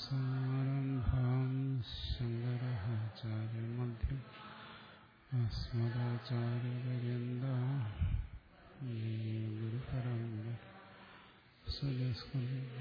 സമാരംഭാം ശങ്കരാചാര്യമധ്യം അസ്മദാചാര്യപര്യന്ത ഗുരുപരമ്പര കരുണാമയ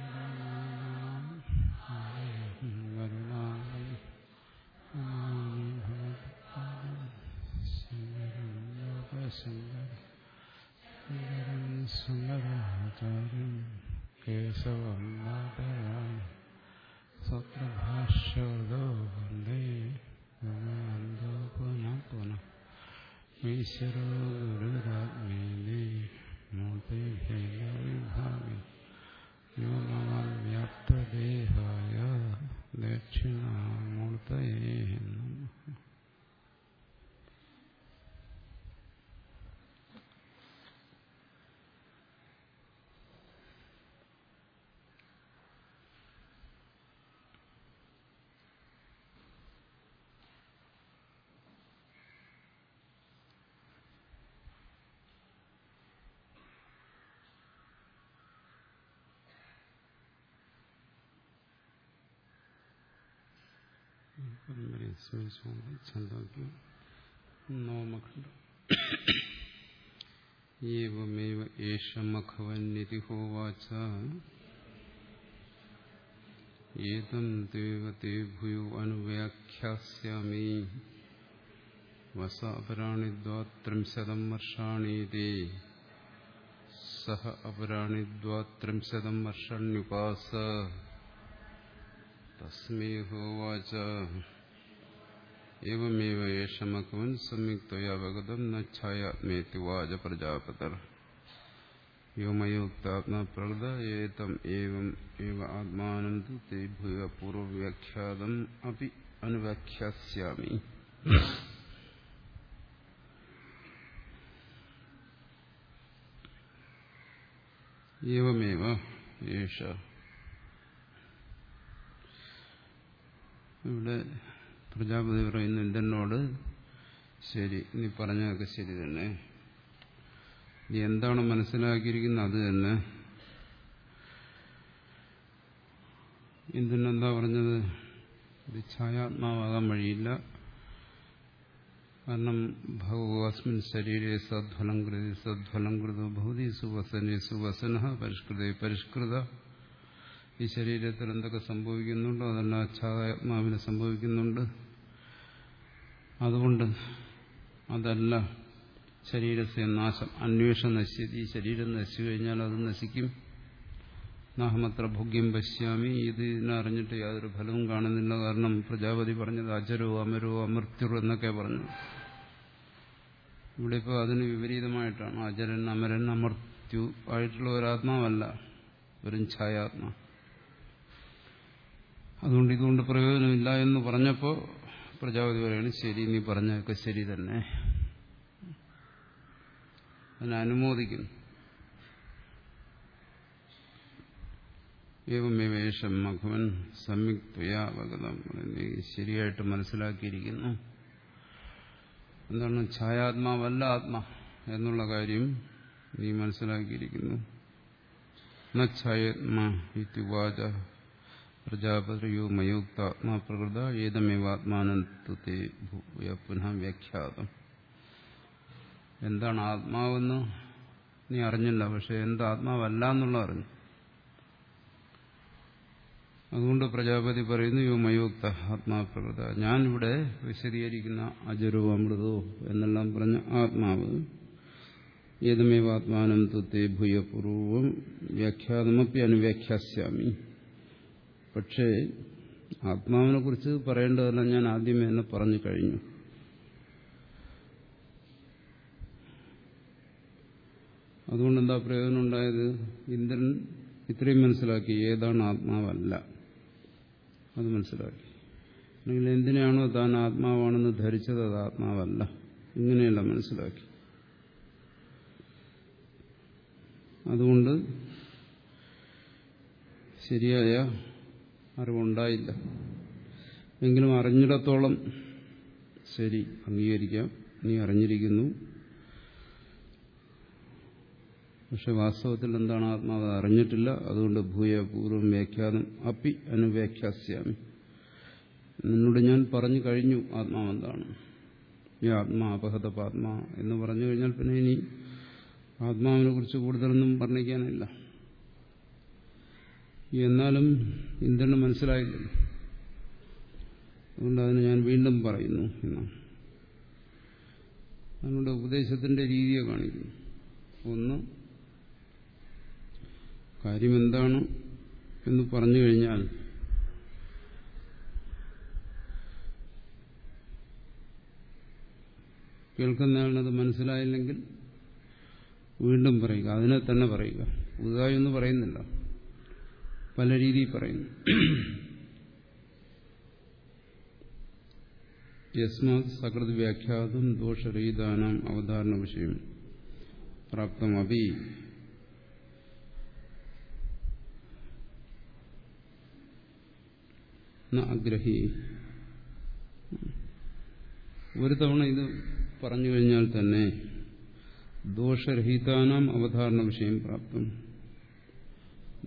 ഛന്ദോക്യം നോമഖണ്ഡം ഏവമേവ ഏഷ മഖവന്നിതി ഹോവാച ഏതം ദേവ തേ ഭൂയോ അനുവ്യാഖ്യാസ്യാമി വസ അപരാണി ദ്വാത്രിംശതം വർഷാണീതി സഹ അപരാണി ദ്വാത്രിംശതം വർഷണ്യുപാസ ഏവമേവ യേഷമകവൻ സംയുക്തയാ വകതം നച്ഛായാത്മേത്തി വാച പ്രജാപതർ വ്യോമയോക്താത്മാ പ്രകൃത ഏതം ഏവം ഏവ ആത്മാനം തേ ഭൂയ പൂർവവ്യാഖ്യാതം അപ്പി അനുവ്യാഖ്യാസ്യാമി ഏവമേവ യേഷ ഇവിടെ പ്രജാപതി പറയുന്നു ഇന്ദ്രനോട് ശരി നീ പറഞ്ഞതൊക്കെ ശരി തന്നെ. നീ എന്താണ് മനസ്സിലാക്കിയിരിക്കുന്നത് അത് തന്നെ. ഇന്ദ്രൻ എന്താ പറഞ്ഞത് ഛായാത്മാവാകാൻ വഴിയില്ല. കാരണം ഭഗവസ്മിൻ ശരീരെ സദ്ഫലം കൃതി സദ്ഫലം കൃത ഭൂതി സുവസനെ സുവസന പരിഷ്കൃത പരിഷ്കൃത. ഈ ശരീരത്തിൽ എന്തൊക്കെ സംഭവിക്കുന്നുണ്ടോ? അതെല്ലാം ഛായാത്മാവിന് സംഭവിക്കുന്നുണ്ട്. അതുകൊണ്ട് അതല്ല ശരീരത്തെ നാശം. അന്വേഷണം നശ്യതി ശരീരം നശിച്ചു കഴിഞ്ഞാൽ അത് നശിക്കും. നാഹമത്ര ഭുഗ്യം പശ്യാമി. ഇത് ഇതിനറിഞ്ഞിട്ട് യാതൊരു ഫലവും കാണുന്നില്ല. കാരണം പ്രജാപതി പറഞ്ഞത് അജരോ അമരോ അമൃത്യുർ എന്നൊക്കെ പറഞ്ഞു. ഇവിടെ ഇപ്പോൾ അതിന് വിപരീതമായിട്ടാണ്. അജരൻ അമരൻ അമർത്യു ആയിട്ടുള്ള ഒരാത്മാവല്ല. വെറും ഛായാത്മാ. അതുകൊണ്ട് ഇതുകൊണ്ട് പ്രയോജനമില്ല എന്ന് പറഞ്ഞപ്പോൾ പ്രജാപതി പറയാണ് ശരി നീ പറഞ്ഞൊക്കെ ശരി തന്നെ. അതിനെ അനുമോദിക്കുന്നു. ഏവമേവേഷം മഘവൻ സംയുക്തയാവഗതം ശരിയായിട്ട് മനസ്സിലാക്കിയിരിക്കുന്നു. എന്താണ്? ഛായാത്മാവല്ല ആത്മ എന്നുള്ള കാര്യം നീ മനസ്സിലാക്കിയിരിക്കുന്നു. ഛായാത്മാ ഇത്യുവാച പ്രജാപതിയോ മയോക്താത്മാ പ്രകൃത ഏതമേവാത്മാനന്ദത്തെ പുനഃ വ്യാഖ്യാതം എന്താണ് ആത്മാവെന്ന് നീ അറിഞ്ഞില്ല പക്ഷെ എന്ത് ആത്മാവല്ല എന്നുള്ള അറിഞ്ഞു. അതുകൊണ്ട് പ്രജാപതി പറയുന്നു യോ മയോക്ത ആത്മാപ്രകൃത ഞാനിവിടെ വിശദീകരിക്കുന്ന അജരോ അമൃതോ എന്നെല്ലാം പറഞ്ഞ ആത്മാവ് ഏതുമേവാത്മാനം തുത്തെ ഭൂയപൂർവം വ്യാഖ്യാതമപ്പി അനുവ്യാഖ്യാസ്യാമി പക്ഷേ ആത്മാവിനെ കുറിച്ച് പറയേണ്ടതെല്ലാം ഞാൻ ആദ്യമേ എന്നെ പറഞ്ഞു കഴിഞ്ഞു. അതുകൊണ്ട് എന്താ പ്രയോജനം ഉണ്ടായത്? ഇന്ദ്രൻ ഇത്രയും മനസ്സിലാക്കി ഏതാണ് ആത്മാവല്ല. അത് മനസ്സിലാക്കി. അല്ലെങ്കിൽ എന്തിനാണോ താൻ ആത്മാവാണെന്ന് ധരിച്ചത് അത് ആത്മാവല്ല. ഇങ്ങനെയല്ല മനസ്സിലാക്കി. അതുകൊണ്ട് ശരിയായ അറിവുണ്ടായില്ല. എങ്കിലും അറിഞ്ഞിടത്തോളം ശരി അംഗീകരിക്കാം. നീ അറിഞ്ഞിരിക്കുന്നു. പക്ഷെ വാസ്തവത്തിൽ എന്താണ് ആത്മാവ്? അറിഞ്ഞിട്ടില്ല. അതുകൊണ്ട് ഭൂയപൂർവം വ്യാഖ്യാനം അപ്പി അനുവ്യാഖ്യാസ്യാമി. നിന്നോട് ഞാൻ പറഞ്ഞു കഴിഞ്ഞു ആത്മാവെന്താണ്. ഈ ആത്മാ അപഹത പാത്മ എന്ന് പറഞ്ഞു കഴിഞ്ഞാൽ പിന്നെ ഇനി ആത്മാവിനെ കുറിച്ച് കൂടുതലൊന്നും വർണിക്കാനില്ല. എന്നാലും ഇന്ദ്രന് മനസ്സിലായില്ല. അതുകൊണ്ട് അതിന് ഞാൻ വീണ്ടും പറയുന്നു എന്നാണ് അതിനുള്ള ഉപദേശത്തിന്റെ രീതിയെ കാണിക്കുന്നു. ഒന്ന് കാര്യം എന്താണ് എന്ന് പറഞ്ഞു കഴിഞ്ഞാൽ കേൾക്കുന്നയാളിനത് മനസ്സിലായില്ലെങ്കിൽ വീണ്ടും പറയുക അതിനെ തന്നെ പറയുക. പുതുതായി ഒന്നും പറയുന്നില്ല. പല രീതിയിൽ പറയുന്നു. യസ്മാത് സകൃത് വ്യാഖ്യാതം ദോഷരഹിതാനാം അവതാരണ വിഷയം പ്രാപ്തമപി. അഗ്രഹി. ഒരു തവണ ഇത് പറഞ്ഞു കഴിഞ്ഞാൽ തന്നെ ദോഷരഹിതാനാം അവതാരണ വിഷയം പ്രാപ്തം.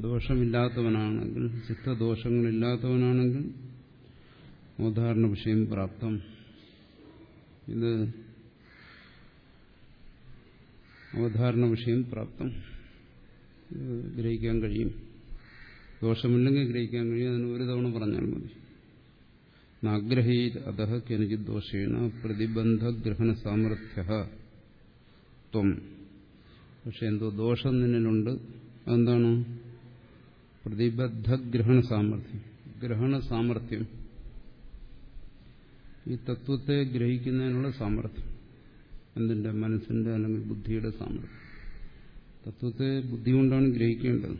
ദോഷമില്ലാത്തവനാണെങ്കിൽ ചിത്തദോഷങ്ങളില്ലാത്തവനാണെങ്കിൽ ഉദാഹരണ വിഷയം പ്രാപ്തം. ഇത് അവധാരണ വിഷയം പ്രാപ്തം. ഗ്രഹിക്കാൻ കഴിയും. ദോഷമില്ലെങ്കിൽ ഗ്രഹിക്കാൻ കഴിയും. അതിന് ഒരു തവണ പറഞ്ഞാൽ മതി. നാഗ്രഹീ അതഹ കെനചിത് ദോഷേണ പ്രതിബന്ധഗ്രഹണ സാമർഥ്യ ത്വം. പക്ഷെ എന്തോ ദോഷം നിന്നിലുണ്ട്. അതെന്താണ്? പ്രതിബദ്ധഗ്രഹണ സാമർഥ്യം ഗ്രഹണ സാമർഥ്യം ഈ തത്വത്തെ ഗ്രഹിക്കുന്നതിനുള്ള സാമർഥ്യം. എന്തിന്റെ മനസ്സിന്റെ അല്ലെങ്കിൽ ബുദ്ധിയുടെ സാമർഥ്യം. തത്വത്തെ ബുദ്ധി കൊണ്ടാണ് ഗ്രഹിക്കേണ്ടത്.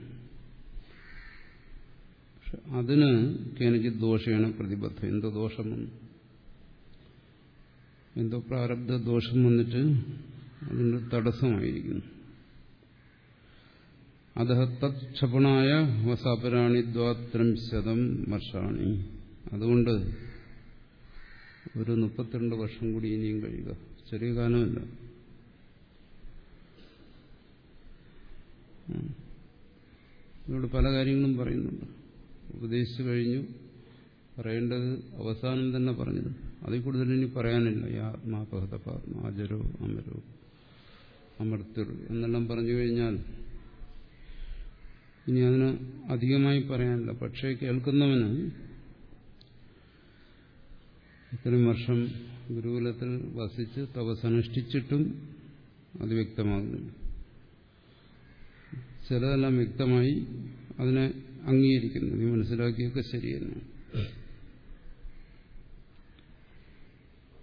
പക്ഷെ അതിന് എനിക്ക് ദോഷമാണ് പ്രതിബദ്ധം. എന്തോ ദോഷം വന്നു? എന്തോ പ്രാരബ്ധ ദോഷം വന്നിട്ട് അതിന്റെ തടസ്സമായിരിക്കുന്നു. അത തത്ക്ഷപണായ വസാപരാണി ദ്വാത്രിംശതം വർഷാണി. അതുകൊണ്ട് ഒരു മുപ്പത്തിരണ്ട് വർഷം കൂടി ഇനിയും കഴിയുക. ചെറിയ കാലമല്ല ഇവിടെ പല കാര്യങ്ങളും പറയുന്നുണ്ട്. ഉപദേശിച്ചു കഴിഞ്ഞു. പറയേണ്ടത് അവസാനം തന്നെ പറഞ്ഞത് അതിൽ കൂടുതൽ ഇനി പറയാനില്ല. ഈ ആത്മാപഹതപാത്മാ ആചരോ അമരോ അമർത്തരോ എന്നെല്ലാം പറഞ്ഞു കഴിഞ്ഞാൽ ഇനി അതിന് അധികമായി പറയാനില്ല. പക്ഷേ കേൾക്കുന്നവന് ഇത്രയും വർഷം ഗുരുകുലത്തിൽ വസിച്ച് തപസ്സനുഷ്ഠിച്ചിട്ടും അത് വ്യക്തമാകുന്നില്ല. ചിലതെല്ലാം വ്യക്തമായി അതിനെ അംഗീകരിക്കുന്നു. നീ മനസ്സിലാക്കിയൊക്കെ ശരിയെന്ന്.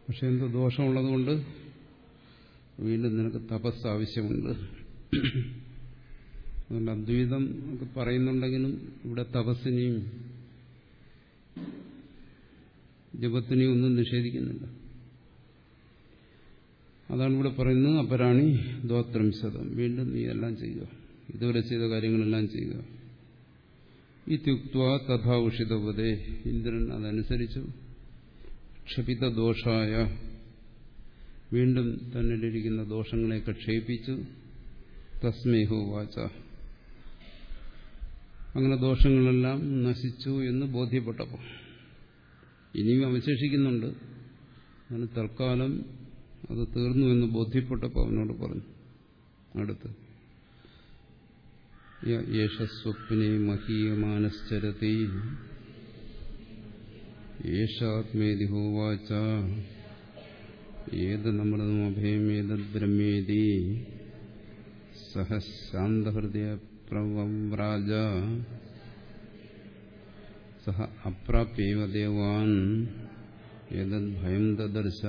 പക്ഷെ എന്തോ ദോഷമുള്ളതുകൊണ്ട് വീണ്ടും നിനക്ക് തപസ് ആവശ്യമുണ്ട്. അതുകൊണ്ട് അദ്വൈതം ഒക്കെ പറയുന്നുണ്ടെങ്കിലും ഇവിടെ തപസ്സിനെയും ജപത്തിനെയും ഒന്നും നിഷേധിക്കുന്നില്ല. അതാണ് ഇവിടെ പറയുന്നത്. അപരാണി ദ്വാത്രിംശതം. വീണ്ടും നീ എല്ലാം ചെയ്യുക. ഇതുവരെ ചെയ്ത കാര്യങ്ങളെല്ലാം ചെയ്യുക. ഇത്യുക്ത തഥാ ഉഷിതപതേ ഇന്ദ്രൻ അതനുസരിച്ചു ക്ഷപിത ദോഷായ വീണ്ടും തന്നിലിരിക്കുന്ന ദോഷങ്ങളെയൊക്കെ ക്ഷയിപ്പിച്ചു തസ്മേഹോ വാച. അങ്ങനെ ദോഷങ്ങളെല്ലാം നശിച്ചു എന്ന് ബോധ്യപ്പെട്ടപ്പോൾ. ഇനിയും അവശേഷിക്കുന്നുണ്ട്. അങ്ങനെ തൽക്കാലം അത് തീർന്നു എന്ന് ബോധ്യപ്പെട്ടപ്പോൾ അവനോട് പറഞ്ഞു. അടുത്ത്. യേശസ്വപ്നെ മഹീയമാനശ്ചരതി. യേശാത്മേതി ഹോവാച ഏതമൃതമഭയമേതത് ബ്രഹ്മേതി സഹ ശാന്തഹൃദയ പ്രവ്രാജ സഹ അപ്രാപ്യവ ദേവാൻ. ഏതത് ഭയം ദദർശ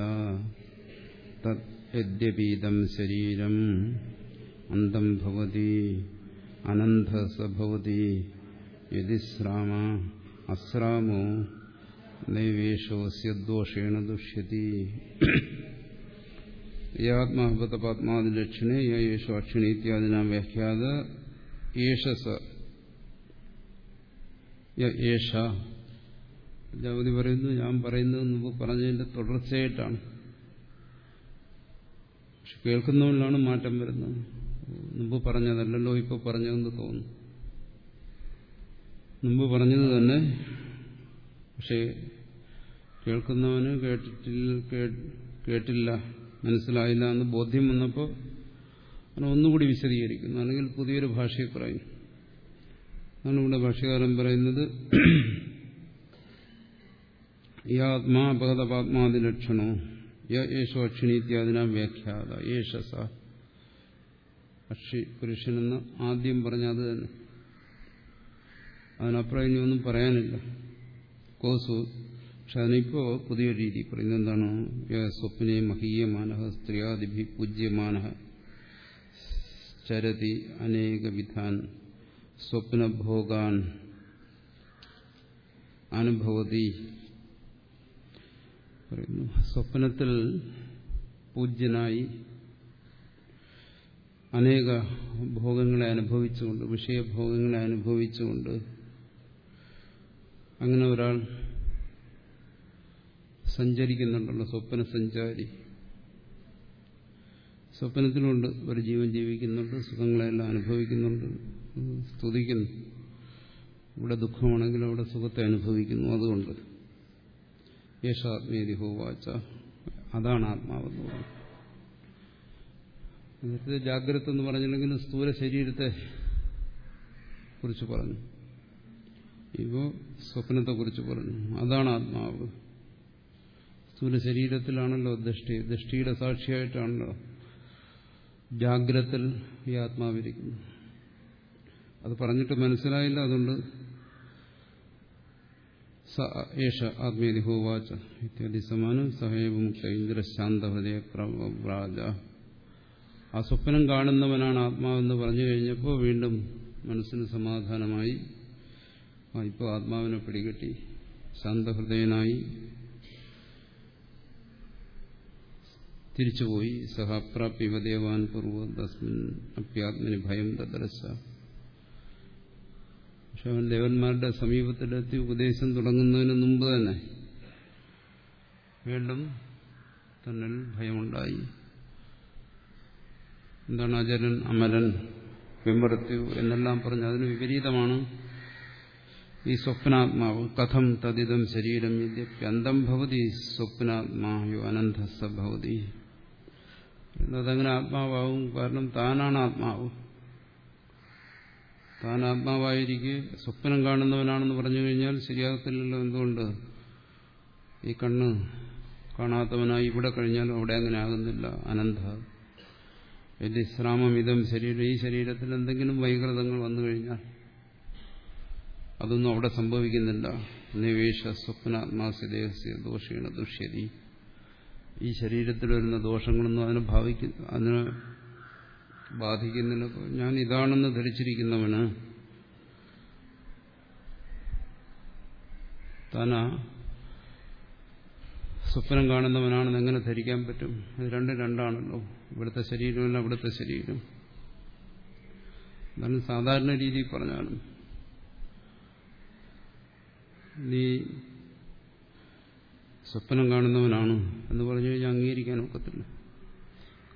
തദ്യപീതം ശരീരം അന്തം ഭവതി. അനന്തസഭവതി യതിശ്രാമ അശ്രാമോ നൈവേഷോസ്യ ദോഷേണ ദുഷ്യതി. യാത്മാഹപതപാത്മാദിലക്ഷണേ യേശു അക്ഷിണി ഇത്യാദിനാം വ്യാഖ്യാത. യേശസ യേശ. പ്രജാപതി പറയുന്നു ഞാൻ പറയുന്നത് മുമ്പ് പറഞ്ഞതിന്റെ തുടർച്ചയായിട്ടാണ്. പക്ഷെ കേൾക്കുന്നവരിലാണ് മാറ്റം വരുന്നത്. മുമ്പ് പറഞ്ഞതല്ലല്ലോ ഇപ്പോൾ പറഞ്ഞതെന്ന് തോന്നുന്നു. മുമ്പ് പറഞ്ഞത് തന്നെ പക്ഷേ കേൾക്കുന്നവന് കേട്ടിട്ടില്ല കേട്ടില്ല മനസ്സിലായില്ല എന്ന് ബോധ്യം വന്നപ്പോൾ അങ്ങനെ ഒന്നുകൂടി വിശദീകരിക്കുന്നു. അല്ലെങ്കിൽ പുതിയൊരു ഭാഷയെ പറയും അതാണ് ഇവിടെ ഭാഷകാരൻ പറയുന്നത്. ഈ ആത്മാ അപകതപാത്മാതി ലക്ഷണോ യേശോ അക്ഷിണി ഇത്യാദിന വ്യാഖ്യാത. യേശസ അക്ഷി പുരുഷനെന്ന് ആദ്യം പറഞ്ഞ അത് തന്നെ. അതിനപ്പുറം ഇനി ഒന്നും പറയാനില്ല. കോസു. പക്ഷെ അതിനിപ്പോ പുതിയ രീതി പറയുന്നത് എന്താണ്? സ്വപ്നെ മഹീയമാന സ്ത്രീയാദിഭി പൂജ്യമാന ചരതി അനേകവിധാൻ സ്വപ്നഭോഗാൻ അനുഭവതി പറയുന്നു സ്വപ്നത്തിൽ പൂജ്യനായി അനേക ഭോഗങ്ങളെ അനുഭവിച്ചുകൊണ്ട് വിഷയഭോഗങ്ങളെ അനുഭവിച്ചുകൊണ്ട് അങ്ങനെ ഒരാൾ സഞ്ചരിക്കുന്നുണ്ടല്ലോ സ്വപ്ന സഞ്ചാരി സ്വപ്നത്തിലുണ്ട്. ഒരു ജീവൻ ജീവിക്കുന്നുണ്ട് സുഖങ്ങളെല്ലാം അനുഭവിക്കുന്നുണ്ട് സ്തുതിക്കുന്നു. ഇവിടെ ദുഃഖമാണെങ്കിൽ അവിടെ സുഖത്തെ അനുഭവിക്കുന്നു അതുകൊണ്ട്. യേശാത്മീയതി ഹോവാച്ച അതാണ് ആത്മാവെന്ന് പറയുന്നത്. ജാഗ്രത എന്ന് പറഞ്ഞില്ലെങ്കിലും സ്ഥൂല ശരീരത്തെ കുറിച്ച് പറഞ്ഞു. ഇപ്പോൾ സ്വപ്നത്തെ കുറിച്ച് പറഞ്ഞു. അതാണ് ആത്മാവ്. സ്ഥൂല ശരീരത്തിലാണല്ലോ ദൃഷ്ടി. ദൃഷ്ടിയുടെ സാക്ഷിയായിട്ടാണല്ലോ ജാഗ്രത്തിൽ ഈ ആത്മാവിരിക്കുന്നു. അത് പറഞ്ഞിട്ട് മനസ്സിലായില്ല അതുകൊണ്ട് ഏഷ ആത്മീയതി ഹോവാച്ച ഇത്യാദി സമാനം സഹേവമുക്ത ഇന്ദ്രശാന്തഹൃദയ പ്രാജ ആ സ്വപ്നം കാണുന്നവനാണ് ആത്മാവെന്ന് പറഞ്ഞു കഴിഞ്ഞപ്പോൾ വീണ്ടും മനസ്സിന് സമാധാനമായി ഇപ്പോൾ ആത്മാവിനെ പിടികെട്ടി ശാന്തഹൃദയനായി തിരിച്ചുപോയി. സഹപ്രാപ്യവദേവാൻ പൂർവ തസ്മിൻ അപ്യാത്മന് ഭയം തദ്രസ പക്ഷെ അവൻ ദേവന്മാരുടെ സമീപത്തിലെത്തി ഉപദേശം തുടങ്ങുന്നതിന് മുമ്പ് തന്നെ വീണ്ടും തന്നിൽ ഭയമുണ്ടായി. എന്താണ് അജരൻ അമരൻ വിമൃത്യു എന്നെല്ലാം പറഞ്ഞ് അതിന് വിപരീതമാണ്. ഈ സ്വപ്നാത്മാവ് കഥം തദിതം ശരീരം യദ്യപ്യന്തം ഭവതി സ്വപ്നാത്മാവ് അനന്തസ ഭവതി. അതങ്ങനെ ആത്മാവാകും. കാരണം താനാണ് ആത്മാവ്. താൻ ആത്മാവായിരിക്കെ സ്വപ്നം കാണുന്നവനാണെന്ന് പറഞ്ഞു കഴിഞ്ഞാൽ ശരിയാകത്തില്ലല്ലോ എന്തുകൊണ്ട്? ഈ കണ്ണ് കാണാത്തവനായി ഇവിടെ കഴിഞ്ഞാലും അവിടെ അങ്ങനെ ആകുന്നില്ല. അനന്ത. യതിശ്രാമമിതം ശരീരം. ഈ ശരീരത്തിൽ എന്തെങ്കിലും വൈകൃതങ്ങൾ വന്നു കഴിഞ്ഞാൽ അതൊന്നും അവിടെ സംഭവിക്കുന്നില്ല. നിവേശ സ്വപ്നാത്മാസിദേഹസ്യ ദോഷീണ ദുഷ്യതി. ഈ ശരീരത്തിൽ വരുന്ന ദോഷങ്ങളൊന്നും അതിനെ ഭാവിക്കുന്ന അതിനെ ബാധിക്കുന്നില്ല. ഞാൻ ഇതാണെന്ന് ധരിച്ചിരിക്കുന്നവന് താനാ സ്വപ്നം കാണുന്നവനാണെന്ന് എങ്ങനെ ധരിക്കാൻ പറ്റും? ഇത് രണ്ടും രണ്ടാണല്ലോ. ഇവിടുത്തെ ശരീരമല്ല അവിടുത്തെ ശരീരം. എന്നാലും സാധാരണ രീതിയിൽ പറഞ്ഞാലും നീ സ്വപ്നം കാണുന്നവനാണ് എന്ന് പറഞ്ഞു കഴിഞ്ഞാൽ അംഗീകരിക്കാൻ ഒക്കത്തില്ല.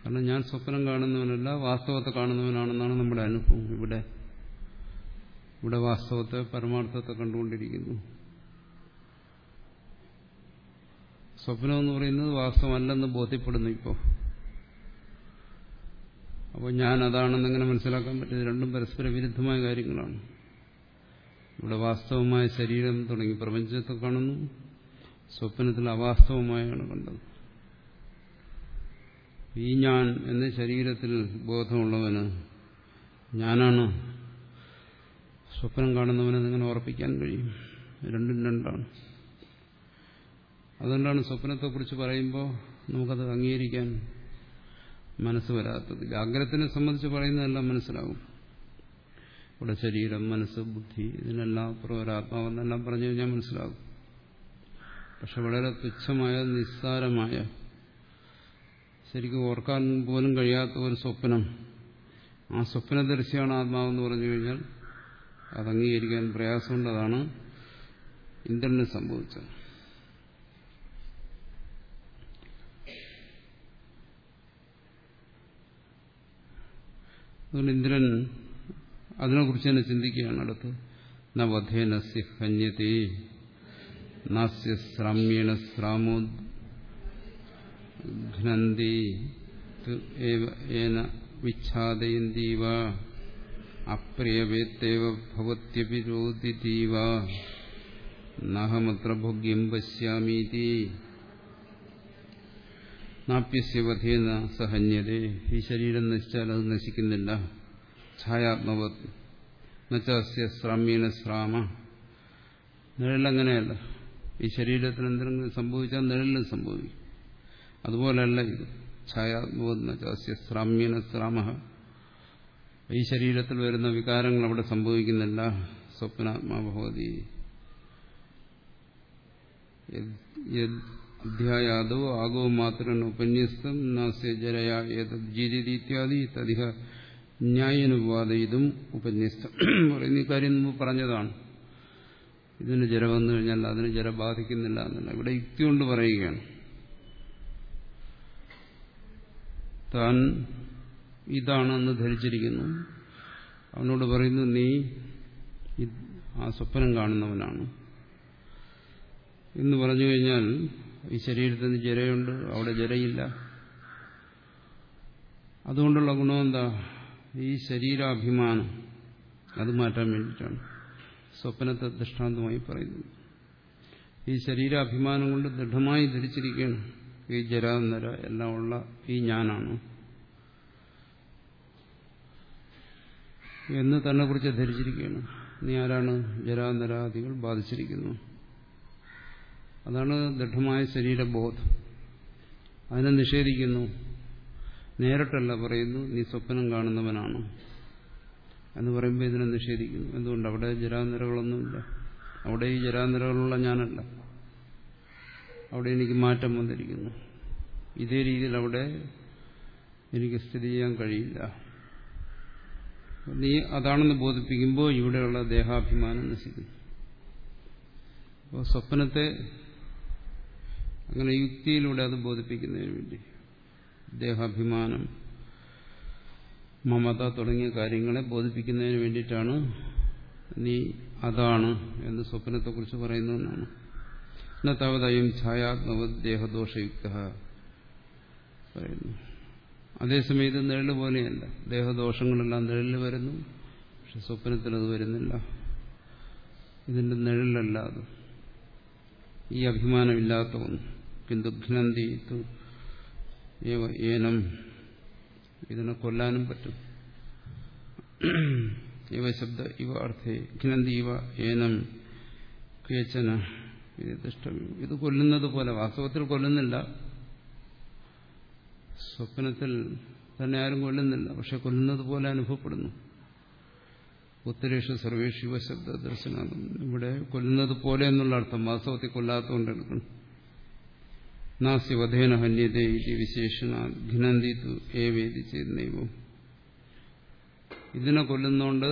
കാരണം ഞാൻ സ്വപ്നം കാണുന്നവനല്ല വാസ്തവത്തെ കാണുന്നവനാണെന്നാണ് നമ്മുടെ അനുഭവം. ഇവിടെ ഇവിടെ വാസ്തവത്തെ പരമാർത്ഥത്തെ കണ്ടുകൊണ്ടിരിക്കുന്നു. സ്വപ്നം എന്ന് പറയുന്നത് വാസ്തവമല്ലെന്ന് ബോധ്യപ്പെടുന്നു ഇപ്പോൾ. അപ്പോൾ ഞാൻ അതാണെന്ന് എങ്ങനെ മനസ്സിലാക്കാൻ പറ്റും? രണ്ടും പരസ്പര വിരുദ്ധമായ കാര്യങ്ങളാണ്. ഇവിടെ വാസ്തവമായ ശരീരം തുടങ്ങി പ്രപഞ്ചത്തെ കാണുന്നു. സ്വപ്നത്തിൽ അവാസ്തവമായാണ് കണ്ടത്. ഈ ഞാൻ എന്ന ശരീരത്തിൽ ബോധമുള്ളവന് ഞാനാണ് സ്വപ്നം കാണുന്നവനെ നിങ്ങനെ ഉറപ്പിക്കാൻ കഴിയും. രണ്ടും രണ്ടാണ്. അതുകൊണ്ടാണ് സ്വപ്നത്തെക്കുറിച്ച് പറയുമ്പോൾ നമുക്കത് അംഗീകരിക്കാൻ മനസ്സ് വരാത്തത്. ജാഗ്രതത്തിനെ സംബന്ധിച്ച് പറയുന്നതെല്ലാം മനസ്സിലാകും ഇവിടെ ശരീരം മനസ്സ് ബുദ്ധി ഇതിനെല്ലാം അപ്പുറം ഒരാത്മാവെന്നെല്ലാം പറഞ്ഞു കഴിഞ്ഞാൽ മനസ്സിലാകും പക്ഷെ വളരെ തുച്ഛമായ നിസ്സാരമായ ശരിക്കും ഓർക്കാൻ പോലും കഴിയാത്ത ഒരു സ്വപ്നം. ആ സ്വപ്നദർശിയാണ് ആത്മാവെന്ന് പറഞ്ഞു കഴിഞ്ഞാൽ അത് അംഗീകരിക്കാൻ പ്രയാസമുണ്ട്. അതാണ് ഇന്ദ്രന് സംഭവിച്ചത്. അതുകൊണ്ട് ഇന്ദ്രൻ അതിനെക്കുറിച്ച് തന്നെ ചിന്തിക്കുകയാണ് അടുത്ത്. നവധേനസ്യ ഹന്യത്തെ നാസ്യ ശ്രാമ്യേണ ശ്രാമോ ഘ്നന്തി വിച്ഛാദയന്തീവ അപ്രിയവേത്തേവ ഭവത്യപി രോദിതീവ നഹമത്ര ഭോഗ്യം പശ്യാമീതി നാപ്യസ്യവധേന സഹന്യതേ ഈ ശരീരം നശിച്ചാൽ അത് നശിക്കുന്നില്ല। ഛായാത്മവത്। നച്ചാസ്യ ശ്രാമ്യേന ശ്രാമ। നിഴലങ്ങനെയല്ല। ഈ ശരീരത്തിന് എന്തെങ്കിലും സംഭവിച്ചാൽ നിഴലിലും സംഭവിക്കും. അതുപോലല്ല ഇത്. ഛായാത്മകം സ്രാമ്യന സ്രാമ ഈ ശരീരത്തിൽ വരുന്ന വികാരങ്ങൾ അവിടെ സംഭവിക്കുന്നില്ല. സ്വപ്നാത്മാഭവതി. അധ്യായാദോ ആഗോ മാത്രം ഉപന്യസ്തം നാസ്യ ജരയാ ഏതത് ജീരിതി ഇത്യാദി തതിഹ ന്യായനുവാദയിതും ഉപന്യസ്തം. പറയുന്ന ഇക്കാര്യം പറഞ്ഞതാണ്. ഇതിന് ജലം വന്നു കഴിഞ്ഞാൽ അതിന് ജര ബാധിക്കുന്നില്ല എന്നല്ല. ഇവിടെ യുക്തി കൊണ്ട് പറയുകയാണ്. താൻ ഇതാണെന്ന് ധരിച്ചിരിക്കുന്നു. അവനോട് പറയുന്നു നീ ആ സ്വപ്നം കാണുന്നവനാണ്. എന്ന് പറഞ്ഞു കഴിഞ്ഞാൽ ഈ ശരീരത്തിന് ജരയുണ്ട് അവിടെ ജരയില്ല അതുകൊണ്ടുള്ള ഗുണം എന്താ? ഈ ശരീരാഭിമാനം. അത് മാറ്റാൻ വേണ്ടിയിട്ടാണ്. സ്വപ്നത്തെ ദൃഷ്ടാന്തമായി പറയുന്നു. ഈ ശരീരാഭിമാനം കൊണ്ട് ദൃഢമായി ധരിച്ചിരിക്കുകയാണ് ഈ ജരാനര എല്ലാം ഉള്ള ഈ ഞാനാണ്. എന്ന് തന്നെ കുറിച്ച് ധരിച്ചിരിക്കുകയാണ്. നീ ആരാണ് ജരാനരാദികൾ ബാധിച്ചിരിക്കുന്നു? അതാണ് ദൃഢമായ ശരീരബോധം. അതിനെ നിഷേധിക്കുന്നു. നേരിട്ടല്ല പറയുന്നു നീ സ്വപ്നം കാണുന്നവനാണ്. എന്ന് പറയുമ്പോൾ ഇതിനെ നിഷേധിക്കുന്നു. എന്തുകൊണ്ട്? അവിടെ ജരാനിരകളൊന്നുമില്ല. അവിടെ ഈ ജരാനിരകളുള്ള ഞാനല്ല. അവിടെ എനിക്ക് മാറ്റം വന്നിരിക്കുന്നു. ഇതേ രീതിയിൽ അവിടെ എനിക്ക് സ്ഥിതി ചെയ്യാൻ കഴിയില്ല. നീ അതാണെന്ന് ബോധിപ്പിക്കുമ്പോൾ ഇവിടെയുള്ള ദേഹാഭിമാനം നശിക്കുന്നു അപ്പോൾ സ്വപ്നത്തെ അങ്ങനെ യുക്തിയിലൂടെ അത് ബോധിപ്പിക്കുന്നതിന് വേണ്ടി ദേഹാഭിമാനം മമത തുടങ്ങിയ കാര്യങ്ങളെ ബോധിപ്പിക്കുന്നതിന് വേണ്ടിയിട്ടാണ് നീ അതാണ് എന്ന് സ്വപ്നത്തെക്കുറിച്ച് പറയുന്നതെന്നാണ് എന്നത്താവതായും ഛായാത്മവത് ദേഹദോഷയുക്ത പറയുന്നു. അതേസമയം നിഴൽ പോലെയല്ല. ദേഹദോഷങ്ങളെല്ലാം നിഴലിൽ വരുന്നു. പക്ഷെ സ്വപ്നത്തിൽ അത് വരുന്നില്ല. ഇതിന്റെ നിഴലല്ല അത്. ഈ അഭിമാനമില്ലാത്ത ഒന്ന്. കിന്തു ഏനം ഇതിനെ കൊല്ലാനും പറ്റും. ഇവ ശബ്ദ ഇവ അർത്ഥേ ഖിനന്തി ഇവ ഏനം കേച്ചന ഇതിഷ്ടം ഇത് കൊല്ലുന്നത് പോലെ വാസ്തവത്തിൽ കൊല്ലുന്നില്ല. സ്വപ്നത്തിൽ തന്നെ ആരും കൊല്ലുന്നില്ല പക്ഷെ കൊല്ലുന്നത് പോലെ അനുഭവപ്പെടുന്നു. ഉത്തരേഷ സർവേഷ് ശിവശബ്ദ ദർശനം. ഇവിടെ കൊല്ലുന്നത് പോലെ എന്നുള്ള അർത്ഥം വാസ്തവത്തിൽ കൊല്ലാത്തതുകൊണ്ട് എടുക്കണം. വധേന ഹന്യതേ വിശേഷണ ചെയ്യുന്നവും ഇതിനെ കൊല്ലുന്നോണ്ട്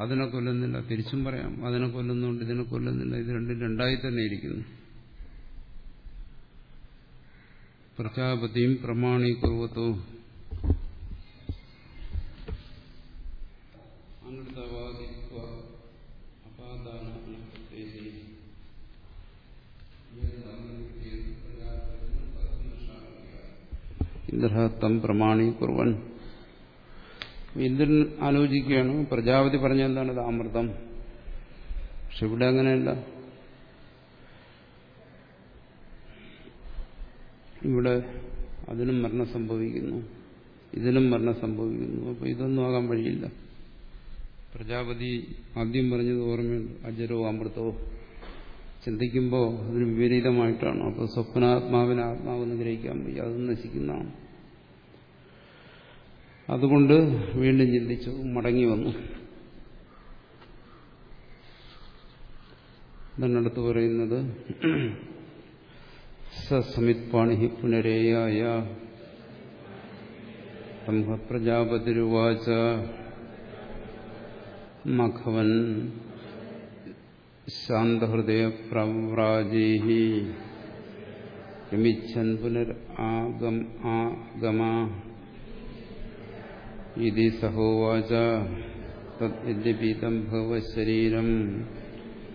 അതിനെ കൊല്ലുന്നില്ല തിരിച്ചും പറയാം അതിനെ കൊല്ലുന്നോണ്ട് ഇതിനെ കൊല്ലുന്നില്ല ഇത് രണ്ടും രണ്ടായി തന്നെ ഇരിക്കുന്നു. പ്രജാപതിയും പ്രമാണീകുർവത്തോ. അനൃതവാദിത്വ ഇന്ദ്രഹത്തം പ്രമാണീകുർവൻ. ഇന്ദ്രൻ ആലോചിക്കുകയാണ് പ്രജാപതി പറഞ്ഞ എന്താണ് ഇത് അമൃതം? പക്ഷെ ഇവിടെ അങ്ങനെയല്ല. ഇവിടെ അതിനും മരണം സംഭവിക്കുന്നു. ഇതിനും മരണം സംഭവിക്കുന്നു. അപ്പോൾ ഇതൊന്നും ആകാൻ വഴിയില്ല. പ്രജാപതി ആദ്യം പറഞ്ഞത് ഓർമ്മയുണ്ട്. അജരോ അമൃതോ. ചിന്തിക്കുമ്പോൾ അതിന് വിപരീതമായിട്ടാണ്. അപ്പോൾ സ്വപ്നാത്മാവിനെ ആത്മാവെന്ന് ഗ്രഹിക്കാൻ വയ്യ. അതും നശിക്കുന്നതാണ്. അതുകൊണ്ട് വീണ്ടും ചിന്തിച്ചു മടങ്ങി വന്നു. ഇതന്നടുത്ത് പറയുന്നത് സമിത്പാണി പുനരേയായ ബ്രഹ്മപ്രജാപതിരുവാച മഖവൻ ശാന്തഹൃദയ പ്രവ്രാജേഹി യമിച്ഛൻ പുനർ ആഗം ആഗമ. ഇതി സഹോവാച. തദ്യപീതം ഭവ ശരീരം.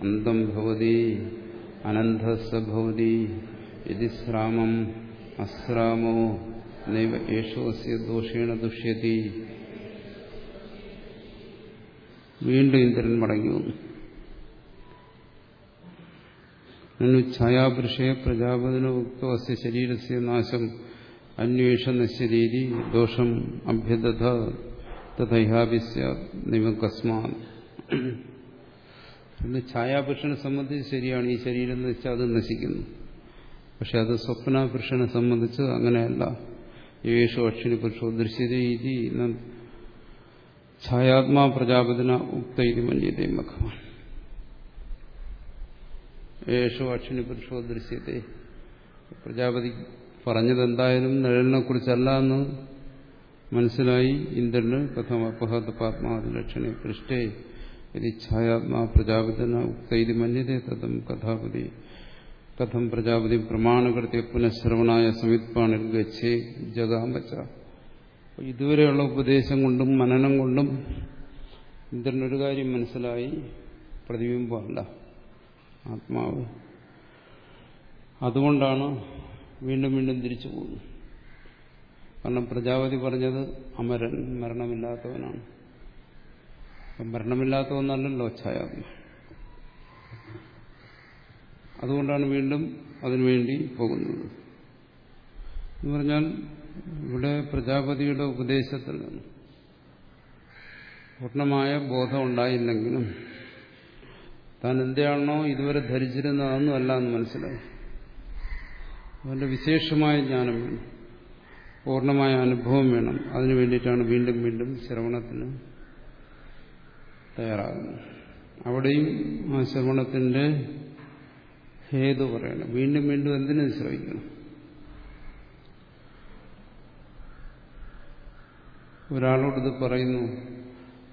അന്തം ഭവതി. അനന്തസഭവതി ഇതി ശ്രാമം അശ്രാമോ നൈവ ഏഷോസ്യ ദോഷേണ ദുഷ്യതി. വീണ്ടും ഇന്ദ്രൻ മടങ്ങി വന്നു. ഛായാപുരുഷേ പ്രജാപതിന ഉക്തോ അസ്യ ശരീരസ്യ നാശം. അന്വേഷ നശ്യരീതി ദോഷം അഭ്യദധ തഥയാപിസ്യ നിമകസ്മാ ഛായാപുരുഷനെ സംബന്ധിച്ച് ശരിയാണ്. ഈ ശരീരം എന്ന് വെച്ചാൽ അത് നശിക്കുന്നു. പക്ഷെ അത് സ്വപ്നപുരുഷനെ സംബന്ധിച്ച് അങ്ങനെയല്ല. യേശു അക്ഷിണി പുരുഷോ ദൃശ്യത ഇതി ഛായാത്മാ പ്രജാപതിന ഉക്ത ഇത് മന്യതേ മഖവാൻ യേശു അക്ഷിണി പുരുഷോ ദൃശ്യത്തെ പ്രജാപതി പറഞ്ഞത് എന്തായാലും നിഴലിനെ കുറിച്ചല്ല എന്ന് മനസ്സിലായി. ഇന്ദ്രന് കഥം അപഹത പാത്മാതി ലക്ഷണെ പൃഷ്ഠേ ഇത് ഛായാത്മാ പ്രജാപതിന ഉക്തൈതി മന്യതേ തഥം കഥാപതി. കഥം പ്രജാപതി പ്രമാണകൃത്യ പുനഃശ്രവണായ സമിത്പാണിൽ ഗച്ഛേ ജഗാമച്ച ഇതുവരെയുള്ള ഉപദേശം കൊണ്ടും മനനം കൊണ്ടും ഇന്ദ്രനൊരു കാര്യം മനസ്സിലായി പ്രതിബിംബമല്ല. ആത്മാവ്. അതുകൊണ്ടാണ് വീണ്ടും വീണ്ടും തിരിച്ചു പോകുന്നത്. കാരണം പ്രജാപതി പറഞ്ഞത് അമരൻ മരണമില്ലാത്തവനാണ്. അപ്പം മരണമില്ലാത്തവന്നല്ലല്ലോ ഛായാത്മ അതുകൊണ്ടാണ് വീണ്ടും അതിനുവേണ്ടി പോകുന്നത്. എന്ന് പറഞ്ഞാൽ ഇവിടെ പ്രജാപതിയുടെ ഉപദേശത്തിൽ പൂർണമായ ബോധം ഉണ്ടായില്ലെങ്കിലും താൻ എന്താണോ ഇതുവരെ ധരിച്ചിരുന്നത് അതൊന്നും അല്ല എന്ന് മനസ്സിലായി. അവന്റെ വിശേഷമായ ജ്ഞാനം വേണം. പൂർണമായ അനുഭവം വേണം. അതിനു വേണ്ടിയിട്ടാണ് വീണ്ടും വീണ്ടും ശ്രവണത്തിന് തയ്യാറാകുന്നത്. അവിടെയും ആ ശ്രവണത്തിന്റെ ഹേതു പറയണം. വീണ്ടും വീണ്ടും എന്തിനു ശ്രമിക്കണം ഒരാളോട് പറയുന്നു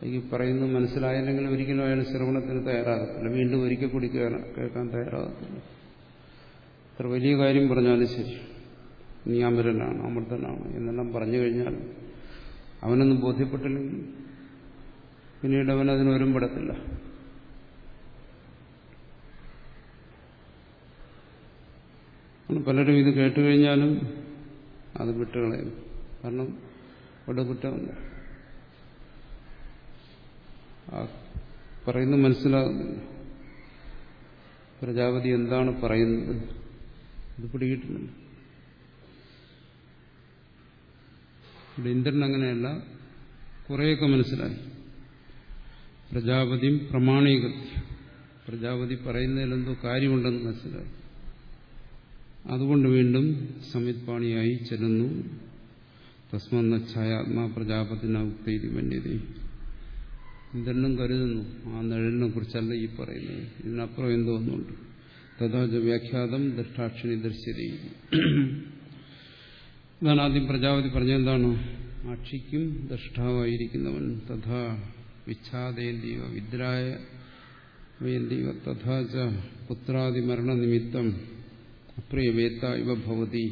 എനിക്ക് പറയുന്നു മനസ്സിലായില്ലെങ്കിൽ ഒരിക്കലും അയാൾ ശ്രവണത്തിന് തയ്യാറാകത്തില്ല. വീണ്ടും ഒരിക്കൽ കൂടി കേൾക്കാൻ തയ്യാറാകത്തില്ല. എത്ര വലിയ കാര്യം പറഞ്ഞാലും ശരി. നീ അമരനാണ് അമൃതനാണ് എന്നെല്ലാം പറഞ്ഞു കഴിഞ്ഞാൽ അവനൊന്നും ബോധ്യപ്പെട്ടില്ലെങ്കിൽ പിന്നീട് അവൻ അതിനൊരും പെടത്തില്ല പലരും ഇത് കേട്ടുകഴിഞ്ഞാലും അത് വിട്ടുകളയും. കാരണം അവിടെ കുറ്റമില്ല പറയുന്ന മനസ്സിലാകുന്നില്ല പ്രജാപതി എന്താണ് പറയുന്നത്? ഇത് പിടികിട്ടുന്നില്ല ഇവിടെ ഇന്ദ്രൻ അങ്ങനെയല്ല കുറേയൊക്കെ മനസ്സിലായി. പ്രജാപതിയും പ്രമാണീകൃത്യം. പ്രജാപതി പറയുന്നതിലെന്തോ കാര്യമുണ്ടെന്ന് മനസ്സിലായി. അതുകൊണ്ട് വീണ്ടും സമിത്പാണിയായി ചെല്ലുന്നു. തസ്മന്ന ഛായാത്മാ പ്രജാപതിന ഉക്തൈതി മന്യതേ. ഇന്ദ്രനും കരുതുന്നു. ആ നിഴലിനെ കുറിച്ചല്ല ഈ പറയുന്നത്. ഇതിനപ്പുറം എന്തോ ഒന്നുണ്ട്. തഥാച വ്യാഖ്യാതം ദൃഷ്ടാക്ഷിണി ദൃശ്യത ഇതാണ് ആദ്യം പ്രജാപതി പറഞ്ഞെന്താണ് അക്ഷിക്കും ദൃഷ്ടാവായിരിക്കുന്നവൻ തഥാ വിച്ഛാദേന്ദീവ വിദ്രായ വേന്ദീവ തഥാച പുത്രാദിമരണ നിമിത്തം അപ്രിയവേത്ത ഇവ ഭവതി.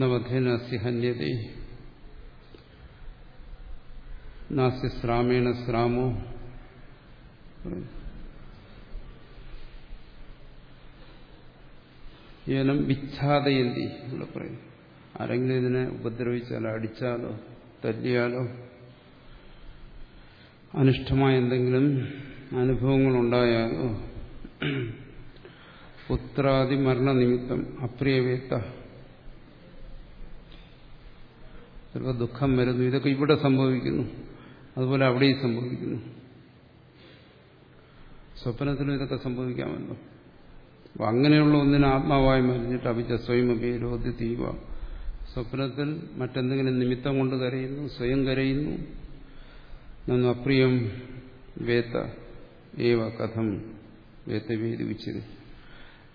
നവധേനസ്യ ഹന്യതേ നാസ്യ ശ്രാമേണ ശ്രാമോ ഏനം വിച്ഛാതയന്തി ഇവിടെ പറയും। ആരെങ്കിലും ഇതിനെ ഉപദ്രവിച്ചാലോ അടിച്ചാലോ തല്ലിയാലോ അനിഷ്ടമായ എന്തെങ്കിലും അനുഭവങ്ങളുണ്ടായാലോ പുത്രാദി മരണനിമിത്തം അപ്രിയവേത്ത ചിലപ്പോൾ ദുഃഖം വരുന്നു. ഇതൊക്കെ ഇവിടെ സംഭവിക്കുന്നു. അതുപോലെ അവിടെയും സംഭവിക്കുന്നു. സ്വപ്നത്തിലും ഇതൊക്കെ സംഭവിക്കാമല്ലോ അപ്പൊ അങ്ങനെയുള്ള ഒന്നിനെ ആത്മാവായി മരിഞ്ഞിട്ട് അഭിജ സ്വയം അഭിരോധി തീവ സ്വപ്നത്തിൽ മറ്റെന്തെങ്കിലും നിമിത്തം കൊണ്ട് കരയുന്നു സ്വയം കരയുന്നു. നന്നു അപ്രിയം വേത്ത ഏവ കഥം വേത്തവേദി ഉച്ചത്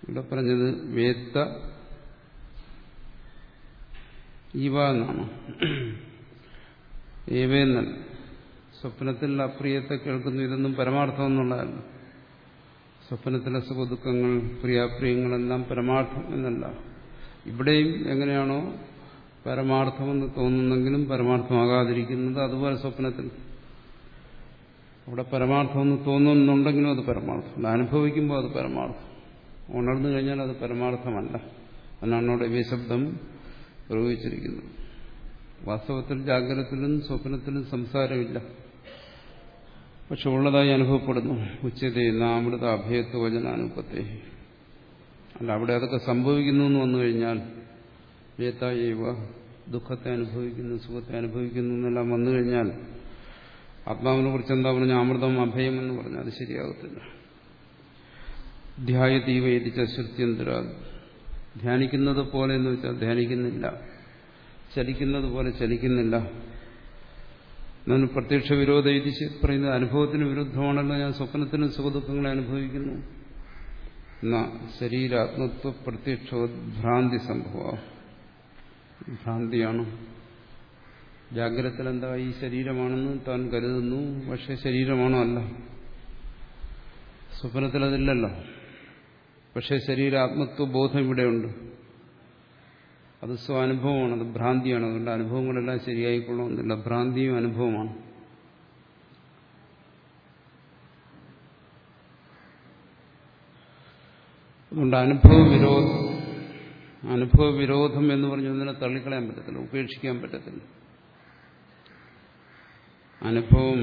ഇവിടെ പറഞ്ഞത് വേത്ത ഈവ എന്നാണ് ഏവേന്നല്ല സ്വപ്നത്തിൽ അപ്രിയത്തെ കേൾക്കുന്നു ഇതൊന്നും പരമാർത്ഥം എന്നുള്ളതല്ല സ്വപ്നത്തിലെ സുഖദുഃഖങ്ങൾ പ്രിയാപ്രിയങ്ങളെല്ലാം പരമാർത്ഥം എന്നല്ല. ഇവിടെയും എങ്ങനെയാണോ പരമാർത്ഥമെന്ന് തോന്നുന്നെങ്കിലും പരമാർത്ഥമാകാതിരിക്കുന്നത് അതുപോലെ സ്വപ്നത്തിൽ. അവിടെ പരമാർത്ഥമെന്ന് തോന്നുന്നുണ്ടെങ്കിലും അത് പരമാർത്ഥം. അനുഭവിക്കുമ്പോൾ അത് പരമാർത്ഥം. ഉണർന്നു കഴിഞ്ഞാൽ അത് പരമാർത്ഥമല്ല. എന്നാണ് അവിടെ വിശബ്ദം പ്രയോഗിച്ചിരിക്കുന്നത് വാസ്തവത്തിൽ ജാഗ്രതത്തിലും സ്വപ്നത്തിലും സംസാരമില്ല. പക്ഷെ ഉള്ളതായി അനുഭവപ്പെടുന്നു. ഉച്ചതയുന്ന അമൃത അഭയത്വ വചനാനുപത്തെ. അല്ല അവിടെ അതൊക്കെ സംഭവിക്കുന്നു എന്ന് വന്നു കഴിഞ്ഞാൽ വേത്തായവ ദുഃഖത്തെ അനുഭവിക്കുന്നു സുഖത്തെ അനുഭവിക്കുന്നു എന്നെല്ലാം വന്നു കഴിഞ്ഞാൽ ആത്മാവിനെ കുറിച്ച് എന്താ പറഞ്ഞ അമൃതം അഭയം എന്ന് പറഞ്ഞാൽ അത് ശരിയാകത്തില്ല. ധ്യായതീവ എത്തിച്ച ശ്രുത്യന്തര ധ്യാനിക്കുന്നത് പോലെ എന്ന് വെച്ചാൽ ധ്യാനിക്കുന്നില്ല. ചലിക്കുന്നത് പോലെ ചലിക്കുന്നില്ല. ഞാൻ പ്രത്യക്ഷ വിരോധ ഇത് പറയുന്നത് അനുഭവത്തിന് വിരുദ്ധമാണല്ലോ ഞാൻ സ്വപ്നത്തിനും സുഖദുഃഖങ്ങളെ അനുഭവിക്കുന്നു. എന്നാ ശരീരാത്മത്വ പ്രത്യക്ഷോദ്ഭ്രാന്തി സംഭവ. ഭ്രാന്തിയാണ്. ജാഗ്രതത്തിൽ എന്താ ഈ ശരീരമാണെന്ന് താൻ കരുതുന്നു പക്ഷെ ശരീരമാണോ അല്ല? സ്വപ്നത്തിൽ അതില്ലല്ലോ പക്ഷെ ശരീരാത്മത്വ ബോധം ഇവിടെയുണ്ട്. അത് സ്വാനുഭവമാണ് അത് ഭ്രാന്തിയാണ്. അതുകൊണ്ട് അനുഭവങ്ങളെല്ലാം ശരിയായിക്കൊള്ളണമെന്നില്ല. ഭ്രാന്തിയും അനുഭവമാണ്. അതുകൊണ്ട് അനുഭവ വിരോധം അനുഭവ വിരോധം എന്ന് പറഞ്ഞതിനെ തള്ളിക്കളയാൻ പറ്റത്തില്ല ഉപേക്ഷിക്കാൻ പറ്റത്തില്ല. അനുഭവം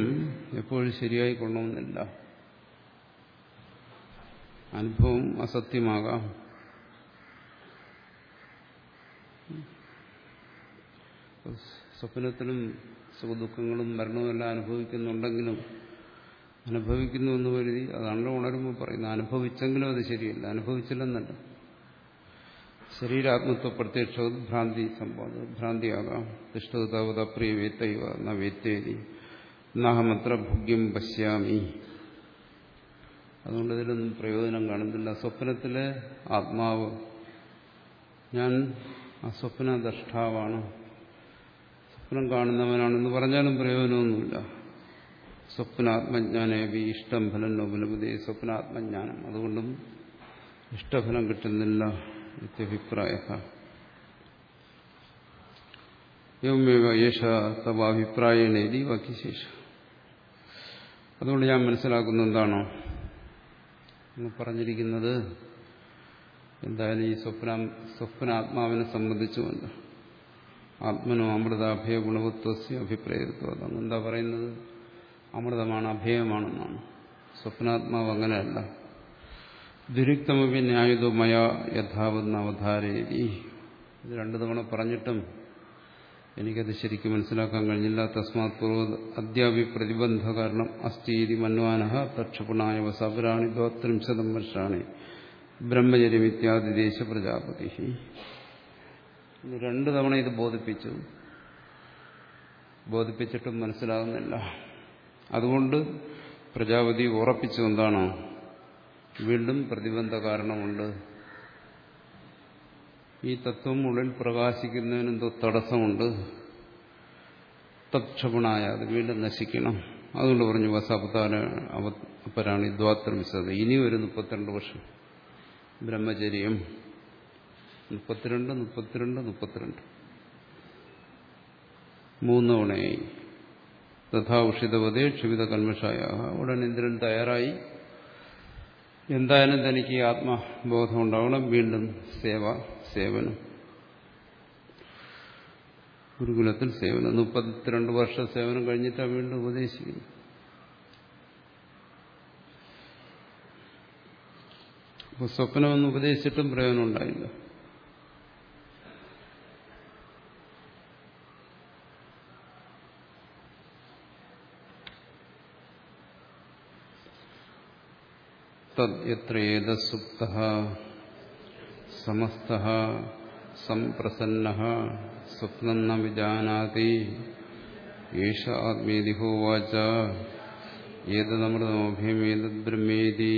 എപ്പോഴും ശരിയായിക്കൊള്ളണമെന്നില്ല. അനുഭവം അസത്യമാകാം. സ്വപ്നത്തിലും സുഖദുഃഖങ്ങളും മരണവും എല്ലാം അനുഭവിക്കുന്നുണ്ടെങ്കിലും അനുഭവിക്കുന്നു എന്ന് കരുതി അതാണല്ലോ ഉണരുമ്പോൾ പറയുന്നത്. അനുഭവിച്ചെങ്കിലും അത് ശരിയല്ല. അനുഭവിച്ചില്ലെന്നല്ല. ശരീരാത്മത്വ പ്രത്യക്ഷ ഭ്രാന്തി സംഭവം ഭ്രാന്തിയാകാം. തിഷ്ടതാവത പ്രിയ വേത്തൈവ ന നാഹമത്ര ഭുഗ്യം പശ്യാമി. അതുകൊണ്ട് ഇതിലൊന്നും പ്രയോജനം കാണുന്നില്ല സ്വപ്നത്തിലെ ആത്മാവ്. ഞാൻ ആ സ്വപ്ന ദ്രഷ്ടാവാണ് സ്വപ്നം കാണുന്നവനാണെന്ന് പറഞ്ഞാലും പ്രയോജനമൊന്നുമില്ല. സ്വപ്നാത്മജ്ഞാനേവി ഇഷ്ടം ഫലം നോപലപതി സ്വപ്നാത്മജ്ഞാനം. അതുകൊണ്ടും ഇഷ്ടഫലം കിട്ടുന്നില്ല ഇത്യഭിപ്രായ. എവമേവ യേശ തവ അതുകൊണ്ട് ഞാൻ മനസ്സിലാക്കുന്ന എന്താണോ? പറഞ്ഞിരിക്കുന്നത് എന്തായാലും ഈ സ്വപ്ന സ്വപ്നാത്മാവിനെ സംബന്ധിച്ചുകൊണ്ട് ആത്മനോ അമൃതാഭയ ഗുണവത്വസ്യ അഭിപ്രായത്വം അതങ്ങ് എന്താ പറയുന്നത്? അമൃതമാണ് അഭയമാണെന്നാണ്. സ്വപ്നാത്മാവ് അങ്ങനെയല്ല. ദുരുക്തമപി ന്യായുധോ മയ യഥാവെന്ന് അവധാരേരി ഇത് രണ്ടു തവണ പറഞ്ഞിട്ടും എനിക്കത് ശരിക്കും മനസ്സിലാക്കാൻ കഴിഞ്ഞില്ല. തസ്മാത് പൂർവ അദ്യാപി പ്രതിബന്ധ കാരണം അസ്ഥീതി മന്വാനഹ പ്രക്ഷപണായ വസപുരാണി ദ്വത്രിംശതം വർഷാണി ബ്രഹ്മചര്യം ഇത്യാദി ദേശ പ്രജാപതി രണ്ടു തവണ ഇത് ബോധിപ്പിച്ചു. ബോധിപ്പിച്ചിട്ടും മനസ്സിലാകുന്നില്ല അതുകൊണ്ട് പ്രജാപതി ഉറപ്പിച്ചു എന്താണോ? വീണ്ടും പ്രതിബന്ധ കാരണമുണ്ട്. ഈ തത്വം ഉള്ളിൽ പ്രകാശിക്കുന്നതിന് എന്തോ തടസ്സമുണ്ട്. തക്ഷപണായ അത് വീണ്ടും നശിക്കണം. അതുകൊണ്ട് പറഞ്ഞു വസാപുത്താന അപ്പരാണ് ദ്വാത്രമിസത് ഇനി ഒരു മുപ്പത്തിരണ്ട് വർഷം. ബ്രഹ്മചര്യം. മുപ്പത്തിരണ്ട് മുപ്പത്തിരണ്ട് മുപ്പത്തിരണ്ട്. മൂന്ന് തവണയായി തഥാ ഉഷിതവതേ ക്ഷിത കന്മഷായ ഉടൻ ഇന്ദ്രൻ തയ്യാറായി. എന്തായാലും തനിക്ക് ആത്മബോധം ഉണ്ടാവണം വീണ്ടും സേവ സേവനം. ഗുരുകുലത്തിൽ സേവനം. മുപ്പത്തിരണ്ട് വർഷ സേവനം കഴിഞ്ഞിട്ടാണ് വീണ്ടും ഉപദേശിക്കുന്നു അപ്പോൾ സ്വപ്നമെന്ന് ഉപദേശിച്ചിട്ടും പ്രയോജനം ഉണ്ടായില്ല തദ്യത്രേതസുപ്ത സമസ്ത സംപ്രസന്ന സ്വപ്നം ന വിജാനാതി ഏഷ ആത്മേതി ഹോവാച ഏതമൃതമഭ്യമേതദ് ബ്രഹ്മേതി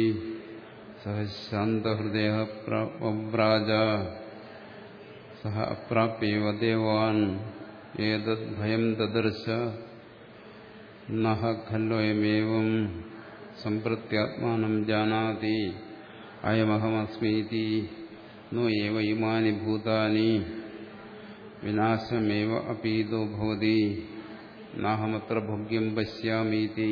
സഹ ശാന്തഹൃദയ വ്രാജ സഹ അപ്രാപ്യവ ദേവാൻ ഏതത് ഭയം ദദർശ നഹ ഖല്വയമേവം സമ്പ്രത്യാത്മാനം ജാനാതി അയമഹമസ്മീതി നോ ഏവ ഇമാനി ഭൂതാനി വിനാശമേവ അപീതോ ഭവതി നാഹമത്ര ഭോഗ്യം പശ്യാമീതി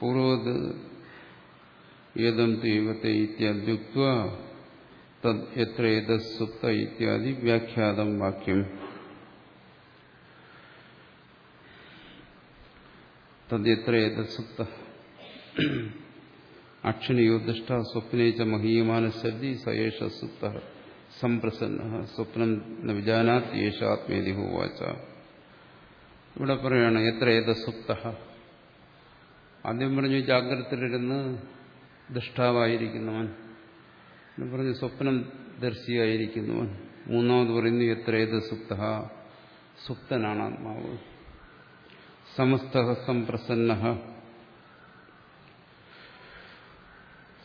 പൂർവത് ഏതം തീവത്തെ ഇത്യുക്ത തദ് എത്ര ഏതസുപ്ത ഇത്യാദി വ്യാഖ്യാതം വാക്യം തദ്യത്ര ഏതസുപ്ത അക്ഷണിയോ ദുഷ്ട സ്വപ്നേച്ച മഹീയമാന ശബ്ദി സയേഷ സുപ്ത സംപ്രസന്ന സ്വപ്നം വിജാനാത് യേശ ആത്മേതി ഹോവാച ഇവിടെ പറയാണ് എത്ര ഏതസുപ്ത ആദ്യം പറഞ്ഞു ജാഗ്രതയിലിരുന്ന് ദുഷ്ടാവായിരിക്കുന്നവൻ. എന്ന് പറഞ്ഞ് സ്വപ്നം ദർശിയായിരിക്കുന്നു. മൂന്നാമത് പറയുന്നു എത്ര ഏത് സുപ്ത സുപ്തനാണ് ആത്മാവ്. സമസ്ത സംപ്രസന്ന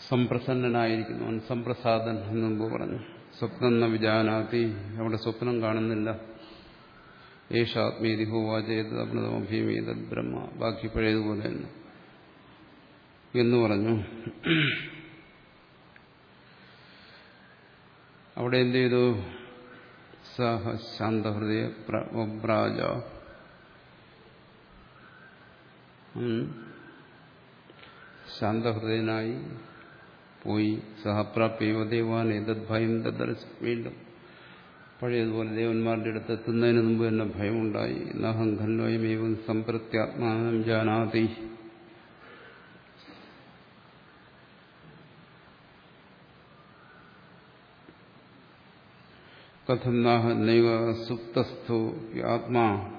സംപ്രസന്നനായിരിക്കുന്നവൻ സംപ്രസാദൻ എന്ന് മുമ്പ് പറഞ്ഞു. സ്വപ്നം ന വിജാനാത്തി അവിടെ സ്വപ്നം കാണുന്നില്ല. ഏഷാത്മീതി ഹോവാചേത് അപ്നതമഭീമേത ബ്രഹ്മ. ബാക്കി പഴയതുപോലെ എന്ന് പറഞ്ഞു. അവിടെ എന്ത് ചെയ്തു? സഹ ശാന്തഹൃദയ പ്രബ്രാജ ശാന്തഹൃദയനായി പോയി. സഹപ്രാപ്യവ ദേവാൻ ഏതത് ഭയം തദ്ദർശ വീണ്ടും പഴയതുപോലെ ദേവന്മാരുടെ അടുത്ത് എത്തുന്നതിന് മുമ്പ് തന്നെ ഭയമുണ്ടായി. നഹം ഖല്വയമേവം സമ്പ്രത്യാത്മാനം ജാനാതി. കഥം നാഹ നൈവ സുപ്തസ്ഥോ ആത്മാ.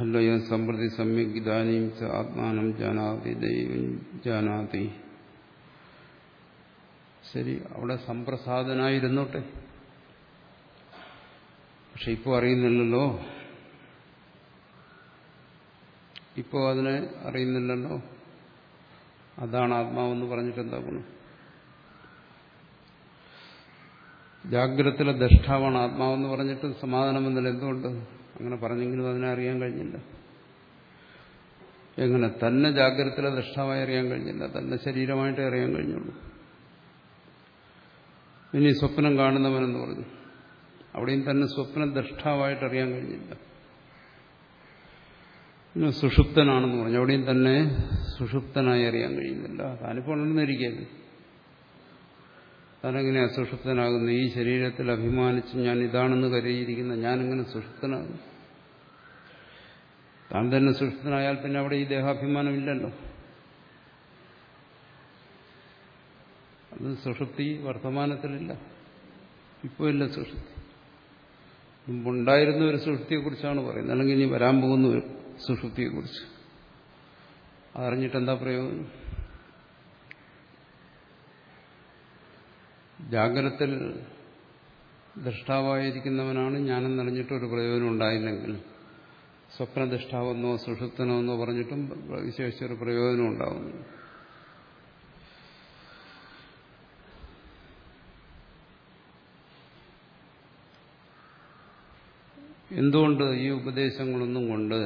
ഖല്വയം സമ്പ്രതി സമ്യക് ച ആത്മാനം ജാനാതി ദൈവം ജാനാതി. ശരി അവിടെ സംപ്രസാദനായിരുന്നോട്ടെ പക്ഷെ ഇപ്പോൾ അറിയുന്നില്ലല്ലോ. ഇപ്പോൾ അതിനെ അറിയുന്നില്ലല്ലോ. അതാണ് ആത്മാവെന്ന് പറഞ്ഞിട്ട് എന്താ ജാഗ്രതത്തിലെ ദഷ്ടാവാണ് ആത്മാവെന്ന് പറഞ്ഞിട്ട് സമാധാനം വന്നില്ല എന്തുകൊണ്ട്? അങ്ങനെ പറഞ്ഞെങ്കിലും അതിനെ അറിയാൻ കഴിഞ്ഞില്ല. എങ്ങനെ? തന്നെ ജാഗ്രതത്തിലെ ദഷ്ടാവായി അറിയാൻ കഴിഞ്ഞില്ല. തന്നെ ശരീരമായിട്ടേ അറിയാൻ കഴിഞ്ഞുള്ളൂ. ഇനി സ്വപ്നം കാണുന്നവനെന്ന് പറഞ്ഞു. അവിടെയും തന്നെ സ്വപ്നം ദഷ്ടാവായിട്ട് അറിയാൻ കഴിഞ്ഞില്ല. പിന്നെ സുഷുപ്തനാണെന്ന് പറഞ്ഞു. അവിടെയും തന്നെ സുഷുപ്തനായി അറിയാൻ കഴിയുന്നില്ല താനിപ്പോൾ ഉണർന്നിരിക്കുകയല്ലേ താനെങ്ങനെയാ അസുഷുപ്തനാകുന്നു ഈ ശരീരത്തിൽ അഭിമാനിച്ച് ഞാൻ ഇതാണെന്ന് കരുതിയിരിക്കുന്ന ഞാനെങ്ങനെ സുഷുപ്തനാകും താൻ തന്നെ സുഷുപ്തനായാൽ പിന്നെ അവിടെ ഈ ദേഹാഭിമാനമില്ലല്ലോ. അത് സുഷുപ്തി വർത്തമാനത്തിലില്ല. ഇപ്പോൾ ഇല്ല സുഷുപ്തി മുമ്പുണ്ടായിരുന്ന ഒരു സുഷുപ്തിയെക്കുറിച്ചാണ് പറയുന്നത്. അല്ലെങ്കിൽ ഇനി വരാൻ പോകുന്ന ഒരു സുഷുപ്തിയെക്കുറിച്ച് അതറിഞ്ഞിട്ട് എന്താ പ്രയോജനം? ജാഗ്രതത്തിൽ ദൃഷ്ടാവായിരിക്കുന്നവനാണ് ഞാനെന്നറിഞ്ഞിട്ട് ഒരു പ്രയോജനം ഉണ്ടായില്ലെങ്കിൽ സ്വപ്നദൃഷ്ടാവെന്നോ സുഷുപ്തനോ എന്നോ പറഞ്ഞിട്ടും വിശേഷിച്ചൊരു പ്രയോജനം ഉണ്ടാവുന്നു. എന്തുകൊണ്ട് ഈ ഉപദേശങ്ങളൊന്നും കൊണ്ട്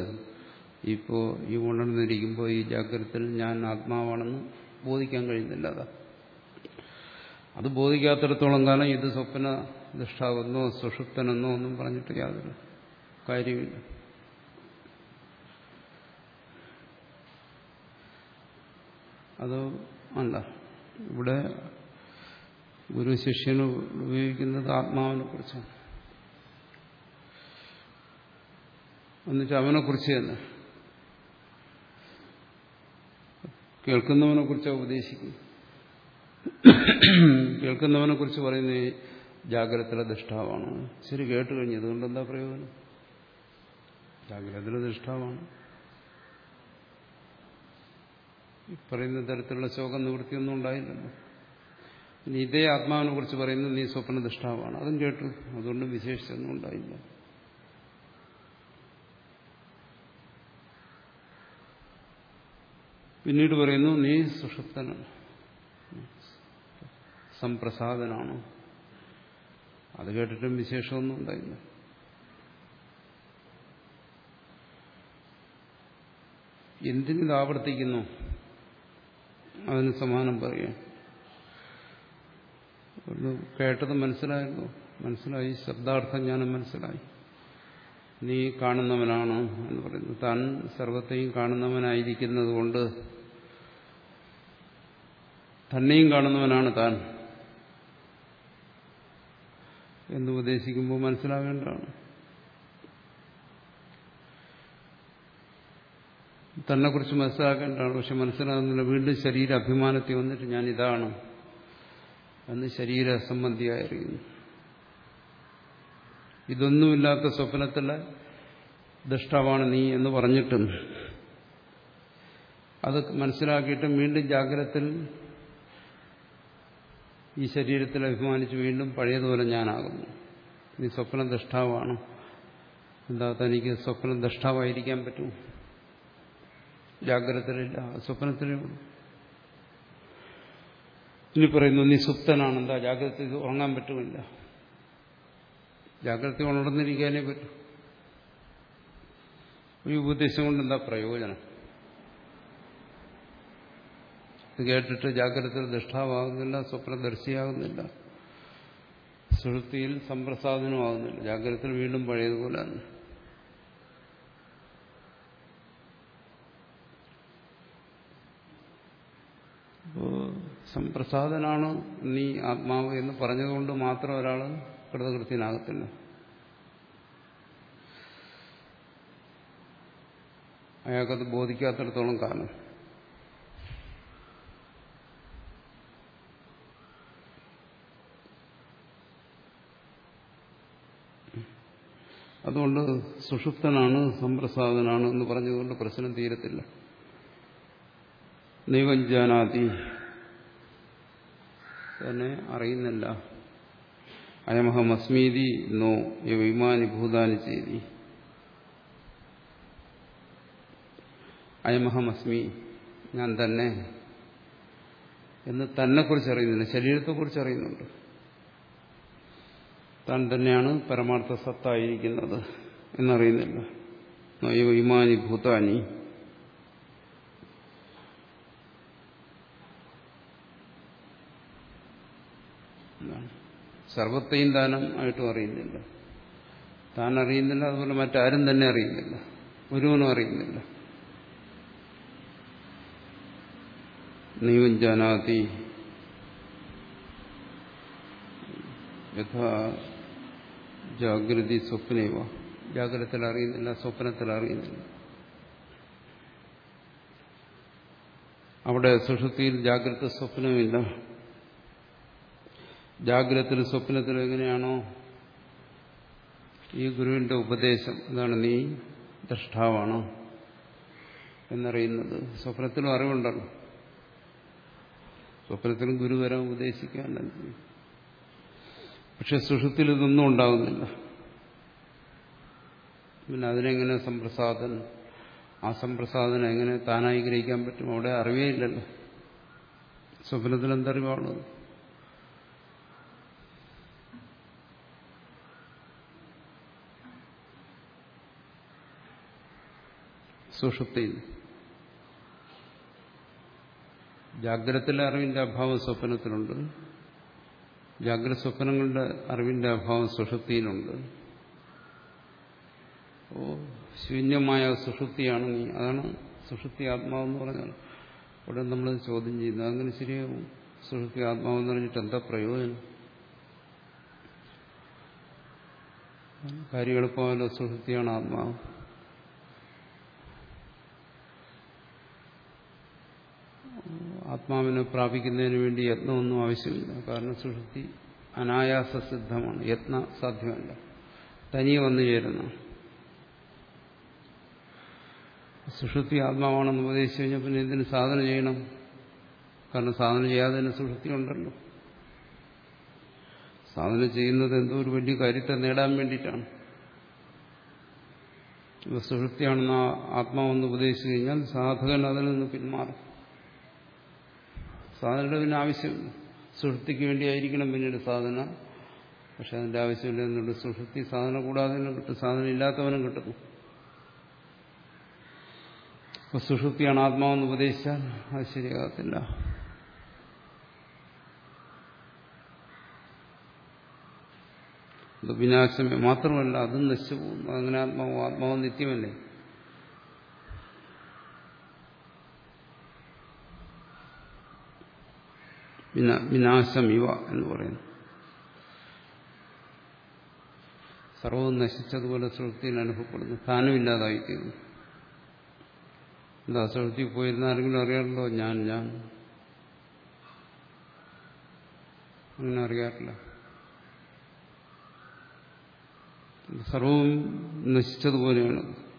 ഇപ്പോൾ ഈ ഉണർന്നിരിക്കുമ്പോൾ ഈ ജാഗ്രതത്തിൽ ഞാൻ ആത്മാവാണെന്ന് ബോധിക്കാൻ കഴിയുന്നില്ല അതാ? അത് ബോധിക്കാത്തിടത്തോളം കാലം ഇത് സ്വപ്ന ദൃഷ്ടാവെന്നോ സുഷുപ്തനെന്നോ ഒന്നും പറഞ്ഞിട്ട് യാതൊരു കാര്യമില്ല. അത് അല്ല. ഇവിടെ ഗുരു ശിഷ്യന് ഉപയോഗിക്കുന്നത് ആത്മാവിനെ കുറിച്ചാണ്. എന്നുവെച്ചാൽ അവനെ കുറിച്ച് തന്നെ. കേൾക്കുന്നവനെ കുറിച്ചാണ് ഉപദേശിക്കുന്നത്. കേൾക്കുന്നവനെ കുറിച്ച് പറയുന്ന ജാഗ്രതയുടെ ദൃഷ്ടാവാണ്. ശരി കേട്ട് കഴിഞ്ഞു അതുകൊണ്ട് എന്താ പ്രയോജനം? ജാഗ്രതയുടെ ദൃഷ്ടാവാണ്. പറയുന്ന തരത്തിലുള്ള ശോകം നിവൃത്തിയൊന്നും ഉണ്ടായില്ലല്ലോ. ഇനി ഇതേ ആത്മാവിനെ കുറിച്ച് പറയുന്നത് നീ സ്വപ്ന ദൃഷ്ടാവാണ്. അതും കേട്ടു. അതുകൊണ്ടും വിശേഷിച്ചൊന്നും ഉണ്ടായില്ല. പിന്നീട് പറയുന്നു നീ സുഷുപ്തനാണ്. സംപ്രസാദനാണ്? അത് കേട്ടിട്ടും വിശേഷമൊന്നും ഉണ്ടായില്ല. എന്തിനിത് ആവർത്തിക്കുന്നു? അതിന് സമാനം പറയാം. ഒന്ന് കേട്ടത് മനസ്സിലായല്ലോ. മനസ്സിലായി. ശബ്ദാർത്ഥം ഞാനും മനസ്സിലായി. നീ കാണുന്നവനാണ് എന്ന് പറയുന്നു. താൻ സർവത്തെയും കാണുന്നവനായിരിക്കുന്നത് കൊണ്ട് തന്നെയും കാണുന്നവനാണ് താൻ. എന്ന് ഉപദേശിക്കുമ്പോൾ മനസ്സിലാവേണ്ടതാണ്. തന്നെക്കുറിച്ച് മനസ്സിലാക്കേണ്ടതാണ്. പക്ഷെ മനസ്സിലാകുന്നില്ല. വീണ്ടും ശരീര അഭിമാനത്തിൽ വന്നിട്ട് ഞാൻ ഇതാണ് എന്ന് ശരീര സംബന്ധിയായി അറിയുന്നു ഇതൊന്നുമില്ലാത്ത സ്വപ്നത്തിലെ ദൃഷ്ടാവാണ് നീ എന്ന് പറഞ്ഞിട്ടും അത് മനസ്സിലാക്കിയിട്ടും വീണ്ടും ജാഗ്രതത്തിൽ ഈ ശരീരത്തിൽ അഭിമാനിച്ച് വീണ്ടും പഴയതുപോലെ ഞാനാകുന്നു. നീ സ്വപ്ന ദൃഷ്ടാവാണ്. എന്താ തനിക്ക് സ്വപ്ന ദൃഷ്ടാവായിരിക്കാൻ പറ്റും? ജാഗ്രതയിലില്ല. സ്വപ്നത്തിലേ ഇനി പറയുന്നു നീ സുപ്തനാണ്. എന്താ ജാഗ്രത ഉറങ്ങാൻ പറ്റുമില്ല? ജാഗ്രത ഉണർന്നിരിക്കാനേ പറ്റും. ഈ ഉപദേശം കൊണ്ട് എന്താ പ്രയോജനം? ഇത് കേട്ടിട്ട് ജാഗ്രത ദൃഷ്ടാവാകുന്നില്ല സ്വപ്നദർശിയാകുന്നില്ല. സുഹൃത്തിയിൽ സംപ്രസാദനമാകുന്നില്ല ജാഗ്രതയിൽ വീണ്ടും പഴയതുപോലെയാണ്. സമ്പ്രസാദനാണ് നീ ആത്മാവ് എന്ന് പറഞ്ഞതുകൊണ്ട് മാത്രം ഒരാൾ കൃതകൃത്യനാകത്തില്ല. അയാൾക്കത് ബോധിക്കാത്തിടത്തോളം കാലം. അതുകൊണ്ട് സുഷുപ്തനാണ് സമ്പ്രസാദനാണ് എന്ന് പറഞ്ഞതുകൊണ്ട് പ്രശ്നം തീരത്തില്ല. നൈവഞ്ചാനാതി തന്നെ അറിയുന്നില്ല. അയമഹമസ്മീതി നോ വിമാനി ഭൂതാനി ചെയ്തി. അയമഹമസ്മി ഞാൻ തന്നെ. എന്ന് തന്നെക്കുറിച്ച് അറിയുന്നില്ല. ശരീരത്തെ കുറിച്ച് അറിയുന്നുണ്ട്. താൻ തന്നെയാണ് പരമാർത്ഥ സത്തായിരിക്കുന്നത് എന്നറിയുന്നില്ല. ഇമാനി ഭൂതാനി. സർവത്തെയും താനം ആയിട്ടും അറിയുന്നില്ല. താൻ അറിയുന്നില്ല അതുപോലെ മറ്റാരും തന്നെ അറിയുന്നില്ല. ഒരുവനും അറിയുന്നില്ല. നീവും ജാനാതി. യഥാ ജാഗ്രതി സ്വപ്നേവ. ജാഗ്രതത്തിൽ അറിയുന്നില്ല സ്വപ്നത്തിൽ അറിയുന്നില്ല. അവിടെ സുഷുതിയിൽ ജാഗ്രത സ്വപ്നമില്ല. ജാഗ്രതത്തിലും സ്വപ്നത്തിലും എങ്ങനെയാണോ ഈ ഗുരുവിന്റെ ഉപദേശം അതാണ് നീ ദ്രഷ്ടാവാണോ എന്നറിയുന്നത്. സ്വപ്നത്തിലും അറിവുണ്ടല്ലോ. സ്വപ്നത്തിലും ഗുരു വരാൻ ഉപദേശിക്കാൻ പക്ഷെ സുഷുത്തിൽ ഇതൊന്നും ഉണ്ടാകുന്നില്ല. പിന്നെ അതിനെങ്ങനെ സംപ്രസാദൻ ആ സംപ്രസാദനം എങ്ങനെ താനായി ഗ്രഹിക്കാൻ പറ്റും? അവിടെ അറിവേ ഇല്ലല്ലോ. സ്വപ്നത്തിൽ എന്തറിവാണത് സുഷുപ്തി ജാഗ്രതത്തിലെ അറിവിന്റെ അഭാവം സ്വപ്നത്തിലുണ്ട്. ജാഗ്രത സ്വപ്നങ്ങളുടെ അറിവിന്റെ അഭാവം സുഷുപ്തിയിലുണ്ട്. ഓ ശൂന്യമായ സുഷുപ്തിയാണ് നീ. അതാണ് സുഷുപ്തി ആത്മാവെന്ന് പറഞ്ഞാൽ ഉടൻ നമ്മൾ ചോദ്യം ചെയ്യുന്നത് അങ്ങനെ ശരിയാവും. സുഷുപ്തി ആത്മാവെന്ന് പറഞ്ഞിട്ട് എന്താ പ്രയോജനം? കാര്യം എളുപ്പമല്ലോ. സുഷുപ്തിയാണ് ആത്മാവ്. ആത്മാവിനെ പ്രാപിക്കുന്നതിന് വേണ്ടി യത്നമൊന്നും ആവശ്യമില്ല. കാരണം സുഷുപ്തി അനായാസ സിദ്ധമാണ് യത്ന സാധ്യമല്ല. തനിയെ വന്നു ചേരുന്ന. സുഷുപ്തി ആത്മാവാണെന്ന് ഉപദേശിച്ചു കഴിഞ്ഞാൽ പിന്നെ ഇതിന് സാധന ചെയ്യണം? കാരണം സാധന ചെയ്യാതെ തന്നെ സുഷുപ്തി ഉണ്ടല്ലോ. സാധന ചെയ്യുന്നത് എന്തോ ഒരു വലിയ കാര്യത്തെ നേടാൻ വേണ്ടിയിട്ടാണ്. സുഷുതിയാണെന്ന് ആത്മാവെന്ന് ഉപദേശിച്ചു കഴിഞ്ഞാൽ സാധകൻ അതിൽ നിന്ന് പിന്മാറും. സാധനയുടെ പിന്നെ സുഹൃത്തിക്ക് വേണ്ടി വേണ്ടിയായിരിക്കണം പിന്നീട് സാധന. പക്ഷെ അതിന്റെ ആവശ്യമില്ല എന്നുണ്ട്. സുഹൃത്തി സാധന കൂടാതെ കിട്ടും. സാധനം ഇല്ലാത്തവനും കിട്ടുന്നു അപ്പൊ സുഷുപ്തിയാണ് ആത്മാവെന്ന് ഉപദേശിച്ചാൽ അത് ശരിയാകത്തില്ല. വിനാശമേ മാത്രമല്ല അതും നശിച്ചു പോകും അങ്ങനെ ആത്മാവ് ആത്മാവ് നിത്യമല്ലേ? വിനാശം ഇവ എന്ന് പറയുന്നു. സർവവും നശിച്ചതുപോലെ സുഹൃത്തിയിൽ അനുഭവപ്പെടുന്നു. സ്ഥാനമില്ലാതായിത്തീരുന്നു എന്താ സുഹൃത്തി പോയിരുന്ന ആരെങ്കിലും അറിയാറുണ്ടോ? ഞാൻ ഞാൻ. അങ്ങനെ അറിയാറില്ല. സർവവും നശിച്ചതുപോലെയാണ്.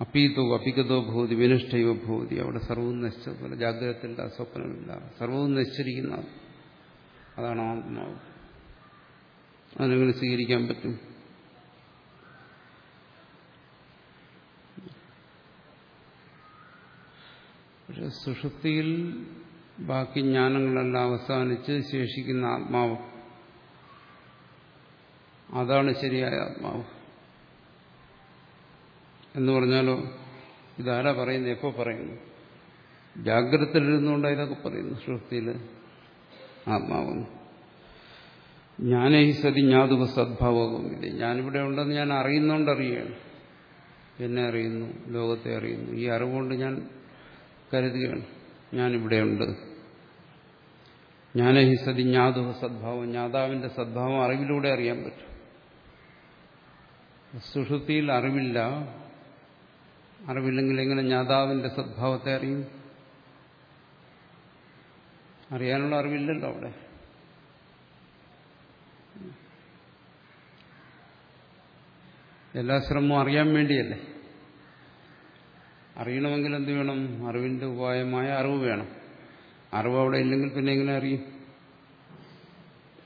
അപ്പീതോ അപ്പിക്കതോ ഭൂതി വിനിഷ്ഠയോ ഭൂതി. അവിടെ സർവവും നശിച്ചതുപോലെ ജാഗ്രതയില്ല സ്വപ്നമില്ല സർവവും നശിച്ചിരിക്കുന്ന അതാണ് ആത്മാവ്. അതിനെങ്ങനെ സ്വീകരിക്കാൻ പറ്റും? പക്ഷെ സുഷുപ്തിയിൽ ബാക്കി ജ്ഞാനങ്ങളെല്ലാം അവസാനിച്ച് ശേഷിക്കുന്ന ആത്മാവ്. അതാണ് ശരിയായ ആത്മാവ്. എന്ന് പറഞ്ഞാലോ ഇതാരാ പറയുന്നത് എപ്പോ പറയുന്നു? ജാഗ്രതയിലിരുന്നുകൊണ്ട് ഇതൊക്കെ പറയുന്നു സൃഷ്ടിയിൽ ആത്മാവെന്ന് ഞാനേ സതി ഞാതുവ സദ്ഭാവവും ഇത് ഞാനിവിടെ ഉണ്ടെന്ന് ഞാൻ അറിയുന്നോണ്ട് അറിയുകയാണ്. എന്നെ അറിയുന്നു ലോകത്തെ അറിയുന്നു. ഈ അറിവുകൊണ്ട് ഞാൻ കരുതുകയാണ് ഞാനിവിടെയുണ്ട് ജ്ഞാനേ സതി ഞാതു സദ്ഭാവം ജ്ഞാതാവിന്റെ സദ്ഭാവം അറിവിലൂടെ അറിയാൻ പറ്റും. സുഷുതിയിൽ അറിവില്ല അറിവില്ലെങ്കിൽ എങ്ങനെ ജ്ഞാതാവിന്റെ സ്വഭാവത്തെ അറിയും? അറിയാനുള്ള അറിവില്ലല്ലോ അവിടെ. എല്ലാ ശ്രമവും അറിയാൻ വേണ്ടിയല്ലേ? അറിയണമെങ്കിൽ എന്ത് വേണം? അറിവിന്റെ ഉപായമായ അറിവ് വേണം. അറിവ് അവിടെ ഇല്ലെങ്കിൽ പിന്നെ എങ്ങനെ അറിയും?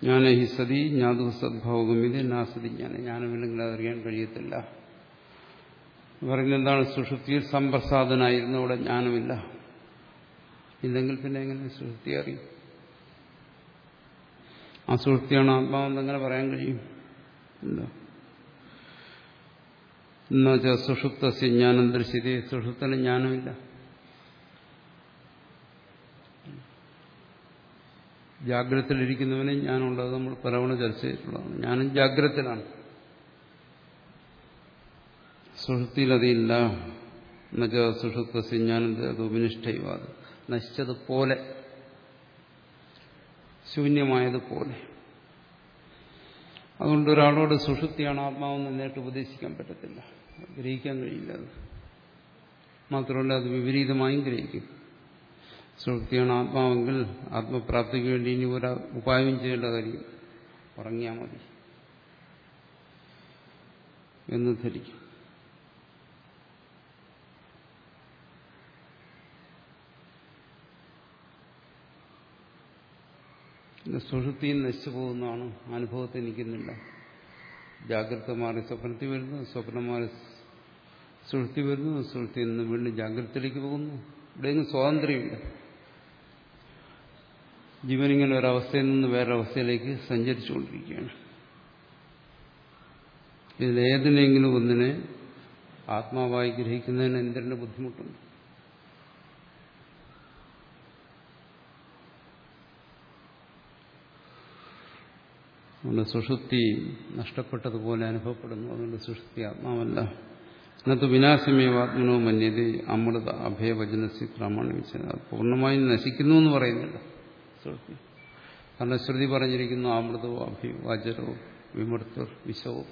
ഞാൻ ഹിസതി ജ്ഞാതു സദ്ഭാവഗമ്യത നാസതി ഞാൻ ജ്ഞാനമില്ലെങ്കിൽ അതറിയാൻ കഴിയത്തില്ല. പറയുന്നത് എന്താണ്? സുഷുപ്തിയിൽ സമ്പ്രസാദനായിരുന്നു. അവിടെ ജ്ഞാനമില്ല. ഇല്ലെങ്കിൽ പിന്നെ എങ്ങനെ സുഷുപ്തി അറിയും? ആ സുഷുപ്തിയാണ് ആത്മാവെന്നെങ്ങനെ പറയാൻ കഴിയും? എന്താ? എന്നുവെച്ചാൽ സുഷുപ്തസ്യ ജ്ഞാനം ദർശിതേ. സുഷുപ്തന് ജ്ഞാനമില്ല. ജാഗ്രതയിലിരിക്കുന്നവനെ ജ്ഞാനമുള്ളത് നമ്മൾ പലവണ ചർച്ച ചെയ്തിട്ടുള്ളതാണ്. ഞാനും ജാഗ്രതത്തിലാണ്. സുഷുപ്തിയിൽ അതില്ല എന്നുവെച്ചാൽ സുഷുപ്തസ്യ ജ്ഞാനം അത് വിനിഷ്ഠയുവാത് നശിച്ചതുപോലെ. ശൂന്യമായതുപോലെ. അതുകൊണ്ട് ഒരാളോട് സുഷുപ്തിയാണ് ആത്മാവെന്ന് നേരിട്ട് ഉപദേശിക്കാൻ പറ്റത്തില്ല. ഗ്രഹിക്കാൻ കഴിയില്ല അത്. മാത്രമല്ല അത് വിപരീതമായും ഗ്രഹിക്കും. സുഷുപ്തിയാണ് ആത്മാവെങ്കിൽ ആത്മപ്രാപ്തിക്ക് വേണ്ടി ഇനി ഒരു ഉപായം ചെയ്യേണ്ട കാര്യം ഉറങ്ങിയാൽ മതി. എന്ന് ധരിക്കും. സുഷുപ്തിയും നശിച്ചു പോകുന്നതാണ് അനുഭവത്തെ നിൽക്കുന്നില്ല ജാഗ്രത മാറി സ്വപ്നത്തിൽ വരുന്നു സ്വപ്നം മാറി സുഷുപ്തി വരുന്നു സുഷുപ്തിയിൽ നിന്ന് വീണ്ടും ജാഗ്രതയിലേക്ക് പോകുന്നു. ഇവിടെയെങ്കിലും സ്വാതന്ത്ര്യമില്ല ജീവനിങ്ങനെ ഒരവസ്ഥയിൽ നിന്ന് വേറൊരവസ്ഥയിലേക്ക് സഞ്ചരിച്ചുകൊണ്ടിരിക്കുകയാണ്. ഇതിലേതിനെങ്കിലും ഒന്നിനെ ആത്മാവായി ഗ്രഹിക്കുന്നതിന് എന്തിന്റെ ബുദ്ധിമുട്ടുണ്ട്? അതുകൊണ്ട് സുഷുപ്തി നഷ്ടപ്പെട്ടതുപോലെ അനുഭവപ്പെടുന്നു. അതുകൊണ്ട് സുഷുപ്തി ആത്മാവല്ല. അതിനകത്ത് വിനാശമേവാത്മനോ മന്യത അമൃത അഭയവചനസി പ്രാമാണിച്ചത് അത് പൂർണമായും നശിക്കുന്നു എന്ന് പറയുന്നില്ല ശ്രുതി കാരണം ശ്രുതി പറഞ്ഞിരിക്കുന്നു അമൃതവും അഭിവാചരവും വിമൃത്തർ വിശോക.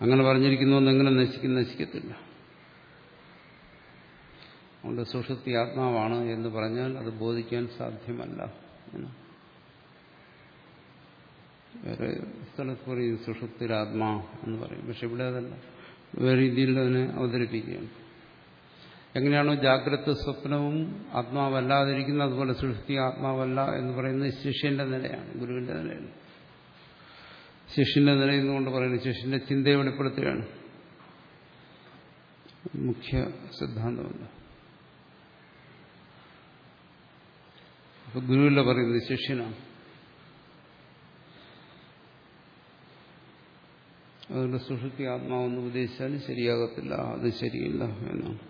അങ്ങനെ പറഞ്ഞിരിക്കുന്നു എങ്ങനെ നശിക്കും നശിക്കത്തില്ല. അതുകൊണ്ട് സുഷുപ്തി ആത്മാവാണ് എന്ന് പറഞ്ഞാൽ അത് ബോധിക്കാൻ സാധ്യമല്ല വേറെ സ്ഥലത്ത് പറയും സുഷുപ്തിരാത്മാ എന്ന് പറയും. പക്ഷെ ഇവിടെ അതല്ല. വേറെ രീതിയിൽ അതിനെ അവതരിപ്പിക്കുകയാണ്. എങ്ങനെയാണോ ജാഗ്രത സ്വപ്നവും ആത്മാവല്ലാതിരിക്കുന്നത് അതുപോലെ സുഷുപ്തി ആത്മാവല്ല എന്ന് പറയുന്നത് ശിഷ്യന്റെ നിലയാണ് ഗുരുവിന്റെ നിലയാണ്. ശിഷ്യന്റെ നിലയിൽ നിന്നുകൊണ്ട് പറയുന്നത്? ശിഷ്യന്റെ ചിന്തയെ വെളിപ്പെടുത്തുകയാണ്. മുഖ്യ സിദ്ധാന്തമല്ല അപ്പൊ പറയുന്നത് ശിഷ്യനാണ്. അതുകൊണ്ട് സുഷുപ്തി ആത്മാവെന്ന് ഉപദേശിച്ചാലും ശരിയാകത്തില്ല അത് ശരിയില്ല എന്നാണ്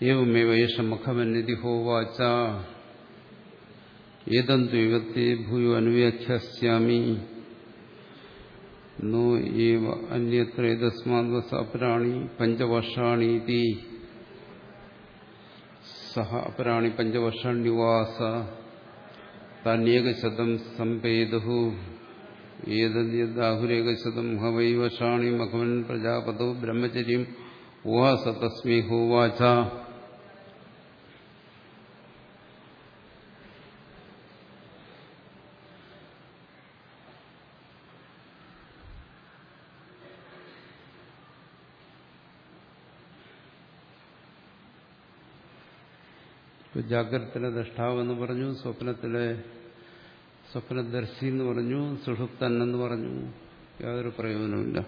ഏവമേവ യേശ മുഖമന്യതി ഹോവാച ഏതന്തു യുവത്തെ ഭൂയോ അനുവ്യാഖ്യാസ്യാമി നോ ഏവ അന്യത്ര ഏതസ്മാത്വസപരാണി പഞ്ചവർഷാണീതി സഹ അപരാണി പഞ്ചവർഷാണ്യുവാസ താന്യേകശതം സംപേദു ഏതദ്യദാഹുരേകശതം ഹവൈവഷാണി മഖവൻ പ്രജാപതോ ബ്രഹ്മചര്യം ഉവാസ തസ്മി ഹോവാച ജാഗ്രത്തിലെ ദഷ്ടാവെന്ന് പറഞ്ഞു സ്വപ്നത്തിലെ സ്വപ്നദർശി എന്ന് പറഞ്ഞു സുഷുപ്തൻ എന്ന് പറഞ്ഞു. യാതൊരു പ്രയോജനമില്ല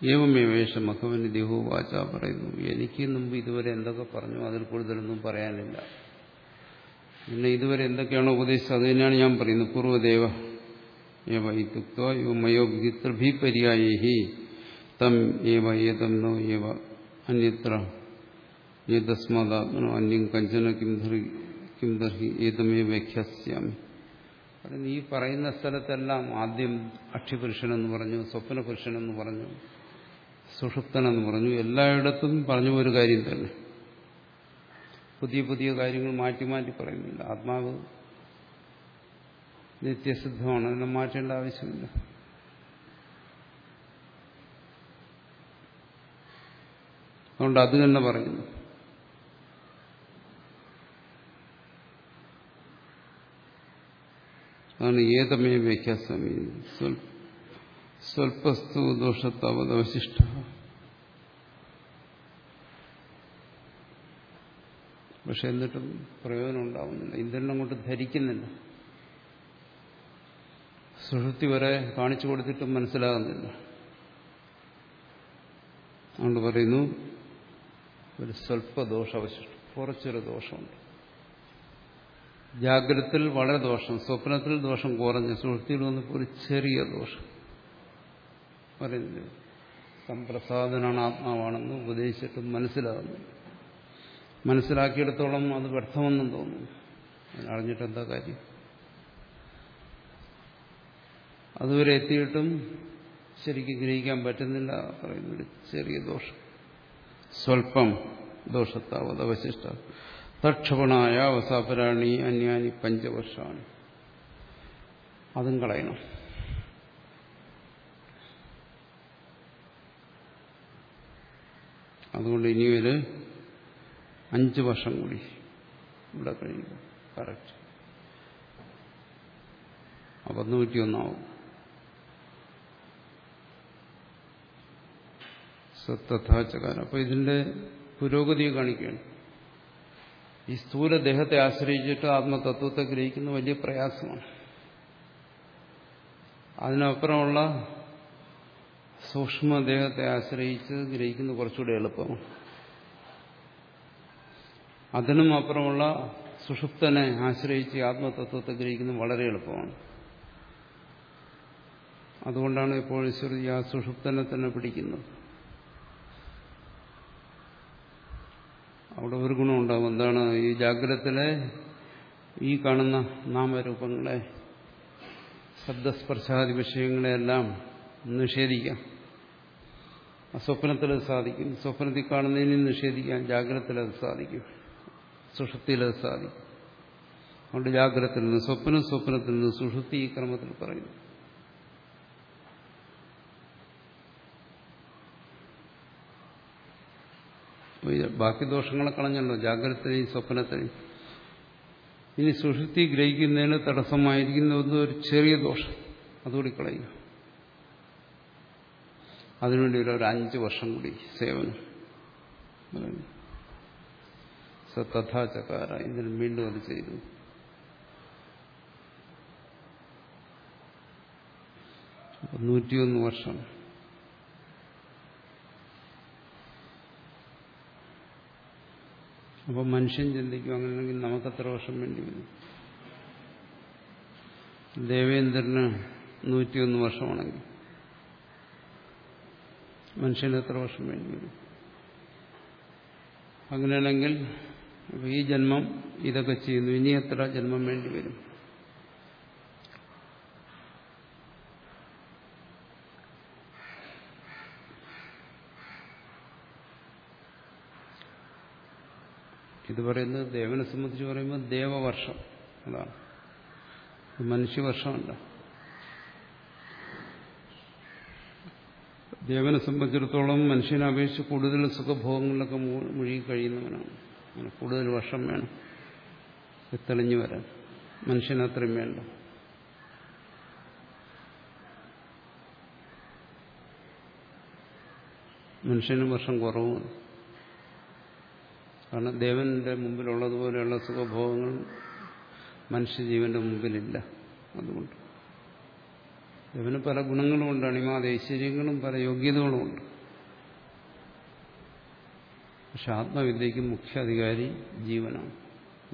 ഏവമേവേഷം മഖവന് ദേഹു വാച പറയുന്നു. എനിക്ക് മുമ്പ് ഇതുവരെ എന്തൊക്കെ പറഞ്ഞു അതിൽ കൂടുതലൊന്നും പറയാനില്ല. പിന്നെ ഇതുവരെ എന്തൊക്കെയാണോ ഉപദേശിച്ചത് അത് തന്നെയാണ് ഞാൻ പറയുന്നത്. പൂർവദേവ ഏവ ഇത്യുക്ത യുമയോ വിത്രഭിപര്യായി തം ഏവ ഏതം നോ ഏവ അന്യത്ര. ഏതസ്മാതാത്മനോ അന്യം കഞ്ചന കിം ധരി കിം ദർഹി ഏതമേ വ്യാഖ്യാസ്യാമി. ഈ പറയുന്ന സ്ഥലത്തെല്ലാം ആദ്യം അക്ഷിപുരുഷനെന്ന് പറഞ്ഞു സ്വപ്നപുരുഷനെന്ന് പറഞ്ഞു സുഷുപ്തനെന്ന് പറഞ്ഞു എല്ലായിടത്തും പറഞ്ഞു ഒരു കാര്യം തന്നെ. പുതിയ പുതിയ കാര്യങ്ങൾ മാറ്റി മാറ്റി പറയുന്നില്ല ആത്മാവ് നിത്യസിദ്ധമാണ് അതിനെ മാറ്റേണ്ട ആവശ്യമില്ല. അതുകൊണ്ട് അത് തന്നെ പറയുന്നു. അതാണ് ഏതമേ വ്യാഖ്യാസ്വാമി സ്വൽപ്പസ്തു ദോഷത്താവതവശിഷ്ട പക്ഷെ എന്നിട്ടും പ്രയോജനം ഉണ്ടാവുന്നില്ല. ഇന്ദ്രനെ കൊണ്ട് ധരിക്കുന്നില്ല. സുഹൃത്തി വരെ കാണിച്ചു കൊടുത്തിട്ടും മനസ്സിലാകുന്നില്ല. അതുകൊണ്ട് പറയുന്നു ഒരു സ്വല്പ ദോഷാവശിഷ്ടം കുറച്ചൊരു ദോഷമുണ്ട്. ജാഗ്രതത്തിൽ വളരെ ദോഷം. സ്വപ്നത്തിൽ ദോഷം കുറഞ്ഞ് സുഹൃത്തിയിൽ വന്നപ്പോൾ ഒരു ചെറിയ ദോഷം. പറയുന്നത് സംപ്രസാദനാണ് ആത്മാവാണെന്ന് ഉപദേശിച്ചിട്ടും മനസ്സിലാകുന്നു മനസ്സിലാക്കിയെടുത്തോളം അത് വ്യർത്ഥമെന്നും തോന്നുന്നു. അറിഞ്ഞിട്ട് എന്താ കാര്യം? അതുവരെ എത്തിയിട്ടും ശരിക്കും ഗ്രഹിക്കാൻ പറ്റുന്നില്ല പറയുന്നൊരു ചെറിയ ദോഷം. സ്വൽപ്പം ദോഷത്താവത് അവശിഷ്ട. തക്ഷപണായ അവസാപരാണി അന്യാനി പഞ്ചവർഷാണ്. അതും കളയണം. അതുകൊണ്ട് ഇനി ഒരു അഞ്ച് വർഷം കൂടി ഇവിടെ കഴിയുക കറക്റ്റ്. അപ്പം നൂറ്റിയൊന്നാവും. സത്തഥാചകാരം അപ്പൊ ഇതിന്റെ പുരോഗതിയെ കാണിക്കുകയാണ്. ഈ സ്ഥൂലദേഹത്തെ ആശ്രയിച്ചിട്ട് ആത്മതത്വത്തെ ഗ്രഹിക്കുന്ന വലിയ പ്രയാസമാണ്. അതിനപ്പുറമുള്ള സൂക്ഷ്മദേഹത്തെ ആശ്രയിച്ച് ഗ്രഹിക്കുന്ന കുറച്ചുകൂടെ എളുപ്പമാണ്. അതിനും അപ്പുറമുള്ള സുഷുപ്തനെ ആശ്രയിച്ച് ആത്മതത്വത്തെ ഗ്രഹിക്കുന്നത് വളരെ എളുപ്പമാണ്. അതുകൊണ്ടാണ് ഇപ്പോൾ ഈശ്വരി ആ സുഷുപ്തനെ തന്നെ പിടിക്കുന്നത്. അവിടെ ഒരു ഗുണമുണ്ടാകും എന്താണ് ഈ ജാഗ്രതത്തിലെ ഈ കാണുന്ന നാമരൂപങ്ങളെ ശബ്ദസ്പർശാദി വിഷയങ്ങളെല്ലാം നിഷേധിക്കാം. സ്വപ്നത്തിൽ അത് സാധിക്കും. സ്വപ്നത്തിൽ കാണുന്നതിനെ നിഷേധിക്കാൻ ജാഗ്രതത്തിൽ അത് സാധിക്കും. സുഷുപ്തിയിൽ അത് സാധിക്കും. അതുകൊണ്ട് ജാഗ്രതത്തിൽ നിന്ന് സ്വപ്നം സ്വപ്നത്തിൽ നിന്ന് സുഷുപ്തി ഈ ക്രമത്തിൽ പറയുന്നു. ബാക്കി ദോഷങ്ങളെ കളഞ്ഞല്ലോ ജാഗ്രതയും സ്വപ്നത്തെയും. ഇനി സുഷുപ്തി ഗ്രഹിക്കുന്നതിന് തടസ്സമായിരിക്കുന്ന ഒരു ചെറിയ ദോഷം. അതുകൂടി കളയുക. അതിനുവേണ്ടി ഒരു അഞ്ച് വർഷം കൂടി സേവനം. സ ഇതിന് വീണ്ടും അത് ചെയ്തു. നൂറ്റിയൊന്ന് വർഷം. അപ്പം മനുഷ്യൻ ചിന്തിക്കും അങ്ങനെയാണെങ്കിൽ നമുക്കത്ര വർഷം വേണ്ടി വരും. ദേവേന്ദ്രന് നൂറ്റിയൊന്ന് വർഷമാണെങ്കിൽ മനുഷ്യന് എത്ര വർഷം വേണ്ടി വരും? അങ്ങനെയാണെങ്കിൽ ഈ ജന്മം ഇതൊക്കെ ചെയ്യുന്നു. ഇനി എത്ര ജന്മം വേണ്ടി വരും? ഇത് പറയുന്നത് ദേവനെ സംബന്ധിച്ച് പറയുമ്പോൾ ദേവവർഷം അതാണ്. മനുഷ്യവർഷമല്ല. ദേവനെ സംബന്ധിച്ചിടത്തോളം മനുഷ്യനെ അപേക്ഷിച്ച് കൂടുതൽ സുഖഭോഗങ്ങളിലൊക്കെ മുഴുകി കഴിയുന്നവനാണ്. കൂടുതൽ വർഷം വേണം തെളിഞ്ഞു വരാൻ. മനുഷ്യന് അത്രയും വേണ്ട. മനുഷ്യന് വർഷം കുറവും കാരണം ദേവന്റെ മുമ്പിലുള്ളതുപോലെയുള്ള സുഖഭോഗങ്ങൾ മനുഷ്യജീവന്റെ മുമ്പിലില്ല. അതുകൊണ്ട് ദേവന് പല ഗുണങ്ങളുമുണ്ട് അണിമാത ഐശ്വര്യങ്ങളും പല യോഗ്യതകളുമുണ്ട് പക്ഷെ ആത്മവിദ്യയ്ക്ക് മുഖ്യ അധികാരി ജീവനാണ്.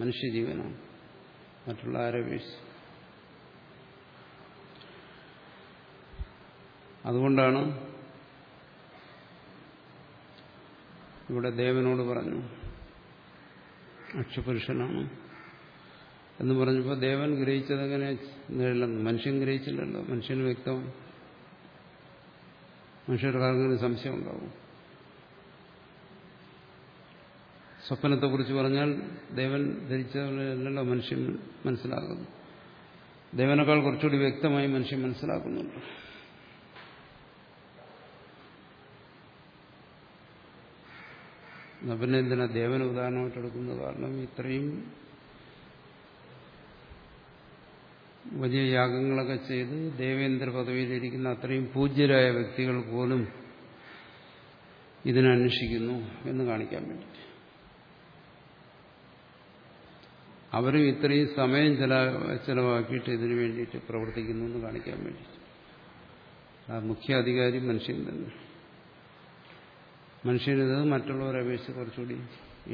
മനുഷ്യജീവനാണ്. മറ്റുള്ള ആരപേക്ഷിച്ച് അതുകൊണ്ടാണ് ഇവിടെ ദേവനോട് പറഞ്ഞു അക്ഷപുരുഷനാണ്. എന്ന് പറഞ്ഞപ്പോൾ ദേവൻ ഗ്രഹിച്ചത് എങ്ങനെ നിഴലെന്ന് മനുഷ്യൻ ഗ്രഹിച്ചില്ലല്ലോ. മനുഷ്യന് വ്യക്തമാണ് മനുഷ്യരുടെ ആർക്കെങ്കിലും സംശയം ഉണ്ടാവും. സ്വപ്നത്തെക്കുറിച്ച് പറഞ്ഞാൽ ദേവൻ ധരിച്ചല്ലോ മനുഷ്യൻ മനസ്സിലാകുന്നു. ദേവനേക്കാൾ കുറച്ചുകൂടി വ്യക്തമായി മനുഷ്യൻ മനസ്സിലാക്കുന്നുണ്ട്. പിന്നെ എന്തിനാ ദേവൻ ഉദാഹരണമായിട്ട് എടുക്കുന്നത്? കാരണം ഇത്രയും വലിയ യാഗങ്ങളൊക്കെ ചെയ്ത് ദേവേന്ദ്ര പദവിയിലിരിക്കുന്ന അത്രയും പൂജ്യരായ വ്യക്തികൾ പോലും ഇതിനന്വേഷിക്കുന്നു എന്ന് കാണിക്കാൻ വേണ്ടി അവരും ഇത്രയും സമയം ചില ചിലവാക്കിയിട്ട് ഇതിനു വേണ്ടിയിട്ട് പ്രവർത്തിക്കുന്നു എന്ന് കാണിക്കാൻ വേണ്ടി ആ മുഖ്യാധികാരി മനുഷ്യൻ തന്നെ. മനുഷ്യനിത് മറ്റുള്ളവരെ അപേക്ഷിച്ച് കുറച്ചുകൂടി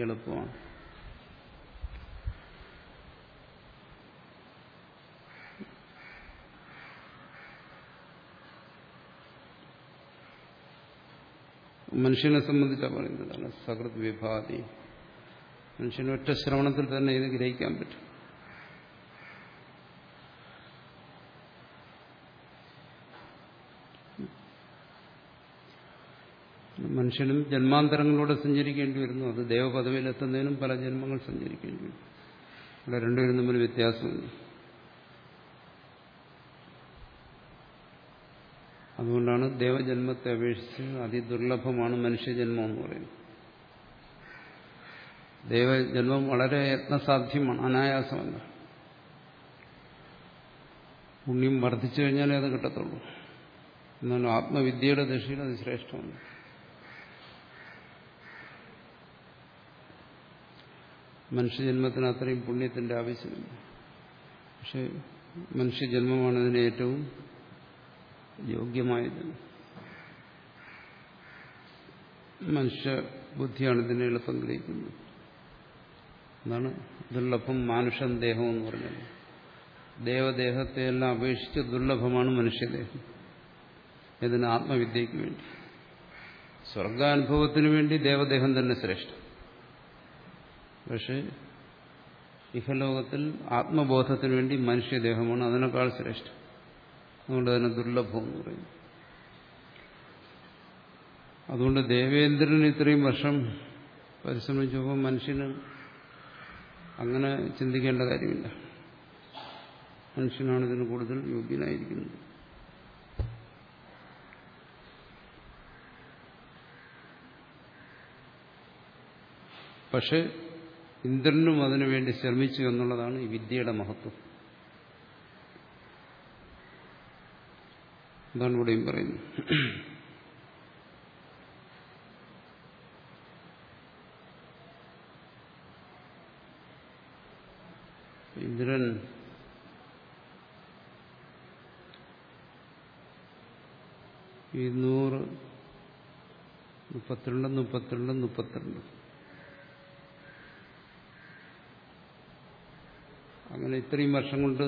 എളുപ്പമാണ്. മനുഷ്യനെ സംബന്ധിച്ചാണ് പറയുന്നതാണ് സകൃത് വിഭാതി. മനുഷ്യന് ഒറ്റ ശ്രവണത്തിൽ തന്നെ ഇത് ഗ്രഹിക്കാൻ പറ്റും. മനുഷ്യനും ജന്മാന്തരങ്ങളിലൂടെ സഞ്ചരിക്കേണ്ടി വരുന്നു. അത് ദേവപദവിയിലെത്തുന്നതിനും പല ജന്മങ്ങൾ സഞ്ചരിക്കേണ്ടി വരും. ഇവിടെ രണ്ടുപേരും തമ്മിൽ വ്യത്യാസമുണ്ട്. അതുകൊണ്ടാണ് ദേവജന്മത്തെ അപേക്ഷിച്ച് അതിദുർലഭമാണ് മനുഷ്യജന്മം എന്ന് പറയുന്നത്. ദേവജന്മം വളരെ യത്നസാധ്യമാണ് അനായാസമല്ല. പുണ്യം വർദ്ധിച്ചു കഴിഞ്ഞാലേ അത് കിട്ടത്തുള്ളൂ. എന്നാലും ആത്മവിദ്യയുടെ ദൃഷ്ടിയിൽ അത് ശ്രേഷ്ഠമാണ് മനുഷ്യജന്മത്തിന് അത്രയും പുണ്യത്തിന്റെ ആവശ്യമില്ല. പക്ഷെ മനുഷ്യജന്മമാണ് ഇതിന് ഏറ്റവും യോഗ്യമായത്. മനുഷ്യ ബുദ്ധിയാണ് ഇതിനെ എളുപ്പം ഗ്രഹിക്കുന്നത്. എന്നാണ് ദുർലഭം മാനുഷൻ ദേഹം എന്ന് പറഞ്ഞത്. ദേവദേഹത്തെയെല്ലാം അപേക്ഷിച്ച് ദുർലഭമാണ് മനുഷ്യദേഹം. ഇതിന് ആത്മവിദ്യയ്ക്ക് വേണ്ടി. സ്വർഗാനുഭവത്തിന് വേണ്ടി ദേവദേഹം തന്നെ ശ്രേഷ്ഠം. പക്ഷെ ഇഹലോകത്തിൽ ആത്മബോധത്തിന് വേണ്ടി മനുഷ്യദേഹമാണ് അതിനേക്കാൾ ശ്രേഷ്ഠം. അതുകൊണ്ട് അതിനെ ദുർലഭം എന്ന് അതുകൊണ്ട് ദേവേന്ദ്രൻ ഇത്രയും വർഷം പരിശ്രമിച്ചപ്പോൾ മനുഷ്യന് അങ്ങനെ ചിന്തിക്കേണ്ട കാര്യമില്ല. മനുഷ്യനാണ് ഇതിന് കൂടുതൽ യോഗ്യനായിരിക്കുന്നത്. പക്ഷെ ഇന്ദ്രനും അതിനു വേണ്ടി ശ്രമിച്ചു എന്നുള്ളതാണ് ഈ വിദ്യയുടെ മഹത്വം. അതാണ് ഇവിടെയും പറയുന്നത്. ഇന്ദ്രൻ ഇരുന്നൂറ് മുപ്പത്തിരണ്ട് മുപ്പത്തിരണ്ട് മുപ്പത്തിരണ്ട്. അങ്ങനെ ഇത്രയും വർഷം കൊണ്ട്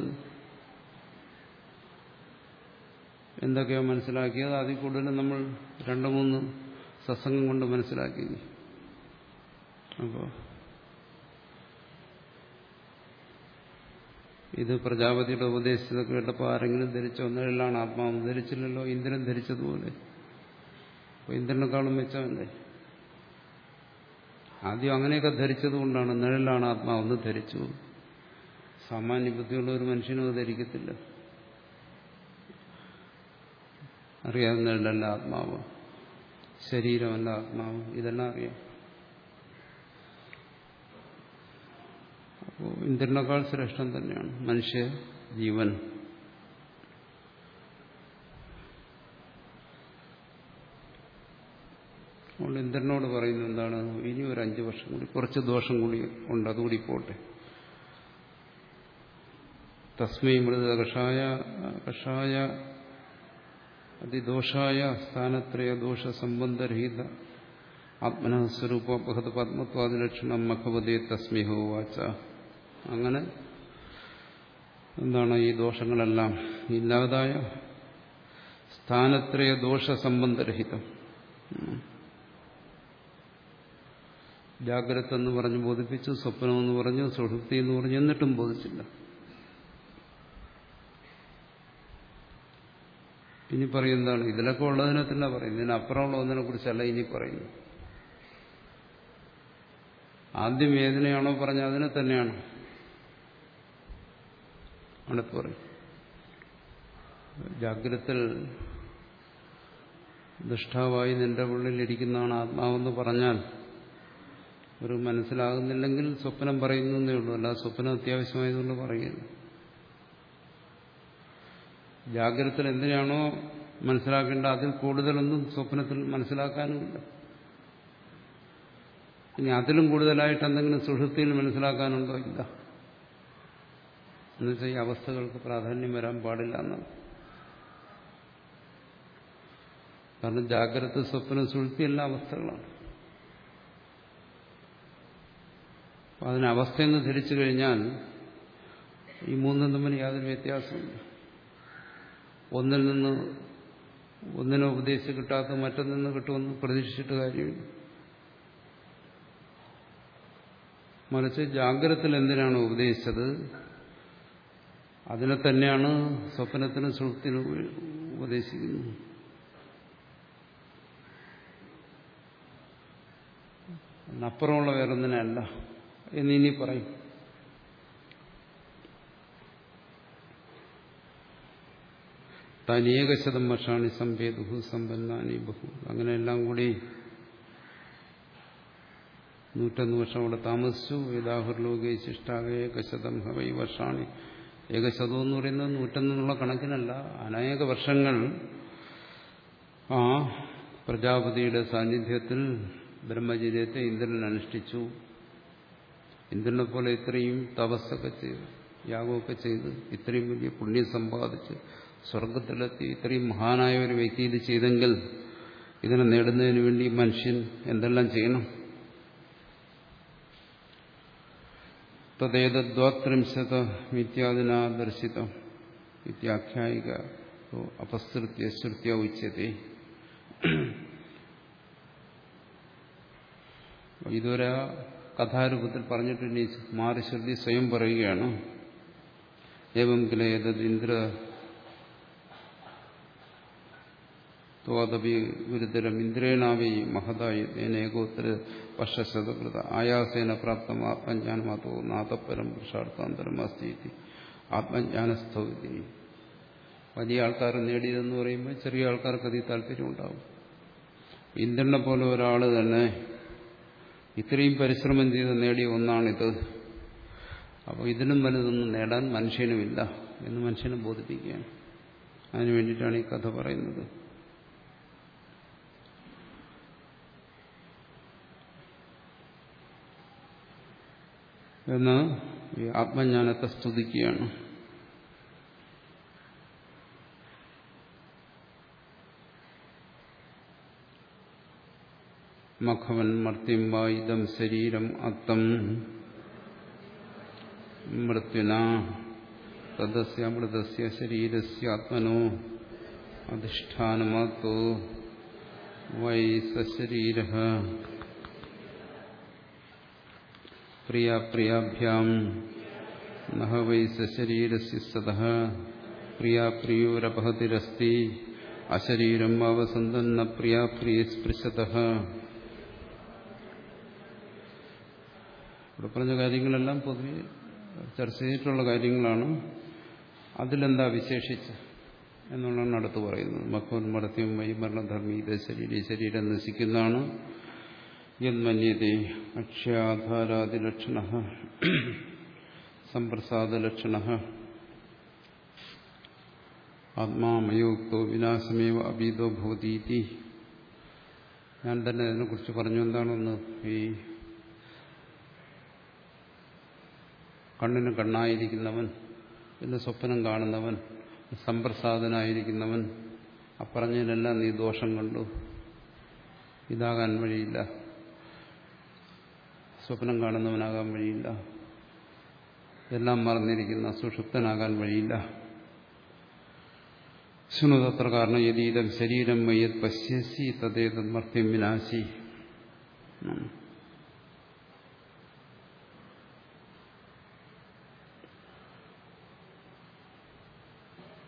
എന്തൊക്കെയോ മനസ്സിലാക്കിയത്. അതിൽ കൂടുതൽ നമ്മൾ രണ്ടു മൂന്ന് സത്സംഗം കൊണ്ട് മനസ്സിലാക്കി. അപ്പോൾ ഇത് പ്രജാപതിയുടെ ഉപദേശിച്ചത് കേട്ടപ്പോൾ ആരെങ്കിലും ധരിച്ച ഒന്നിലാണ് ആത്മാവ്. ധരിച്ചില്ലല്ലോ ഇന്ദ്രൻ ധരിച്ചതുപോലെ. അപ്പോൾ ഇന്ദ്രനെക്കാളും മെച്ചമല്ലേ? ആദ്യം അങ്ങനെയൊക്കെ ധരിച്ചത് കൊണ്ടാണ് നിഴലാണ് ആത്മാവെന്ന് ധരിച്ചു സാമാന്യ ബുദ്ധിയുള്ള ഒരു മനുഷ്യനും അത് ധരിക്കത്തില്ല. അറിയാവുന്നതല്ല ആത്മാവ്. ശരീരമല്ല ആത്മാവ്. ഇതെല്ലാം അറിയാം. അപ്പോൾ ഇന്ദ്രനേക്കാൾ ശ്രേഷ്ഠം തന്നെയാണ്. മനുഷ്യ ജീവൻ. ഇന്ദ്രനോട് പറയുന്നത് എന്താണ്? ഇനി ഒരു അഞ്ചു വർഷം കൂടി കുറച്ച് ദോഷം കൂടി ഉണ്ട് അതുകൂടി പോട്ടെ. തസ്മൈ മൃത കഷായ കഷായ അതിദോഷായ സ്ഥാനത്രയ ദോഷ സംബന്ധരഹിത ആത്മനസ്വരൂപ ബഹത് പത്മത്വാദിലക്ഷണം മഖവതേ തസ്മിഹോ വാച്ച അങ്ങനെ എന്താണ് ഈ ദോഷങ്ങളെല്ലാം? ഇല്ലാതായ സ്ഥാനത്രയ ദോഷ സംബന്ധരഹിതം. ജാഗ്രത എന്ന് പറഞ്ഞ് ബോധിപ്പിച്ചു സ്വപ്നം എന്ന് പറഞ്ഞു സുഹൃത്തി എന്ന് പറഞ്ഞു എന്നിട്ടും ബോധിച്ചില്ല. ഇനി പറയുന്നതാണ് ഇതിലൊക്കെ ഉള്ളതിനെ തന്നെ പറയും ഇതിനപ്പുറമുള്ള ഒന്നിനെ കുറിച്ചല്ല ഇനി പറയുന്നു ആദ്യം ഏതിനെയാണോ പറഞ്ഞ അതിനെ തന്നെയാണ്. ജാഗ്രത പറയും ദുഷ്ടാവായി നിന്റെ ഉള്ളിലിരിക്കുന്നതാണ് ആത്മാവെന്ന് പറഞ്ഞാൽ ഒരു മനസ്സിലാകുന്നില്ലെങ്കിൽ സ്വപ്നം പറയുന്നേ ഉള്ളൂ. അല്ല സ്വപ്നം അത്യാവശ്യമായതുകൊണ്ട് പറയുന്നു ജാഗ്രതത്തിൽ എന്തിനാണോ മനസ്സിലാക്കേണ്ട അതിൽ കൂടുതലൊന്നും സ്വപ്നത്തിൽ മനസ്സിലാക്കാനുമില്ല. ഇനി അതിലും കൂടുതലായിട്ട് എന്തെങ്കിലും സുഹൃത്തിയിൽ മനസ്സിലാക്കാനുണ്ടോ? ഇല്ല. എന്നുവെച്ചാൽ ഈ അവസ്ഥകൾക്ക് പ്രാധാന്യം വരാൻ പാടില്ല എന്നാണ്. കാരണം ജാഗ്രത സ്വപ്നം സുഴുത്തി എല്ലാ അവസ്ഥകളാണ്. അതിനവസ്ഥയെന്ന് ധരിച്ചു കഴിഞ്ഞാൽ ഈ മൂന്നും തമ്മിൽ യാതൊരു വ്യത്യാസമില്ല ഒന്നിൽ നിന്ന് ഒന്നിനെ ഉപദേശിച്ച് കിട്ടാത്ത മറ്റൊന്നിൽ നിന്ന് കിട്ടുമെന്ന് പ്രതീക്ഷിച്ചിട്ട് കാര്യമില്ല. മറിച്ച് ജാഗ്രതത്തിൽ എന്തിനാണ് ഉപദേശിച്ചത്? അതിനെ തന്നെയാണ് സ്വപ്നത്തിനും സുഹൃത്തിനും ഉപദേശിക്കുന്നത്. അപ്പുറമുള്ള വേറൊന്നിനല്ല. എന്നിനി പറയും. തനേകശതം വർഷാണി സംഭേദുഹു സമ്പന്നാനി ബഹു. അങ്ങനെയെല്ലാം കൂടി നൂറ്റൊന്ന് വർഷം അവിടെ താമസിച്ചു. വേദാഹുർലോകെ ശിഷ്ടാകേകശതം ഹവൈ വർഷാണി. ഏകശതം എന്ന് പറയുന്നത് നൂറ്റൊന്നുള്ള കണക്കിനല്ല. അനേക വർഷങ്ങൾ ആ പ്രജാപതിയുടെ സാന്നിധ്യത്തിൽ ബ്രഹ്മചര്യത്തെ ഇന്ദ്രൻ അനുഷ്ഠിച്ചു. ഇന്ദ്രനെ പോലെ ഇത്രയും തപസ്സൊക്കെ ചെയ്ത്. യാഗമൊക്കെ ചെയ്ത് ഇത്രയും വലിയ പുണ്യം സമ്പാദിച്ച് സ്വർഗത്തിലെത്തി ഇത്രയും മഹാനായ ഒരു വ്യക്തി ഇത് ചെയ്തെങ്കിൽ ഇതിനെ നേടുന്നതിന് വേണ്ടി മനുഷ്യൻ എന്തെല്ലാം ചെയ്യണം? തദ്ദേതദ്വാത്രിംശത മിത്യാദിനാ ദർശിതം. ഇത്യാഖ്യായിക അപസൃത്യ ശ്രുത്യ ഉച്ചത്തെ ഇതുവരെ കഥാരൂപത്തിൽ പറഞ്ഞിട്ട് മാറി ശ്രുതി സ്വയം പറയുകയാണ്. ഏവം കില ഏതത് ഇന്ദ്ര ത്വാദപി ഗുരുതരം ഇന്ദ്രേണാവി മഹതായി ഏകോത്തര വർഷശതകൃത ആയാസേന പ്രാപ്തം ആത്മജ്ഞാനമാതോ നാഥപരം പുരുഷാർത്ഥാന്തരം അസ്തി ആത്മജ്ഞാനസ്ഥൗതി വലിയ ആൾക്കാർ നേടിയതെന്ന് പറയുമ്പോൾ ചെറിയ ആൾക്കാർക്ക് അതിൽ താല്പര്യം ഉണ്ടാവും. ഇന്ദ്രനെ പോലെ ഒരാൾ തന്നെ ഇത്രയും പരിശ്രമം ചെയ്ത് നേടിയ ഒന്നാണിത്. അപ്പോൾ ഇതിനും വലുതൊന്നും നേടാൻ മനുഷ്യനുമില്ല എന്ന് മനുഷ്യനെ ബോധിപ്പിക്കുകയാണ്. അതിനു വേണ്ടിയിട്ടാണ് ഈ കഥ പറയുന്നത്. എന്ന് ഈ ആത്മജ്ഞാനത്തെ സ്തുതിക്കുകയാണ്. മഖവൻ മർത്തിം വായുധം ശരീരം അത്തം മൃത്യുന തദസ്യ അമൃതസ്യ ശരീരസ്യ ആത്മനോ അധിഷ്ഠാനമാത്തോ വൈ സശരീര പ്രിയാപ്രിയാഭ്യാം നഹ വൈ സശരീരസ്യ സതഃ പ്രിയാപ്രിയോരപഹതിരസ്തി അശരീരം അവസന്തന്ന പ്രിയാപ്രിയ സ്പൃശത ഇവിടെ പറഞ്ഞ കാര്യങ്ങളെല്ലാം പൊതുവെ ചർച്ച ചെയ്തിട്ടുള്ള കാര്യങ്ങളാണ് അതിലെന്താ വിശേഷിച്ച് എന്നുള്ളതാണ് അടുത്ത് പറയുന്നത്. മക്കോൻ മടത്തിയും വൈമരണധർമ്മി ശരീര ശരീരം നശിക്കുന്നതാണ്. യന്മന്യതേ അക്ഷയാധാരാദിലക്ഷണ സമ്പ്രസാദലക്ഷണ ആത്മാമയോക്തോ വിനാശമേവ അഭീതോ ഭവതീതി. ഞാൻ തന്നെ അതിനെക്കുറിച്ച് പറഞ്ഞു. എന്താണെന്ന് ഈ കണ്ണിന് കണ്ണായിരിക്കുന്നവൻ പിന്നെ സ്വപ്നം കാണുന്നവൻ സമ്പ്രസാദനായിരിക്കുന്നവൻ അപ്പറഞ്ഞതിനെല്ലാം നീ ദോഷം കണ്ടു. ഇതാകാൻ വഴിയില്ല. സ്വപ്നം കാണുന്നവനാകാൻ വഴിയില്ല. എല്ലാം മറന്നിരിക്കുന്ന സുഷുപ്തനാകാൻ വഴിയില്ല. ശുണുതത്ര കാരണം യതീതം ശരീരം മയ്യത് പശ്യസി തദ്ദേതം മർത്യം വിനാശി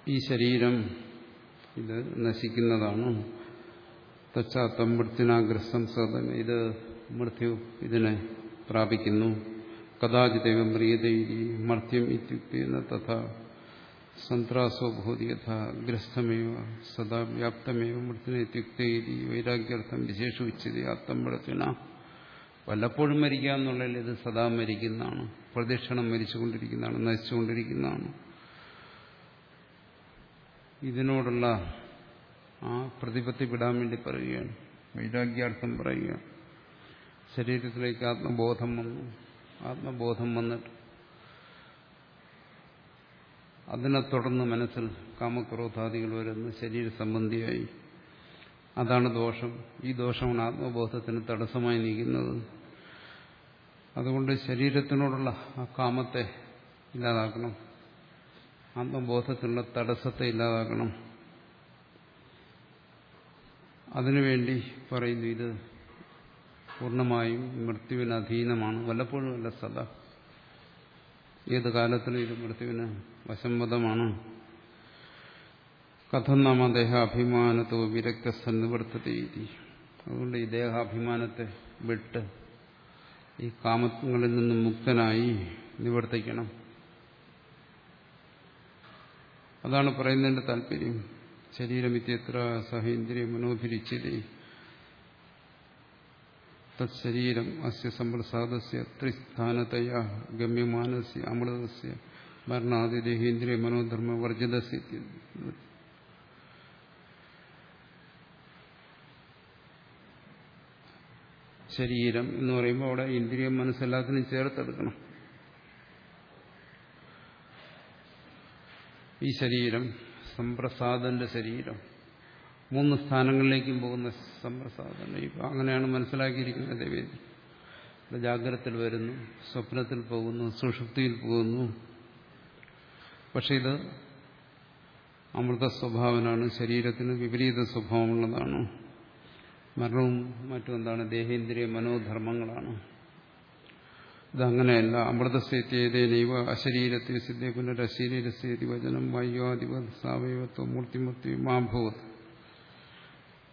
ഈ ശരീരം ഇത് നശിക്കുന്നതാണ്. തച്ചാത്തം മൃത്യുനാഗ്രസ്തം സദം ഇത് മൃത്യു ഇതിനെ പ്രാപിക്കുന്നു. കഥാചിതൈവ മ്രിയതൈരി മർത്യം ഇത്യുക്തിയെന്ന തഥാ സന്ത്രാസോ ഭൂതി യഥാ ഗ്രസ്തമേവ സദാ വ്യാപ്തമേവ മൃത്യുന ഇത്യുക്തി വൈരാഗ്യർത്ഥം വിശേഷിച്ചത് ആത്തം മൃത്യുന വല്ലപ്പോഴും മരിക്കുക എന്നുള്ളതിൽ ഇത് സദാ മരിക്കുന്നതാണ്. പ്രദക്ഷിണം മരിച്ചുകൊണ്ടിരിക്കുന്നതാണ് നശിച്ചുകൊണ്ടിരിക്കുന്നതാണ്. ഇതിനോടുള്ള ആ പ്രതിപത്തി വിടാൻ വേണ്ടി പറയുകയാണ്. വൈരാഗ്യാർത്ഥം പറയുകയാണ്. ശരീരത്തിലേക്ക് ആത്മബോധം വന്നു. ആത്മബോധം വന്നിട്ട് അതിനെ തുടർന്ന് മനസ്സിൽ കാമക്രോധാദികൾ വരുന്നു. ശരീര സംബന്ധിയായി. അതാണ് ദോഷം. ഈ ദോഷമാണ് ആത്മബോധത്തിന് തടസ്സമായി നീക്കുന്നത് അതുകൊണ്ട് ശരീരത്തിനോടുള്ള ആ കാമത്തെ ഇല്ലാതാക്കണം. ആത്മബോധത്തിനുള്ള തടസ്സത്തെ ഇല്ലാതാക്കണം. അതിനുവേണ്ടി പറയുന്നു ഇത് പൂർണമായും മൃത്യുവിന് അധീനമാണ്. വല്ലപ്പോഴും അല്ല സദാ. ഏത് കാലത്തിലും ഇത് മൃത്യുവിന് വശംവദമാണ്. കഥം നാമ ദേഹാഭിമാനത്തോ വിരക്തസന്നിവർത്തത അതുകൊണ്ട് ഈ ദേഹാഭിമാനത്തെ വിട്ട് ഈ കാമങ്ങളിൽ നിന്നും മുക്തനായി നിവർത്തിക്കണം. അതാണ് പറയുന്നതിന്റെ താല്പര്യം. ശരീരമിത്യത്ര സഹേന്ദ്രിയ മനോഭിരിച്ചതി തത്ശരീരം അസ്യ സമ്പ്രസാദസ്യ ത്രിസ്ഥാനതയ ഗമ്യമാനസ്യ അമൃതസ്യ മരണാദിദേഹേന്ദ്രിയ മനോധർമ്മ വർജിതസ്യ ശരീരം എന്ന് പറയുമ്പോൾ അവിടെ ഇന്ദ്രിയം മനസ്സെല്ലാത്തിനും ചേർത്തെടുക്കണം. ഈ ശരീരം സമ്പ്രസാദന്റെ ശരീരം. മൂന്ന് സ്ഥാനങ്ങളിലേക്കും പോകുന്ന സമ്പ്രസാദം. ഇപ്പം അങ്ങനെയാണ് മനസ്സിലാക്കിയിരിക്കുന്നത് ദേവേദി ജാഗ്രതത്തിൽ വരുന്നു സ്വപ്നത്തിൽ പോകുന്നു സുഷുപ്തിയിൽ പോകുന്നു. പക്ഷെ ഇത് അമൃത സ്വഭാവനാണ് ശരീരത്തിന് വിപരീത സ്വഭാവമുള്ളതാണ്. മരണവും മറ്റും എന്താണ്? ദേഹേന്ദ്രിയ മനോധർമ്മങ്ങളാണ്. ഇതങ്ങനെയല്ല. അമൃതസ്ഥേതേനൈവ അശരീരത്തിൽ സിദ്ധി പുനരശരീരസ്ഥേതി വചനം വൈവാദിവ സാവയവത്വം മൂർത്തിമൂർത്തി മാഭവത്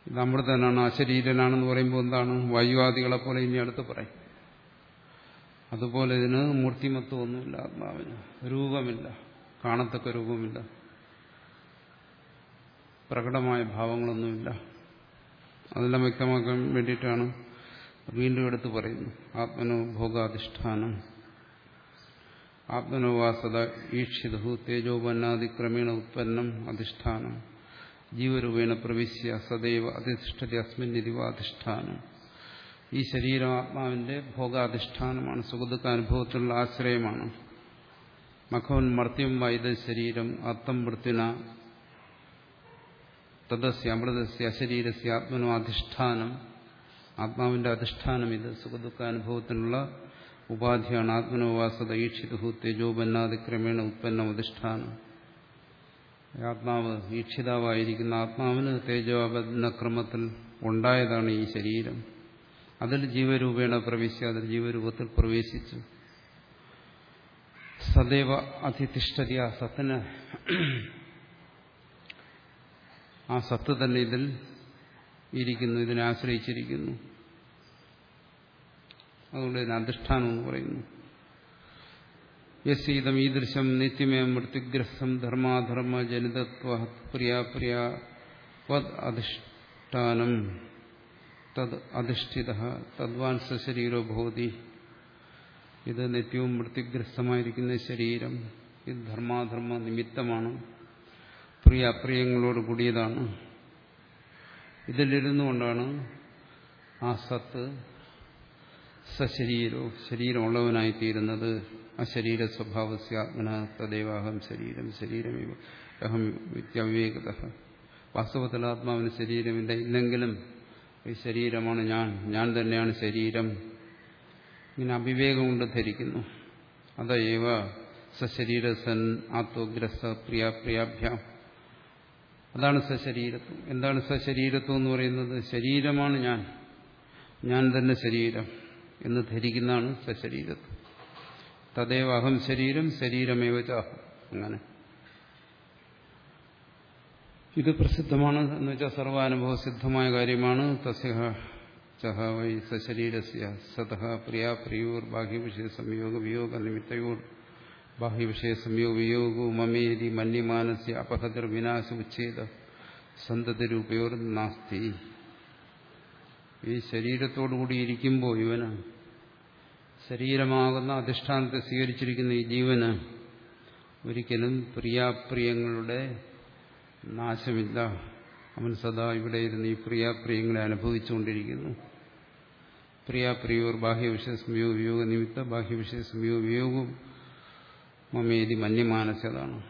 ഇത് അമൃതനാണ് അശരീരനാണെന്ന് പറയുമ്പോൾ എന്താണ്? വായുവാദികളെ പോലെ ഇനി അടുത്ത് പറയും. അതുപോലെ ഇതിന് മൂർത്തിമത്വം ഒന്നുമില്ല ആത്മാവിന്. രൂപമില്ല. കാണത്തക്ക രൂപമില്ല. പ്രകടമായ ഭാവങ്ങളൊന്നുമില്ല. അതെല്ലാം വ്യക്തമാക്കാൻ വേണ്ടിയിട്ടാണ് വീണ്ടും എടുത്ത് പറയുന്നു. ആത്മനോ ഭോഗാധിഷ്ഠാനം. ആത്മനോ വാസത ഈക്ഷിതു തേജോപന്നാതിക്രമേണ ഉത്പന്നം അധിഷ്ഠാനം. ജീവരൂപേണ പ്രവിശ്യ സദൈവ അധിഷ്ഠതി അസ്മിന്നിതിവ അധിഷ്ഠാനം ഈ ശരീരം ആത്മാവിന്റെ ഭോഗാധിഷ്ഠാനമാണ് സുഖദുഃഖ അനുഭവത്തിലുള്ള ആശ്രയമാണ്. മഖവൻ മർത്യം വൈദ ശരീരം അത്തം മൃത്യുന തദസ്യ അമൃതസ്യ അശരീരസ്യ ആത്മനോ അധിഷ്ഠാനം. ആത്മാവിന്റെ അധിഷ്ഠാനം ഇത് സുഖദുഃഖാനുഭവത്തിനുള്ള ഉപാധിയാണ്. ആത്മനോവാസത ഈക്ഷിതഹു തേജോപന്നാതിക്രമേണ ഉത്പന്നം അധിഷ്ഠാനം. ആത്മാവ് ഈക്ഷിതാവായിരിക്കുന്ന ആത്മാവിന് തേജോപന്ന ക്രമത്തിൽ ഉണ്ടായതാണ് ഈ ശരീരം. അതിൽ ജീവരൂപേണ പ്രവേശിച്ച് അതിൽ ജീവരൂപത്തിൽ പ്രവേശിച്ചു സദൈവ അതിഷ്ഠതി ആ സത്തിന് ആ സത്ത് തന്നെ ഇതിൽ ഇരിക്കുന്നു ഇതിനെ ആശ്രയിച്ചിരിക്കുന്നു. അതുകൊണ്ട് ഇതിന് അധിഷ്ഠാനം എന്ന് പറയുന്നു. യസീതം ഈദൃശം നിത്യമേ മൃത്യുഗ്രസ്തം ധർമാധർമ്മ ജനിതത്വ പ്രിയാപ്രിയ വദ് അധിഷ്ഠാനം. തത് അധിഷ്ഠിത. തദ്വാൻ സശരീരോ ഭവതി. ഇത് നിത്യവും മൃത്യുഗ്രസ്തമായിരിക്കുന്ന ശരീരം. ഇത് ധർമാധർമ്മ നിമിത്തമാണ്. പ്രിയ അപ്രിയങ്ങളോട് കൂടിയതാണ്. ഇതിലിരുന്നുകൊണ്ടാണ് ആ സത്ത് സശരീരോ ശരീരമുള്ളവനായിത്തീരുന്നത്. ആ ശരീര സ്വഭാവസ്യാത്മന തദൈവാഹം ശരീരം ശരീരമേവ അഹം വിദ്യാവിവേകത. വാസ്തവത്തിൽ ആത്മാവിന് ശരീരമില്ല. ഇല്ലെങ്കിലും ഈ ശരീരമാണ് ഞാൻ. ഞാൻ തന്നെയാണ് ശരീരം. ഇങ്ങനെ അവിവേകം കൊണ്ട് ധരിക്കുന്നു. അതേവ സശരീരസൻ ആത്മഗ്രസ്ത പ്രിയ പ്രിയാഭ്യാം. അതാണ് സശരീരത്വം എന്താണ് സശരീരത്വം എന്ന് പറയുന്നത്? ശരീരമാണ് ഞാൻ. ഞാൻ തന്നെ ശരീരം എന്ന് ധരിക്കുന്നതാണ് സശരീരത്വം തദൈവ അഹം ശരീരം ശരീരമേവ അങ്ങനെ. ഇത് പ്രസിദ്ധമാണ് എന്ന് വെച്ചാൽ സർവാനുഭവ സിദ്ധമായ കാര്യമാണ്. തസ്യ ചഹ വൈ സശരീരസ്യ സതഹ പ്രിയ പ്രിയൂർ ബാഹ്യവിഷയ സംയോഗ വിയോഗ നിമിത്തയോർ ബാഹ്യവിഷയ സംയോഗ മമേരി മന്യമാനസ്യ അപഹതിർ വിനാശ ഉച്ഛേദ സന്തതിരൂപയോർ നാസ്തി. ഈ ശരീരത്തോടുകൂടി ഇരിക്കുമ്പോൾ ഇവന് ശരീരമാകുന്ന അധിഷ്ഠാനത്തെ സ്വീകരിച്ചിരിക്കുന്ന ഈ ജീവന് ഒരിക്കലും പ്രിയാപ്രിയങ്ങളുടെ നാശമില്ല. അവൻ സദാ ഇവിടെ ഇരുന്ന് ഈ പ്രിയാപ്രിയങ്ങളെ അനുഭവിച്ചുകൊണ്ടിരിക്കുന്നു. പ്രിയാപ്രിയോർ ബാഹ്യവിഷയ സംയോഗ വിയോഗ നിമിത്ത ബാഹ്യവിഷയ സംയോഗ വിയോഗവും മമേതി മന്യമാനസതാണ്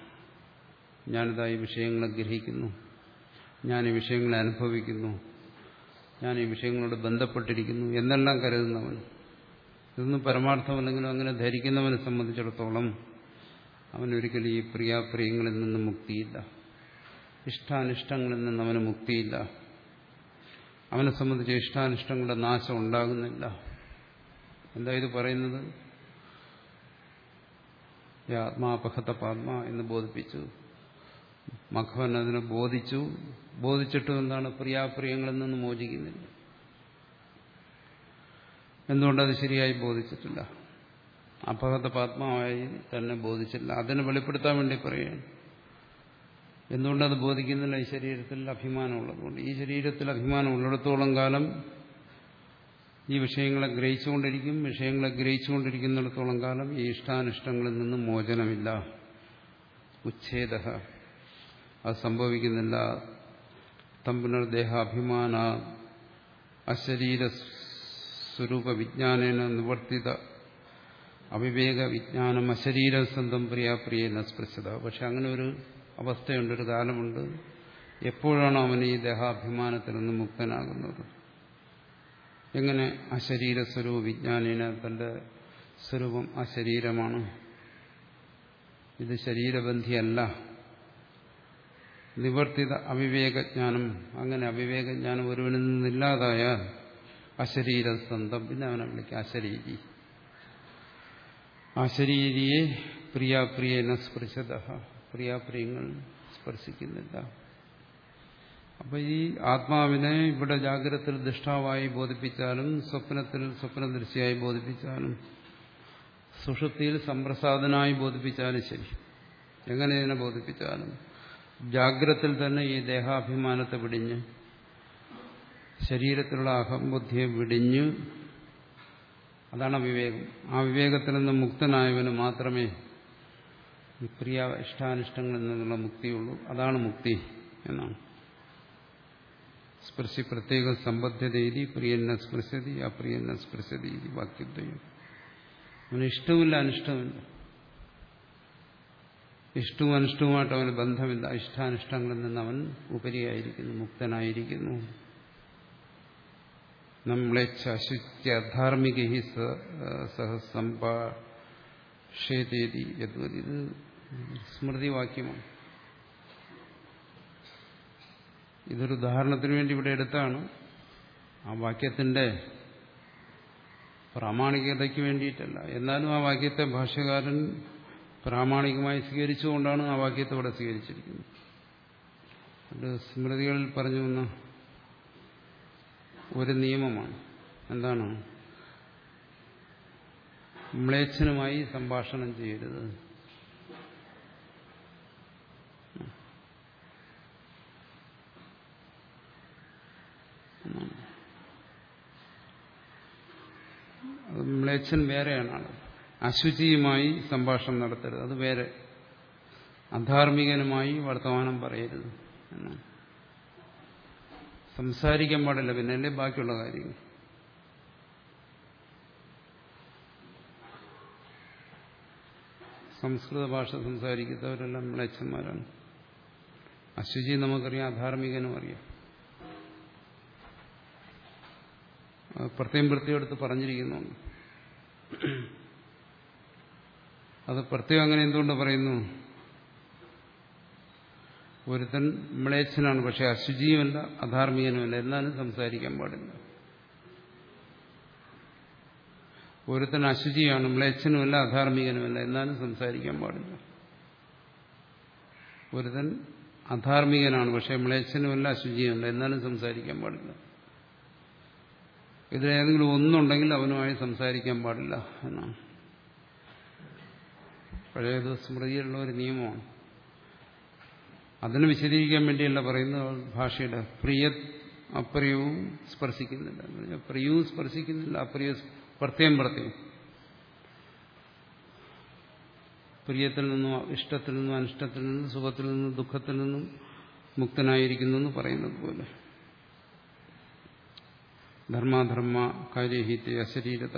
ഞാനിതാ ഈ വിഷയങ്ങളെ ഗ്രഹിക്കുന്നു. ഞാൻ ഈ വിഷയങ്ങളെ അനുഭവിക്കുന്നു. ഞാൻ ഈ വിഷയങ്ങളോട് ബന്ധപ്പെട്ടിരിക്കുന്നു എന്നെല്ലാം കരുതുന്നവൻ. ഇതൊന്നും പരമാർത്ഥമല്ലെങ്കിലും അങ്ങനെ ധരിക്കുന്നവനെ സംബന്ധിച്ചിടത്തോളം അവനൊരിക്കലും ഈ പ്രിയാപ്രിയങ്ങളിൽ നിന്ന് മുക്തിയില്ല. ഇഷ്ടാനിഷ്ടങ്ങളിൽ നിന്ന് അവന് മുക്തിയില്ല. അവനെ സംബന്ധിച്ച് ഇഷ്ടാനിഷ്ടങ്ങളുടെ നാശം ഉണ്ടാകുന്നില്ല. എന്താ ഇത് പറയുന്നത്? ആത്മാപഹത പാത്മ എന്ന് ബോധിപ്പിച്ചു. മഖവൻ അതിനെ ബോധിച്ചു. ബോധിച്ചിട്ടും എന്താണ് പ്രിയാപ്രിയങ്ങളിൽ നിന്ന് മോചിക്കുന്നില്ല. എന്തുകൊണ്ടത് ശരിയായി ബോധിച്ചിട്ടില്ല? അപഹത പാത്മാവായി തന്നെ ബോധിച്ചില്ല. അതിനെ വെളിപ്പെടുത്താൻ വേണ്ടി പറയുകയാണ്. എന്തുകൊണ്ടത് ബോധിക്കുന്നില്ല? ഈ ശരീരത്തിൽ അഭിമാനമുള്ളതുകൊണ്ട് ഈ ശരീരത്തിൽ അഭിമാനം ഉള്ളിടത്തോളം കാലം ഈ വിഷയങ്ങളെ ഗ്രഹിച്ചുകൊണ്ടിരിക്കും വിഷയങ്ങളെ ഗ്രഹിച്ചുകൊണ്ടിരിക്കുന്നിടത്തോളം കാലം ഈ ഇഷ്ടാനിഷ്ടങ്ങളിൽ നിന്നും മോചനമില്ല. ഉച്ഛേദ അത് സംഭവിക്കുന്നില്ല. തമ്പുനർ ദേഹാഭിമാന അശരീര സ്വരൂപ വിജ്ഞാനേന നിവർത്തിത അവിവേക വിജ്ഞാനം അശരീര സ്വന്തം പ്രിയാപ്രിയെന്ന സ്പൃശത പക്ഷെ അങ്ങനെ ഒരു അവസ്ഥയുണ്ട് ഒരു കാലമുണ്ട്. എപ്പോഴാണ് അവൻ ഈ ദേഹാഭിമാനത്തിൽ നിന്ന് മുക്തനാകുന്നത്? എങ്ങനെ അശരീര സ്വരൂപ വിജ്ഞാനീന തന്റെ സ്വരൂപം അശരീരമാണ്? ഇത് ശരീരബന്ധിയല്ല. നിവർത്തിത അവിവേകജ്ഞാനം. അങ്ങനെ അവിവേകജ്ഞാനം ഒരുവനിൽ നിന്നില്ലാതായാൽ അശരീര സ്വന്തം പിന്നെ അവനെ വിളിക്കുക അശരീരി. അശരീരിയെ പ്രിയാപ്രിയന സ്പൃശത. പ്രിയാപ്രിയങ്ങൾ സ്പർശിക്കുന്നില്ല. അപ്പൊ ഈ ആത്മാവിനെ ഇവിടെ ജാഗ്രതത്തിൽ ദൃഷ്ടാവായി ബോധിപ്പിച്ചാലും സ്വപ്നത്തിൽ സ്വപ്നദൃശ്യായി ബോധിപ്പിച്ചാലും സുഷുപ്തിയിൽ സംപ്രസാദനായി ബോധിപ്പിച്ചാലും ശരി. എങ്ങനെ ഇതിനെ ബോധിപ്പിച്ചാലും? ജാഗ്രത്തിൽ തന്നെ ഈ ദേഹാഭിമാനത്തെ വിടിഞ്ഞ് ശരീരത്തിലുള്ള അഹംബുദ്ധിയെ വിടിഞ്ഞ് അതാണ് വിവേകം ആ വിവേകത്തിൽ നിന്ന് മുക്തനായവന് മാത്രമേ ക്രിയ ഇഷ്ടാനിഷ്ടങ്ങളിൽ നിന്നുള്ള മുക്തിയുള്ളൂ. അതാണ് മുക്തി എന്നാണ്. സ്പർശി പ്രത്യേക സമ്പദ്ധ്യതീതി പ്രിയന്ന സ്പൃശതി അപ്രിയന്ന സ്പൃശതി വാക്യദ്വയം അവന് ഇഷ്ടമില്ല അനിഷ്ടമില്ല ഇഷ്ടവും അനിഷ്ടവുമായിട്ട് അവന് ബന്ധമില്ല. ഇഷ്ടാനിഷ്ടങ്ങളിൽ നിന്ന് അവൻ ഉപരിയായിരിക്കുന്നു മുക്തനായിരിക്കുന്നു. നമ്മളെ നമ്മളെച്ഛാശുത്യധാർമ്മിക ഹി സംഭാഷേതേതി ഇത് സ്മൃതിവാക്യമാണ്. ഇതൊരു ഉദാഹരണത്തിന് വേണ്ടി ഇവിടെ എടുത്താണ്. ആ വാക്യത്തിന്റെ പ്രാമാണികതയ്ക്ക് വേണ്ടിയിട്ടല്ല. എന്നാലും ആ വാക്യത്തെ ഭാഷകാരൻ പ്രാമാണികമായി സ്വീകരിച്ചുകൊണ്ടാണ് ആ വാക്യത്തെ ഇവിടെ സ്വീകരിച്ചിരിക്കുന്നത്. സ്മൃതികളിൽ പറഞ്ഞു വന്ന ഒരു നിയമമാണ്. എന്താണ്? മ്ലേച്ഛനുമായി സംഭാഷണം ചെയ്യരുത്. മ്ലേച്ഛൻ വേറെയാണ് അശുചിയുമായി സംഭാഷണം നടത്തരുത്. അത് വേറെ. അധാർമികനുമായി വർത്തമാനം പറയരുത് എന്നാണ്. സംസാരിക്കാൻ പാടില്ല പിന്നല്ലേ ബാക്കിയുള്ള കാര്യങ്ങൾ. സംസ്കൃത ഭാഷ സംസാരിക്കുന്നവരെല്ലാം മ്ലേച്ഛന്മാരാണ്. അശുചി നമുക്കറിയാം അധാർമികനും അറിയാം. പ്രത്യേകം പ്രത്യേകം എടുത്ത് പറഞ്ഞിരിക്കുന്നുണ്ട് അത് പ്രത്യേകം അങ്ങനെ എന്തുകൊണ്ട് പറയുന്നു? ഒരുത്തൻ മ്ലേച്ഛനാണ് പക്ഷെ അശുചിയുമല്ല അധാർമികനുമല്ല എന്നാലും സംസാരിക്കാൻ പാടില്ല. ഒരുത്തൻ അശുചിയാണ് മ്ലേച്ഛനുമല്ല അധാർമികനുമല്ല എന്നാലും സംസാരിക്കാൻ പാടില്ല. ഒരുത്തൻ അധാർമികനാണ് പക്ഷെ മ്ലേച്ഛനുമല്ല അശുചിയുമല്ല എന്നാലും സംസാരിക്കാൻ പാടില്ല. ഇതിലേതെങ്കിലും ഒന്നുണ്ടെങ്കിൽ അവനുമായി സംസാരിക്കാൻ പാടില്ല എന്നാണ്. പഴയത് സ്മൃതിയിലുള്ള ഒരു നിയമമാണ്. അതിന് വിശദീകരിക്കാൻ വേണ്ടിയല്ല പറയുന്നത് ഭാഷയുടെ പ്രിയ അപ്രിയവും സ്പർശിക്കുന്നില്ല. പ്രിയവും സ്പർശിക്കുന്നില്ല അപ്രിയ പ്രത്യേകം പ്രത്യേകം പ്രിയത്തിൽ നിന്നും ഇഷ്ടത്തിൽ നിന്നും അനിഷ്ടത്തിൽ നിന്നും സുഖത്തിൽ നിന്നും ദുഃഖത്തിൽ നിന്നും മുക്തനായിരിക്കുന്നു എന്ന് പറയുന്നത് പോലെ. ധർമാധർമ്മ കാര്യഹിത്യ അശരീരത.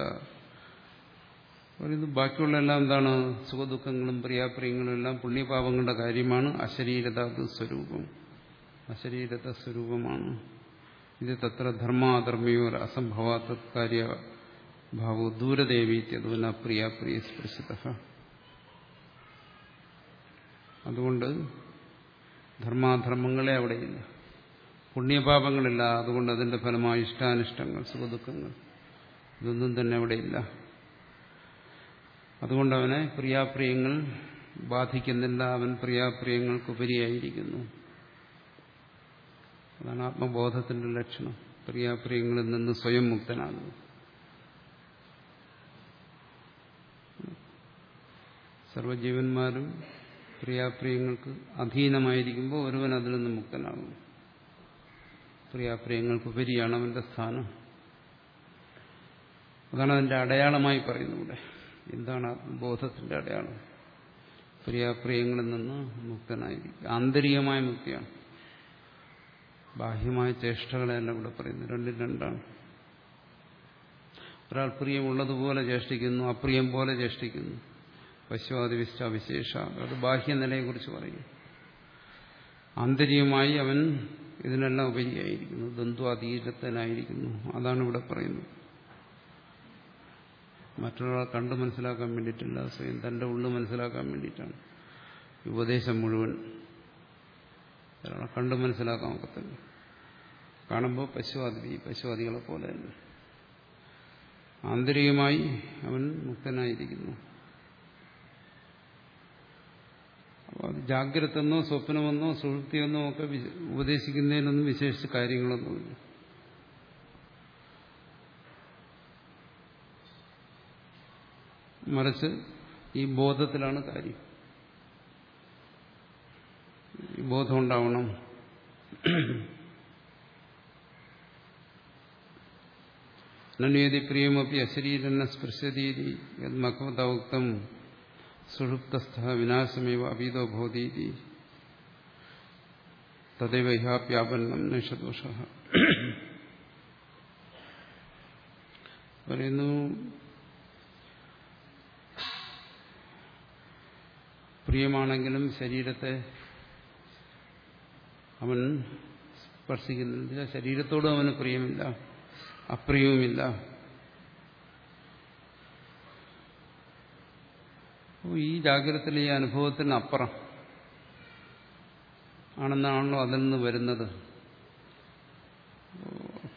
പറയുന്നത് ബാക്കിയുള്ള എല്ലാം എന്താണ്? സുഖദുഃഖങ്ങളും പ്രിയാപ്രിയങ്ങളും എല്ലാം പുണ്യപാപങ്ങളുടെ കാര്യമാണ് അശരീരത സ്വരൂപം അശരീരത സ്വരൂപമാണ്. ഇത് തത്ര ധർമാധർമ്മയോ അസംഭവ തത്കാര്യ ഭാവോ ദൂരദേവീത്യതുവന പ്രിയാപ്രിയ സ്പൃശിത. അതുകൊണ്ട് ധർമാധർമ്മങ്ങളെ അവിടെയില്ല പുണ്യപാപങ്ങളില്ല. അതുകൊണ്ട് അതിന്റെ ഫലമായി ഇഷ്ടാനിഷ്ടങ്ങൾ സുഖദുഃഖങ്ങൾ ഇതൊന്നും തന്നെ അവിടെയില്ല അതുകൊണ്ട് അവനെ പ്രിയാപ്രിയങ്ങൾ ബാധിക്കുന്നില്ല. അവൻ പ്രിയാപ്രിയങ്ങൾക്കുപരിയായിരിക്കുന്നു. അതാണ് ആത്മബോധത്തിന്റെ ലക്ഷണം. പ്രിയാപ്രിയങ്ങളിൽ നിന്ന് സ്വയം മുക്തനാകുന്നു സർവജീവന്മാരും പ്രിയാപ്രിയങ്ങൾക്ക് അധീനമായിരിക്കുമ്പോൾ ഒരുവൻ അതിൽ നിന്ന് മുക്തനാകും പ്രിയാപ്രിയങ്ങൾക്കുപരിയാണ് അവന്റെ സ്ഥാനം. അതാണ് അതിന്റെ അടയാളമായി പറയുന്നത് ഇവിടെ. എന്താണ് ആത്മബോധത്തിന്റെ അടയാളം? പ്രിയാപ്രിയങ്ങളിൽ നിന്ന് മുക്തനായിരിക്കും ആന്തരികമായ മുക്തിയാണ്. ബാഹ്യമായ ചേഷ്ടകളെയല്ല ഇവിടെ പറയുന്നത്. രണ്ടും രണ്ടാണ്. ഒരാൾ പ്രിയമുള്ളതുപോലെ ചേഷ്ടിക്കുന്നു അപ്രിയം പോലെ ചേഷ്ടിക്കുന്നു. പശ്വാദിവിഷ്ട വിശേഷ. അത് ബാഹ്യനിലയെക്കുറിച്ച് പറയും ആന്തരികമായി അവൻ ഇതിനെല്ലാം ഉപരിയായിരിക്കുന്നു. ദ്വന്ദ്വാതീതനായിരിക്കുന്നു അതാണ് ഇവിടെ പറയുന്നത്. മറ്റൊരാളെ കണ്ടു മനസ്സിലാക്കാൻ വേണ്ടിയിട്ടില്ല. സ്വയം തന്റെ ഉള്ളു മനസ്സിലാക്കാൻ വേണ്ടിയിട്ടാണ്. ഉപദേശം മുഴുവൻ ഒരാളെ കണ്ടു മനസ്സിലാക്കാൻ ഒക്കത്തില്ല. കാണുമ്പോൾ പശുവാദി പശുവാദികളെ പോലെ തന്നെ ആന്തരികമായി അവൻ മുക്തനായിരിക്കുന്നു അപ്പോൾ അത് ജാഗ്രതെന്നോ സ്വപ്നമെന്നോ സുഹൃത്തിയെന്നോ ഒക്കെ ഉപദേശിക്കുന്നതിനൊന്നും വിശേഷിച്ച് കാര്യങ്ങളൊന്നുമില്ല. മറിച്ച് ഈ ബോധത്തിലാണ് കാര്യം. ബോധം ഉണ്ടാവണം. നന്വേദി പ്രിയമപ്പി അശരീരന്ന സ്പൃശതീതി യദ്മക്വതൗക്തം സുഷുപ്തസ്ഥ വിനാശമേവ അപീതോ ഭോതീതി തദൈവ ഹ്യാപ്യാപന്നം നിഷദോഷ. പറയുന്നു പ്രിയമാണെങ്കിലും ശരീരത്തെ അവൻ സ്പർശിക്കുന്നില്ല ശരീരത്തോടും അവന് പ്രിയമില്ല അപ്രിയവുമില്ല. ഈ ജാഗ്രതത്തിലെ ഈ അനുഭവത്തിന് അപ്പുറം ആണെന്നാണല്ലോ അതിൽ നിന്ന് വരുന്നത്.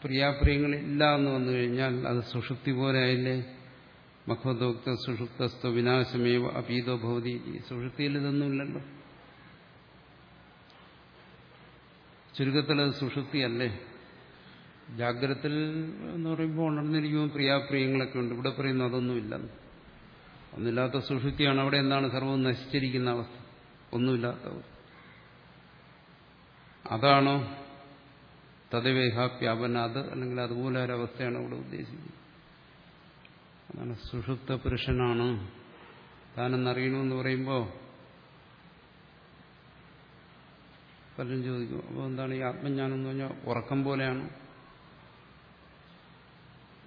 പ്രിയാപ്രിയങ്ങളില്ല എന്ന് വന്നു കഴിഞ്ഞാൽ അത് സുഷുപ്തി പോലെ ആയില്ലേ? മഖോദോക്ത സുഷുപ്തസ്ത വിനാശമേവ അപീതോ ഭവതി. സുഷുപ്തിയിൽ ഇതൊന്നുമില്ലല്ലോ ചുരുക്കത്തിൽ അത് സുഷുപ്തിയല്ലേ? ജാഗ്രതത്തിൽ എന്ന് പറയുമ്പോൾ ഉണർന്നിരിക്കുമ്പോൾ പ്രിയാപ്രിയങ്ങളൊക്കെ ഉണ്ട്. ഇവിടെ പറയുന്നു അതൊന്നുമില്ലെന്ന് ഒന്നില്ലാത്ത സുഷുതിയാണ് അവിടെ എന്താണ് സർവം നശിച്ചിരിക്കുന്ന അവസ്ഥ? ഒന്നുമില്ലാത്ത അവസ്ഥ. അതാണോ തദവേഹാപ്യാപന? അത് അല്ലെങ്കിൽ അതുപോലെ ഒരവസ്ഥയാണ് അവിടെ ഉദ്ദേശിക്കുന്നത്. അതാണ് സുഷുപ്ത പുരുഷനാണ്. താനെന്നറിയണമെന്ന് പറയുമ്പോൾ പലരും ചോദിക്കും അപ്പോൾ എന്താണ് ഈ ആത്മജ്ഞാനം എന്ന് പറഞ്ഞാൽ ഉറക്കം പോലെയാണ്?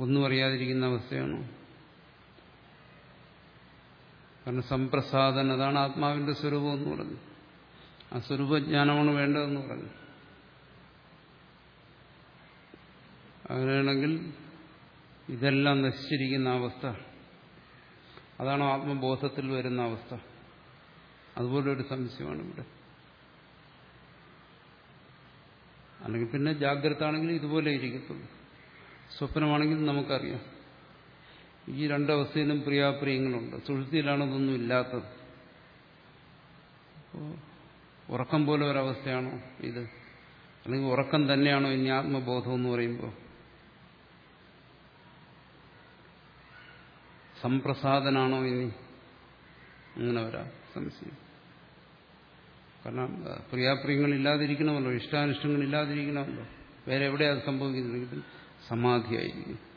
ഒന്നും അറിയാതിരിക്കുന്ന അവസ്ഥയാണോ. കാരണം സംപ്രസാദൻ അതാണ് ആത്മാവിന്റെ സ്വരൂപം എന്ന് പറഞ്ഞു. ആ സ്വരൂപജ്ഞാനമാണ് വേണ്ടതെന്ന് പറഞ്ഞു. അങ്ങനെയാണെങ്കിൽ ഇതെല്ലാം നശിച്ചിരിക്കുന്ന അവസ്ഥ. അതാണ് ആത്മബോധത്തിൽ വരുന്ന അവസ്ഥ. അതുപോലെ ഒരു സംശയമാണ് ഇവിടെ. അല്ലെങ്കിൽ പിന്നെ ജാഗ്രത ആണെങ്കിൽ ഇതുപോലെ ഇരിക്കത്തുള്ളൂ. സ്വപ്നമാണെങ്കിൽ നമുക്കറിയാം. ഈ രണ്ടവസ്ഥയിലും പ്രിയാപ്രിയങ്ങളുണ്ട്. സുഹൃത്തിയിലാണ് ഇതൊന്നും ഇല്ലാത്തത്. ഉറക്കം പോലെ ഒരവസ്ഥയാണോ ഇത്? അല്ലെങ്കിൽ ഉറക്കം തന്നെയാണോ ഇനി ആത്മബോധം എന്ന് പറയുമ്പോൾ സംപ്രസാദനാണോ ഇനി? അങ്ങനെ വരാം സംശയം. കാരണം പ്രിയാപ്രിയങ്ങൾ ഇല്ലാതിരിക്കണമല്ലോ ഇഷ്ടാനിഷ്ടങ്ങൾ ഇല്ലാതിരിക്കണമല്ലോ വേറെ എവിടെയാണ് അത് സംഭവിക്കുന്നുണ്ടെങ്കിൽ സമാധിയായിരിക്കും.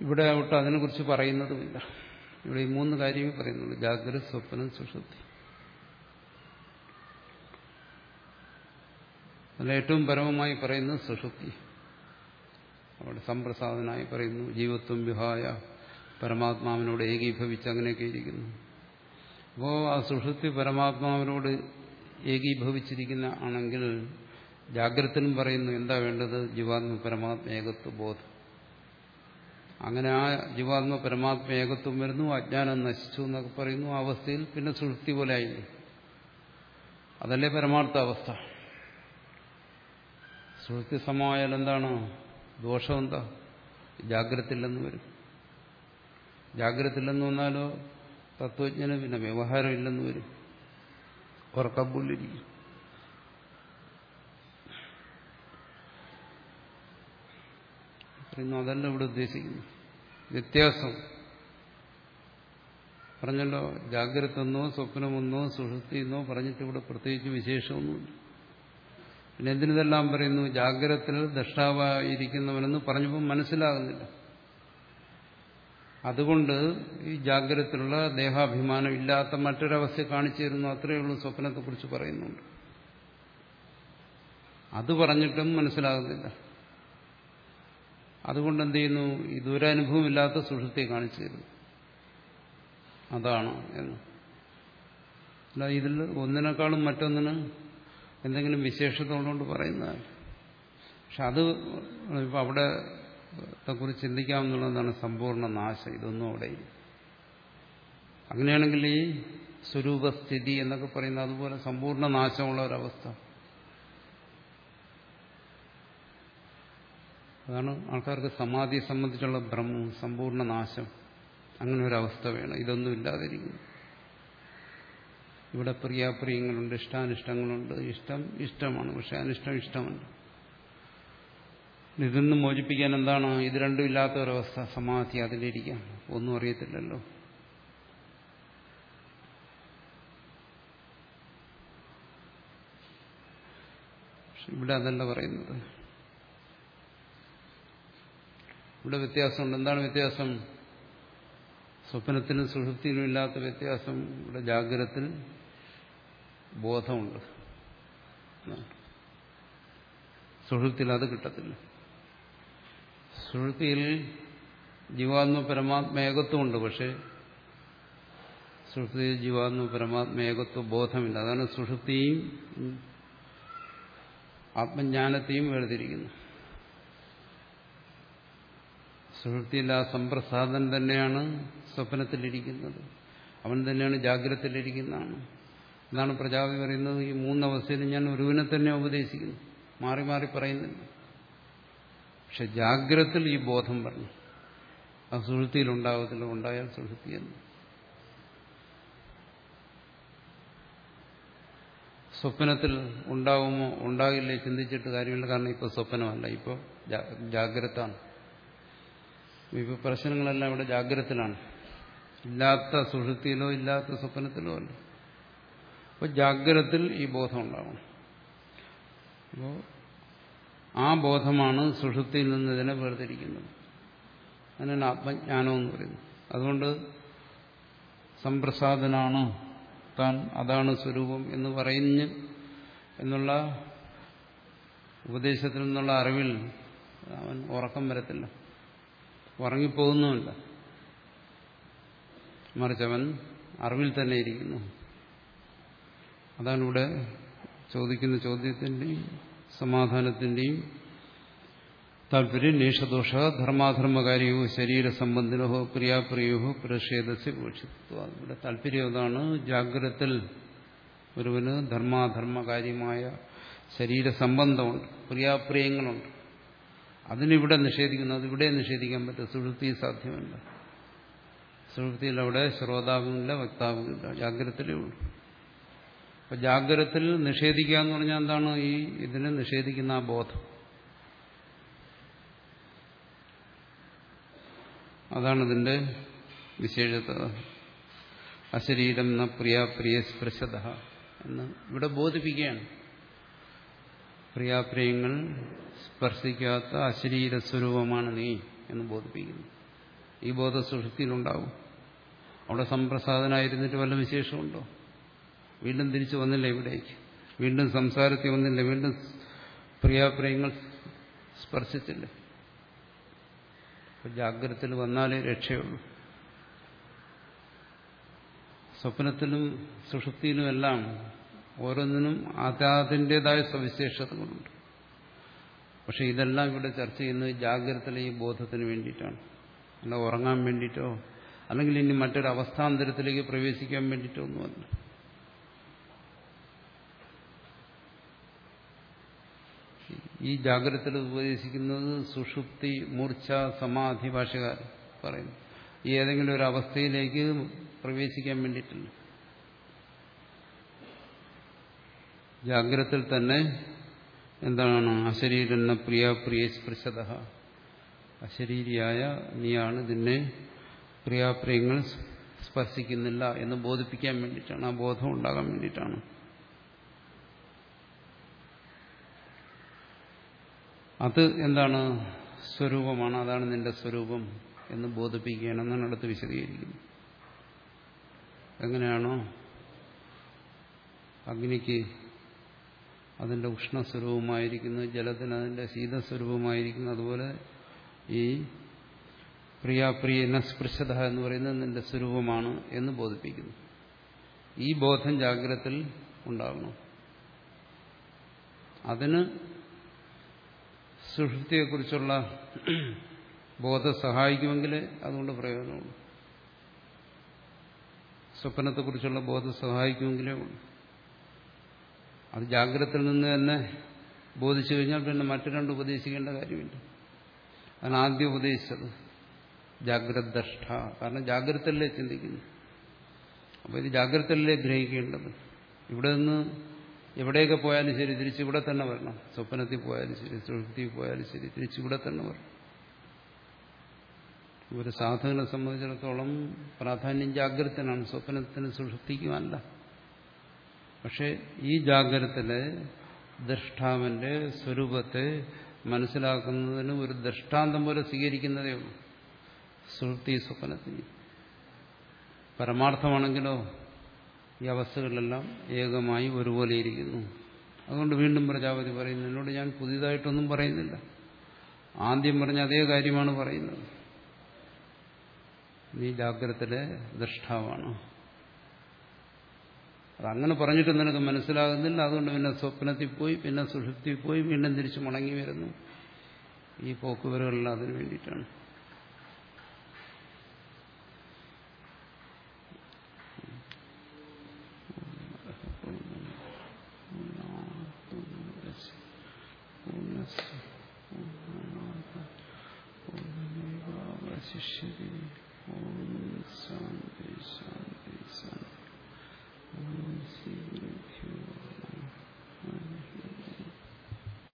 ഇവിടെ ആവട്ടെ അതിനെക്കുറിച്ച് പറയുന്നതുമില്ല. ഇവിടെ ഈ മൂന്ന് കാര്യമേ പറയുന്നുള്ളൂ. ജാഗ്രത സ്വപ്നം സുഷുപ്തി. അതിൽ ഏറ്റവും പരമമായി പറയുന്നത് സുഷുപ്തി. അവിടെ സംപ്രസാദനായി പറയുന്നു ജീവത്വം വിഹായ പരമാത്മാവിനോട് ഏകീഭവിച്ച് അങ്ങനെയൊക്കെ ഇരിക്കുന്നു. അപ്പോൾ ആ സുഷുപ്തി പരമാത്മാവിനോട് ഏകീഭവിച്ചിരിക്കുന്ന ആണെങ്കിൽ ജാഗ്രതനും പറയുന്നു എന്താ വേണ്ടത്? ജീവാത്മ പരമാത്മ ഏകത്വ ബോധം അങ്ങനെ ആ ജീവാത്മ പരമാത്മ ഏകത്വം വരുന്നു അജ്ഞാനം നശിച്ചു എന്നൊക്കെ പറയുന്നു. ആ അവസ്ഥയിൽ പിന്നെ സുഹൃത്തി പോലെ ആയി അതല്ലേ പരമാർത്ഥ അവസ്ഥ? സുഹൃത്തി സമമായാൽ എന്താണ്? ദോഷം എന്താ? ജാഗ്രതയില്ലെന്ന് വരും. ജാഗ്രതയില്ലെന്ന് വന്നാലോ തത്വജ്ഞന് പിന്നെ വ്യവഹാരം ഇല്ലെന്ന് വരും. ഉറക്കപ്പുള്ളിരിക്കും അതല്ല ഇവിടെ ഉദ്ദേശിക്കുന്നു വ്യത്യാസം. പറഞ്ഞല്ലോ ജാഗ്രത എന്നോ സ്വപ്നമെന്നോ സുഹൃത്തി എന്നോ പറഞ്ഞിട്ട് ഇവിടെ പ്രത്യേകിച്ച് വിശേഷമൊന്നുമില്ല. പിന്നെ എന്തിനിതെല്ലാം പറയുന്നു? ജാഗ്രതത്തിൽ ദഷ്ടാവായിരിക്കുന്നവനെന്ന് പറഞ്ഞപ്പോൾ മനസ്സിലാകുന്നില്ല. അതുകൊണ്ട് ഈ ജാഗ്രതത്തിലുള്ള ദേഹാഭിമാനം ഇല്ലാത്ത മറ്റൊരവസ്ഥ കാണിച്ചു തരുന്നു. അത്രയേ ഉള്ളൂ സ്വപ്നത്തെക്കുറിച്ച് പറയുന്നുണ്ട്. അത് പറഞ്ഞിട്ടും മനസ്സിലാകുന്നില്ല. അതുകൊണ്ട് എന്ത് ചെയ്യുന്നു? ഈ ദുരനുഭവം ഇല്ലാത്ത സുഷുപ്തിയെ കാണിച്ചു തരുന്നു. അതാണ് എന്ന്. അല്ല ഇതിൽ ഒന്നിനേക്കാളും മറ്റൊന്നിന് എന്തെങ്കിലും വിശേഷത ഉള്ളതുകൊണ്ട് പറയുന്നതാണ് പക്ഷെ അത് ഇപ്പം അവിടെ കുറിച്ച് ചിന്തിക്കാമെന്നുള്ളതാണ് സമ്പൂർണ നാശം. ഇതൊന്നും അവിടെ അങ്ങനെയാണെങ്കിൽ ഈ സ്വരൂപസ്ഥിതി എന്നൊക്കെ പറയുന്ന അതുപോലെ സമ്പൂർണ നാശമുള്ള ഒരവസ്ഥ. അതാണ് ആൾക്കാർക്ക് സമാധിയെ സംബന്ധിച്ചുള്ള ഭ്രമവും സമ്പൂർണ നാശം. അങ്ങനെ ഒരു അവസ്ഥ വേണം. ഇതൊന്നും ഇല്ലാതിരിക്കുന്നു. ഇവിടെ പ്രിയാപ്രിയങ്ങളുണ്ട് ഇഷ്ടാനിഷ്ടങ്ങളുണ്ട്. ഇഷ്ടം ഇഷ്ടമാണ് പക്ഷെ അനിഷ്ടം ഇഷ്ടമുണ്ട് ഇതിൽ മോചിപ്പിക്കാൻ എന്താണ്? ഇത് രണ്ടും ഇല്ലാത്ത ഒരവസ്ഥ സമാധി അതിലിരിക്കാം. ഒന്നും അറിയത്തില്ലല്ലോ. ഇവിടെ അതല്ല പറയുന്നത്. ഇവിടെ വ്യത്യാസമുണ്ട് എന്താണ് വ്യത്യാസം? സ്വപ്നത്തിനും സുഹൃത്തിനും ഇല്ലാത്ത വ്യത്യാസം ഇവിടെ ജാഗ്രത്തിൽ ബോധമുണ്ട്. സുഷുപ്തിയിൽ അത് കിട്ടത്തില്ല. സുഷുപ്തിയിൽ ജീവാത്മ പരമാത്മ ഏകത്വമുണ്ട് പക്ഷേ സുഷുപ്തിയിൽ ജീവാത്മ പരമാത്മ ഏകത്വ ബോധമില്ല. അതാണ് സുഷുപ്തിയും ആത്മജ്ഞാനത്തെയും വേർതിരിക്കുന്നു സുഹൃത്തിയിൽ ആ സമ്പ്രസാദൻ തന്നെയാണ് സ്വപ്നത്തിലിരിക്കുന്നത്. അവൻ തന്നെയാണ് ജാഗ്രതയിലിരിക്കുന്നതാണ്. എന്നാണ് പ്രജാപതി പറയുന്നത്. ഈ മൂന്നവസ്ഥയിൽ ഞാൻ ഒരുവിനെ തന്നെ ഉപദേശിക്കുന്നു. മാറി മാറി പറയുന്നില്ല. പക്ഷെ ജാഗ്രതത്തിൽ ഈ ബോധം പറഞ്ഞു. ആ സുഹൃത്തിയിൽ ഉണ്ടാകത്തില്ല ഉണ്ടായാൽ സുഹൃത്തി എന്ന്. സ്വപ്നത്തിൽ ഉണ്ടാവുമോ? ഉണ്ടാകില്ലേ? ചിന്തിച്ചിട്ട് കാര്യമില്ല. കാരണം ഇപ്പോൾ സ്വപ്നമല്ല. ഇപ്പോൾ ജാഗ്രതാണ്. ഇപ്പോൾ പ്രശ്നങ്ങളെല്ലാം ഇവിടെ ജാഗ്രതത്തിലാണ്. ഇല്ലാത്ത സുഷുതിയിലോ ഇല്ലാത്ത സ്വപ്നത്തിലോ അല്ല. അപ്പോൾ ജാഗ്രതത്തിൽ ഈ ബോധം ഉണ്ടാവണം. അപ്പോൾ ആ ബോധമാണ് സുഷുതിയിൽ നിന്ന് ഇതിനെ വേർതിരിക്കുന്നത്. അതിനാണ് ആത്മജ്ഞാനം എന്ന് പറയുന്നത്. അതുകൊണ്ട് സംപ്രസാദനാണ് താൻ അതാണ് സ്വരൂപം എന്ന് പറയുന്ന എന്നുള്ള ഉപദേശത്തിൽ നിന്നുള്ള അറിവിൽ അവൻ ഉറക്കം വരത്തില്ല. ഉറങ്ങിപ്പോകുന്നുമില്ല മറിച്ചവൻ അറിവിൽ തന്നെ ഇരിക്കുന്നു. അതാണ് ഇവിടെ ചോദിക്കുന്ന ചോദ്യത്തിന്റെയും സമാധാനത്തിന്റെയും താല്പര്യം. നീഷദോഷ ധർമാധർമ്മകാരിയോ ശരീര സംബന്ധിനോ പ്രിയാപ്രിയോ പ്രതിഷേധസ് വീക്ഷിത്വ ഇവിടെ താല്പര്യം അതാണ് ജാഗ്രത ഒരുവന് ധർമാധർമ്മകാര്യമായ ശരീര സംബന്ധമുണ്ട് പ്രിയാപ്രിയങ്ങളുണ്ട് അതിനിവിടെ നിഷേധിക്കുന്നു അത് ഇവിടെ നിഷേധിക്കാൻ പറ്റും സുഹൃത്തി സാധ്യമല്ല. സുഹൃത്തിയിൽ അവിടെ ശ്രോതാവുമില്ല വക്താവുമില്ല ജാഗ്രതയിലേ ഉള്ളൂ. അപ്പൊ ജാഗ്രതത്തിൽ നിഷേധിക്കുക എന്ന് പറഞ്ഞാൽ എന്താണ് ഈ ഇതിനെ നിഷേധിക്കുന്ന ആ ബോധം? അതാണ് ഇതിന്റെ വിശേഷത. അശരീരം ന പ്രിയ പ്രിയ സ്പൃശത എന്ന് ഇവിടെ ബോധിപ്പിക്കുകയാണ്. പ്രിയാപ്രിയങ്ങൾ സ്പർശിക്കാത്ത അശരീര സ്വരൂപമാണ് നീ എന്ന് ബോധിപ്പിക്കുന്നു. ഈ ബോധ സുഷുപ്തിയിലുണ്ടാവും അവിടെ സംപ്രസാദനായിരുന്നിട്ട് വല്ല വിശേഷമുണ്ടോ? വീണ്ടും തിരിച്ചു വന്നില്ല ഇവിടേക്ക്? വീണ്ടും സംസാരത്തിൽ വന്നില്ല? വീണ്ടും പ്രിയാപ്രിയങ്ങൾ സ്പർശിച്ചില്ല? ജാഗ്രതത്തിൽ വന്നാലേ രക്ഷയുള്ളൂ. സ്വപ്നത്തിലും സുഷുപ്തിയിലുമെല്ലാം ഓരോന്നിനും അതാതിന്റെതായ സവിശേഷതകളുണ്ട്. പക്ഷെ ഇതെല്ലാം ഇവിടെ ചർച്ച ചെയ്യുന്നത് ജാഗ്രതയിലെ ഈ ബോധത്തിന് വേണ്ടിയിട്ടാണ്. അല്ല ഉറങ്ങാൻ വേണ്ടിയിട്ടോ അല്ലെങ്കിൽ ഇനി മറ്റൊരു അവസ്ഥാന്തരത്തിലേക്ക് പ്രവേശിക്കാൻ വേണ്ടിയിട്ടോ ഒന്നുമല്ല. ഈ ജാഗ്രതയിൽ ഉപദേശിക്കുന്നത് സുഷുപ്തി മൂർച്ച സമാധി ഭാഷകാരൻ പറയുന്നു. ഈ ഏതെങ്കിലും ഒരു അവസ്ഥയിലേക്ക് പ്രവേശിക്കാൻ വേണ്ടിയിട്ടില്ല. ജാഗ്രതയിൽ തന്നെ എന്താണ് അശരീരെന്ന പ്രിയ പ്രിയ സ്പൃശത. അശരീരിയായ നീയാണ് ഇതിനെ പ്രിയാപ്രിയങ്ങൾ സ്പർശിക്കുന്നില്ല എന്ന് ബോധിപ്പിക്കാൻ വേണ്ടിയിട്ടാണ് ആ ബോധം ഉണ്ടാകാൻ വേണ്ടിയിട്ടാണ്. അത് എന്താണ് സ്വരൂപമാണ് അതാണ് നിന്റെ സ്വരൂപം എന്ന് ബോധിപ്പിക്കുകയാണെന്നാണ് അടുത്ത് വിശദീകരിക്കുന്നത് എങ്ങനെയാണോ അഗ്നിക്ക് അതിന്റെ ഉഷ്ണസ്വരൂപമായിരിക്കുന്നു ജലത്തിന് അതിന്റെ ശീതസ്വരൂപമായിരിക്കുന്നു. അതുപോലെ ഈ പ്രിയാപ്രിയ സ്പൃശത എന്ന് പറയുന്നത് നിന്റെ സ്വരൂപമാണ് എന്ന് ബോധിപ്പിക്കുന്നു. ഈ ബോധം ജാഗ്രതത്തിൽ ഉണ്ടാകണം അതിന് സുഷൃത്തിയെക്കുറിച്ചുള്ള ബോധം സഹായിക്കുമെങ്കിൽ അതുകൊണ്ട് പ്രയോജനമുള്ളൂ. സ്വപ്നത്തെക്കുറിച്ചുള്ള ബോധം സഹായിക്കുമെങ്കിലേ ഉള്ളൂ. അത് ജാഗ്രതയിൽ നിന്ന് തന്നെ ബോധിച്ചു കഴിഞ്ഞാൽ പിന്നെ മറ്റു രണ്ട് ഉപദേശിക്കേണ്ട കാര്യമില്ല. അതാണ് ആദ്യം ഉപദേശിച്ചത്. ജാഗ്രത കാരണം ജാഗ്രതയിലേ ചിന്തിക്കുന്നു അപ്പോൾ ഇത് ജാഗ്രതയിലേ ഗ്രഹിക്കേണ്ടത്? ഇവിടെ നിന്ന് എവിടെയൊക്കെ പോയാലും ശരി തിരിച്ചിവിടെ തന്നെ വരണം. സ്വപ്നത്തിൽ പോയാലും ശരി സുഹൃത്തിൽ പോയാലും ശരി തിരിച്ചിവിടെ തന്നെ വരണം. ഒരു സാധകനെ സംബന്ധിച്ചിടത്തോളം പ്രാധാന്യം ജാഗ്രതനാണ്. സ്വപ്നത്തിന് സുഷുപ്തിക്കുമല്ല പക്ഷെ ഈ ജാഗ്രതത്തിൽ ദൃഷ്ടാവിന്റെ സ്വരൂപത്തെ മനസ്സിലാക്കുന്നതിന് ഒരു ദൃഷ്ടാന്തം പോലെ സ്വീകരിക്കുന്നതേ ഉള്ളൂ. സുഹൃത്തി സ്വപ്നത്തിന്. പരമാർത്ഥമാണെങ്കിലോ ഈ അവസ്ഥകളിലെല്ലാം ഏകമായി ഒരുപോലെ ഇരിക്കുന്നു. അതുകൊണ്ട് വീണ്ടും പ്രജാപതി പറയുന്നു എന്നോട് ഞാൻ പുതിയതായിട്ടൊന്നും പറയുന്നില്ല. ആദ്യം പറഞ്ഞ അതേ കാര്യമാണ് പറയുന്നത്. നീ ജാഗ്രതയിലെ ദൃഷ്ടാവാണ്. അതങ്ങനെ പറഞ്ഞിട്ട് നിനക്ക് മനസ്സിലാകുന്നില്ല. അതുകൊണ്ട് പിന്നെ സ്വപ്നത്തിൽ പോയി പിന്നെ സുഷുപ്തി പോയി വീണ്ടും തിരിച്ച് മടങ്ങി വരുന്നു. ഈ പോക്കുവരവുകളിൽ അതിനു വേണ്ടിയിട്ടാണ്.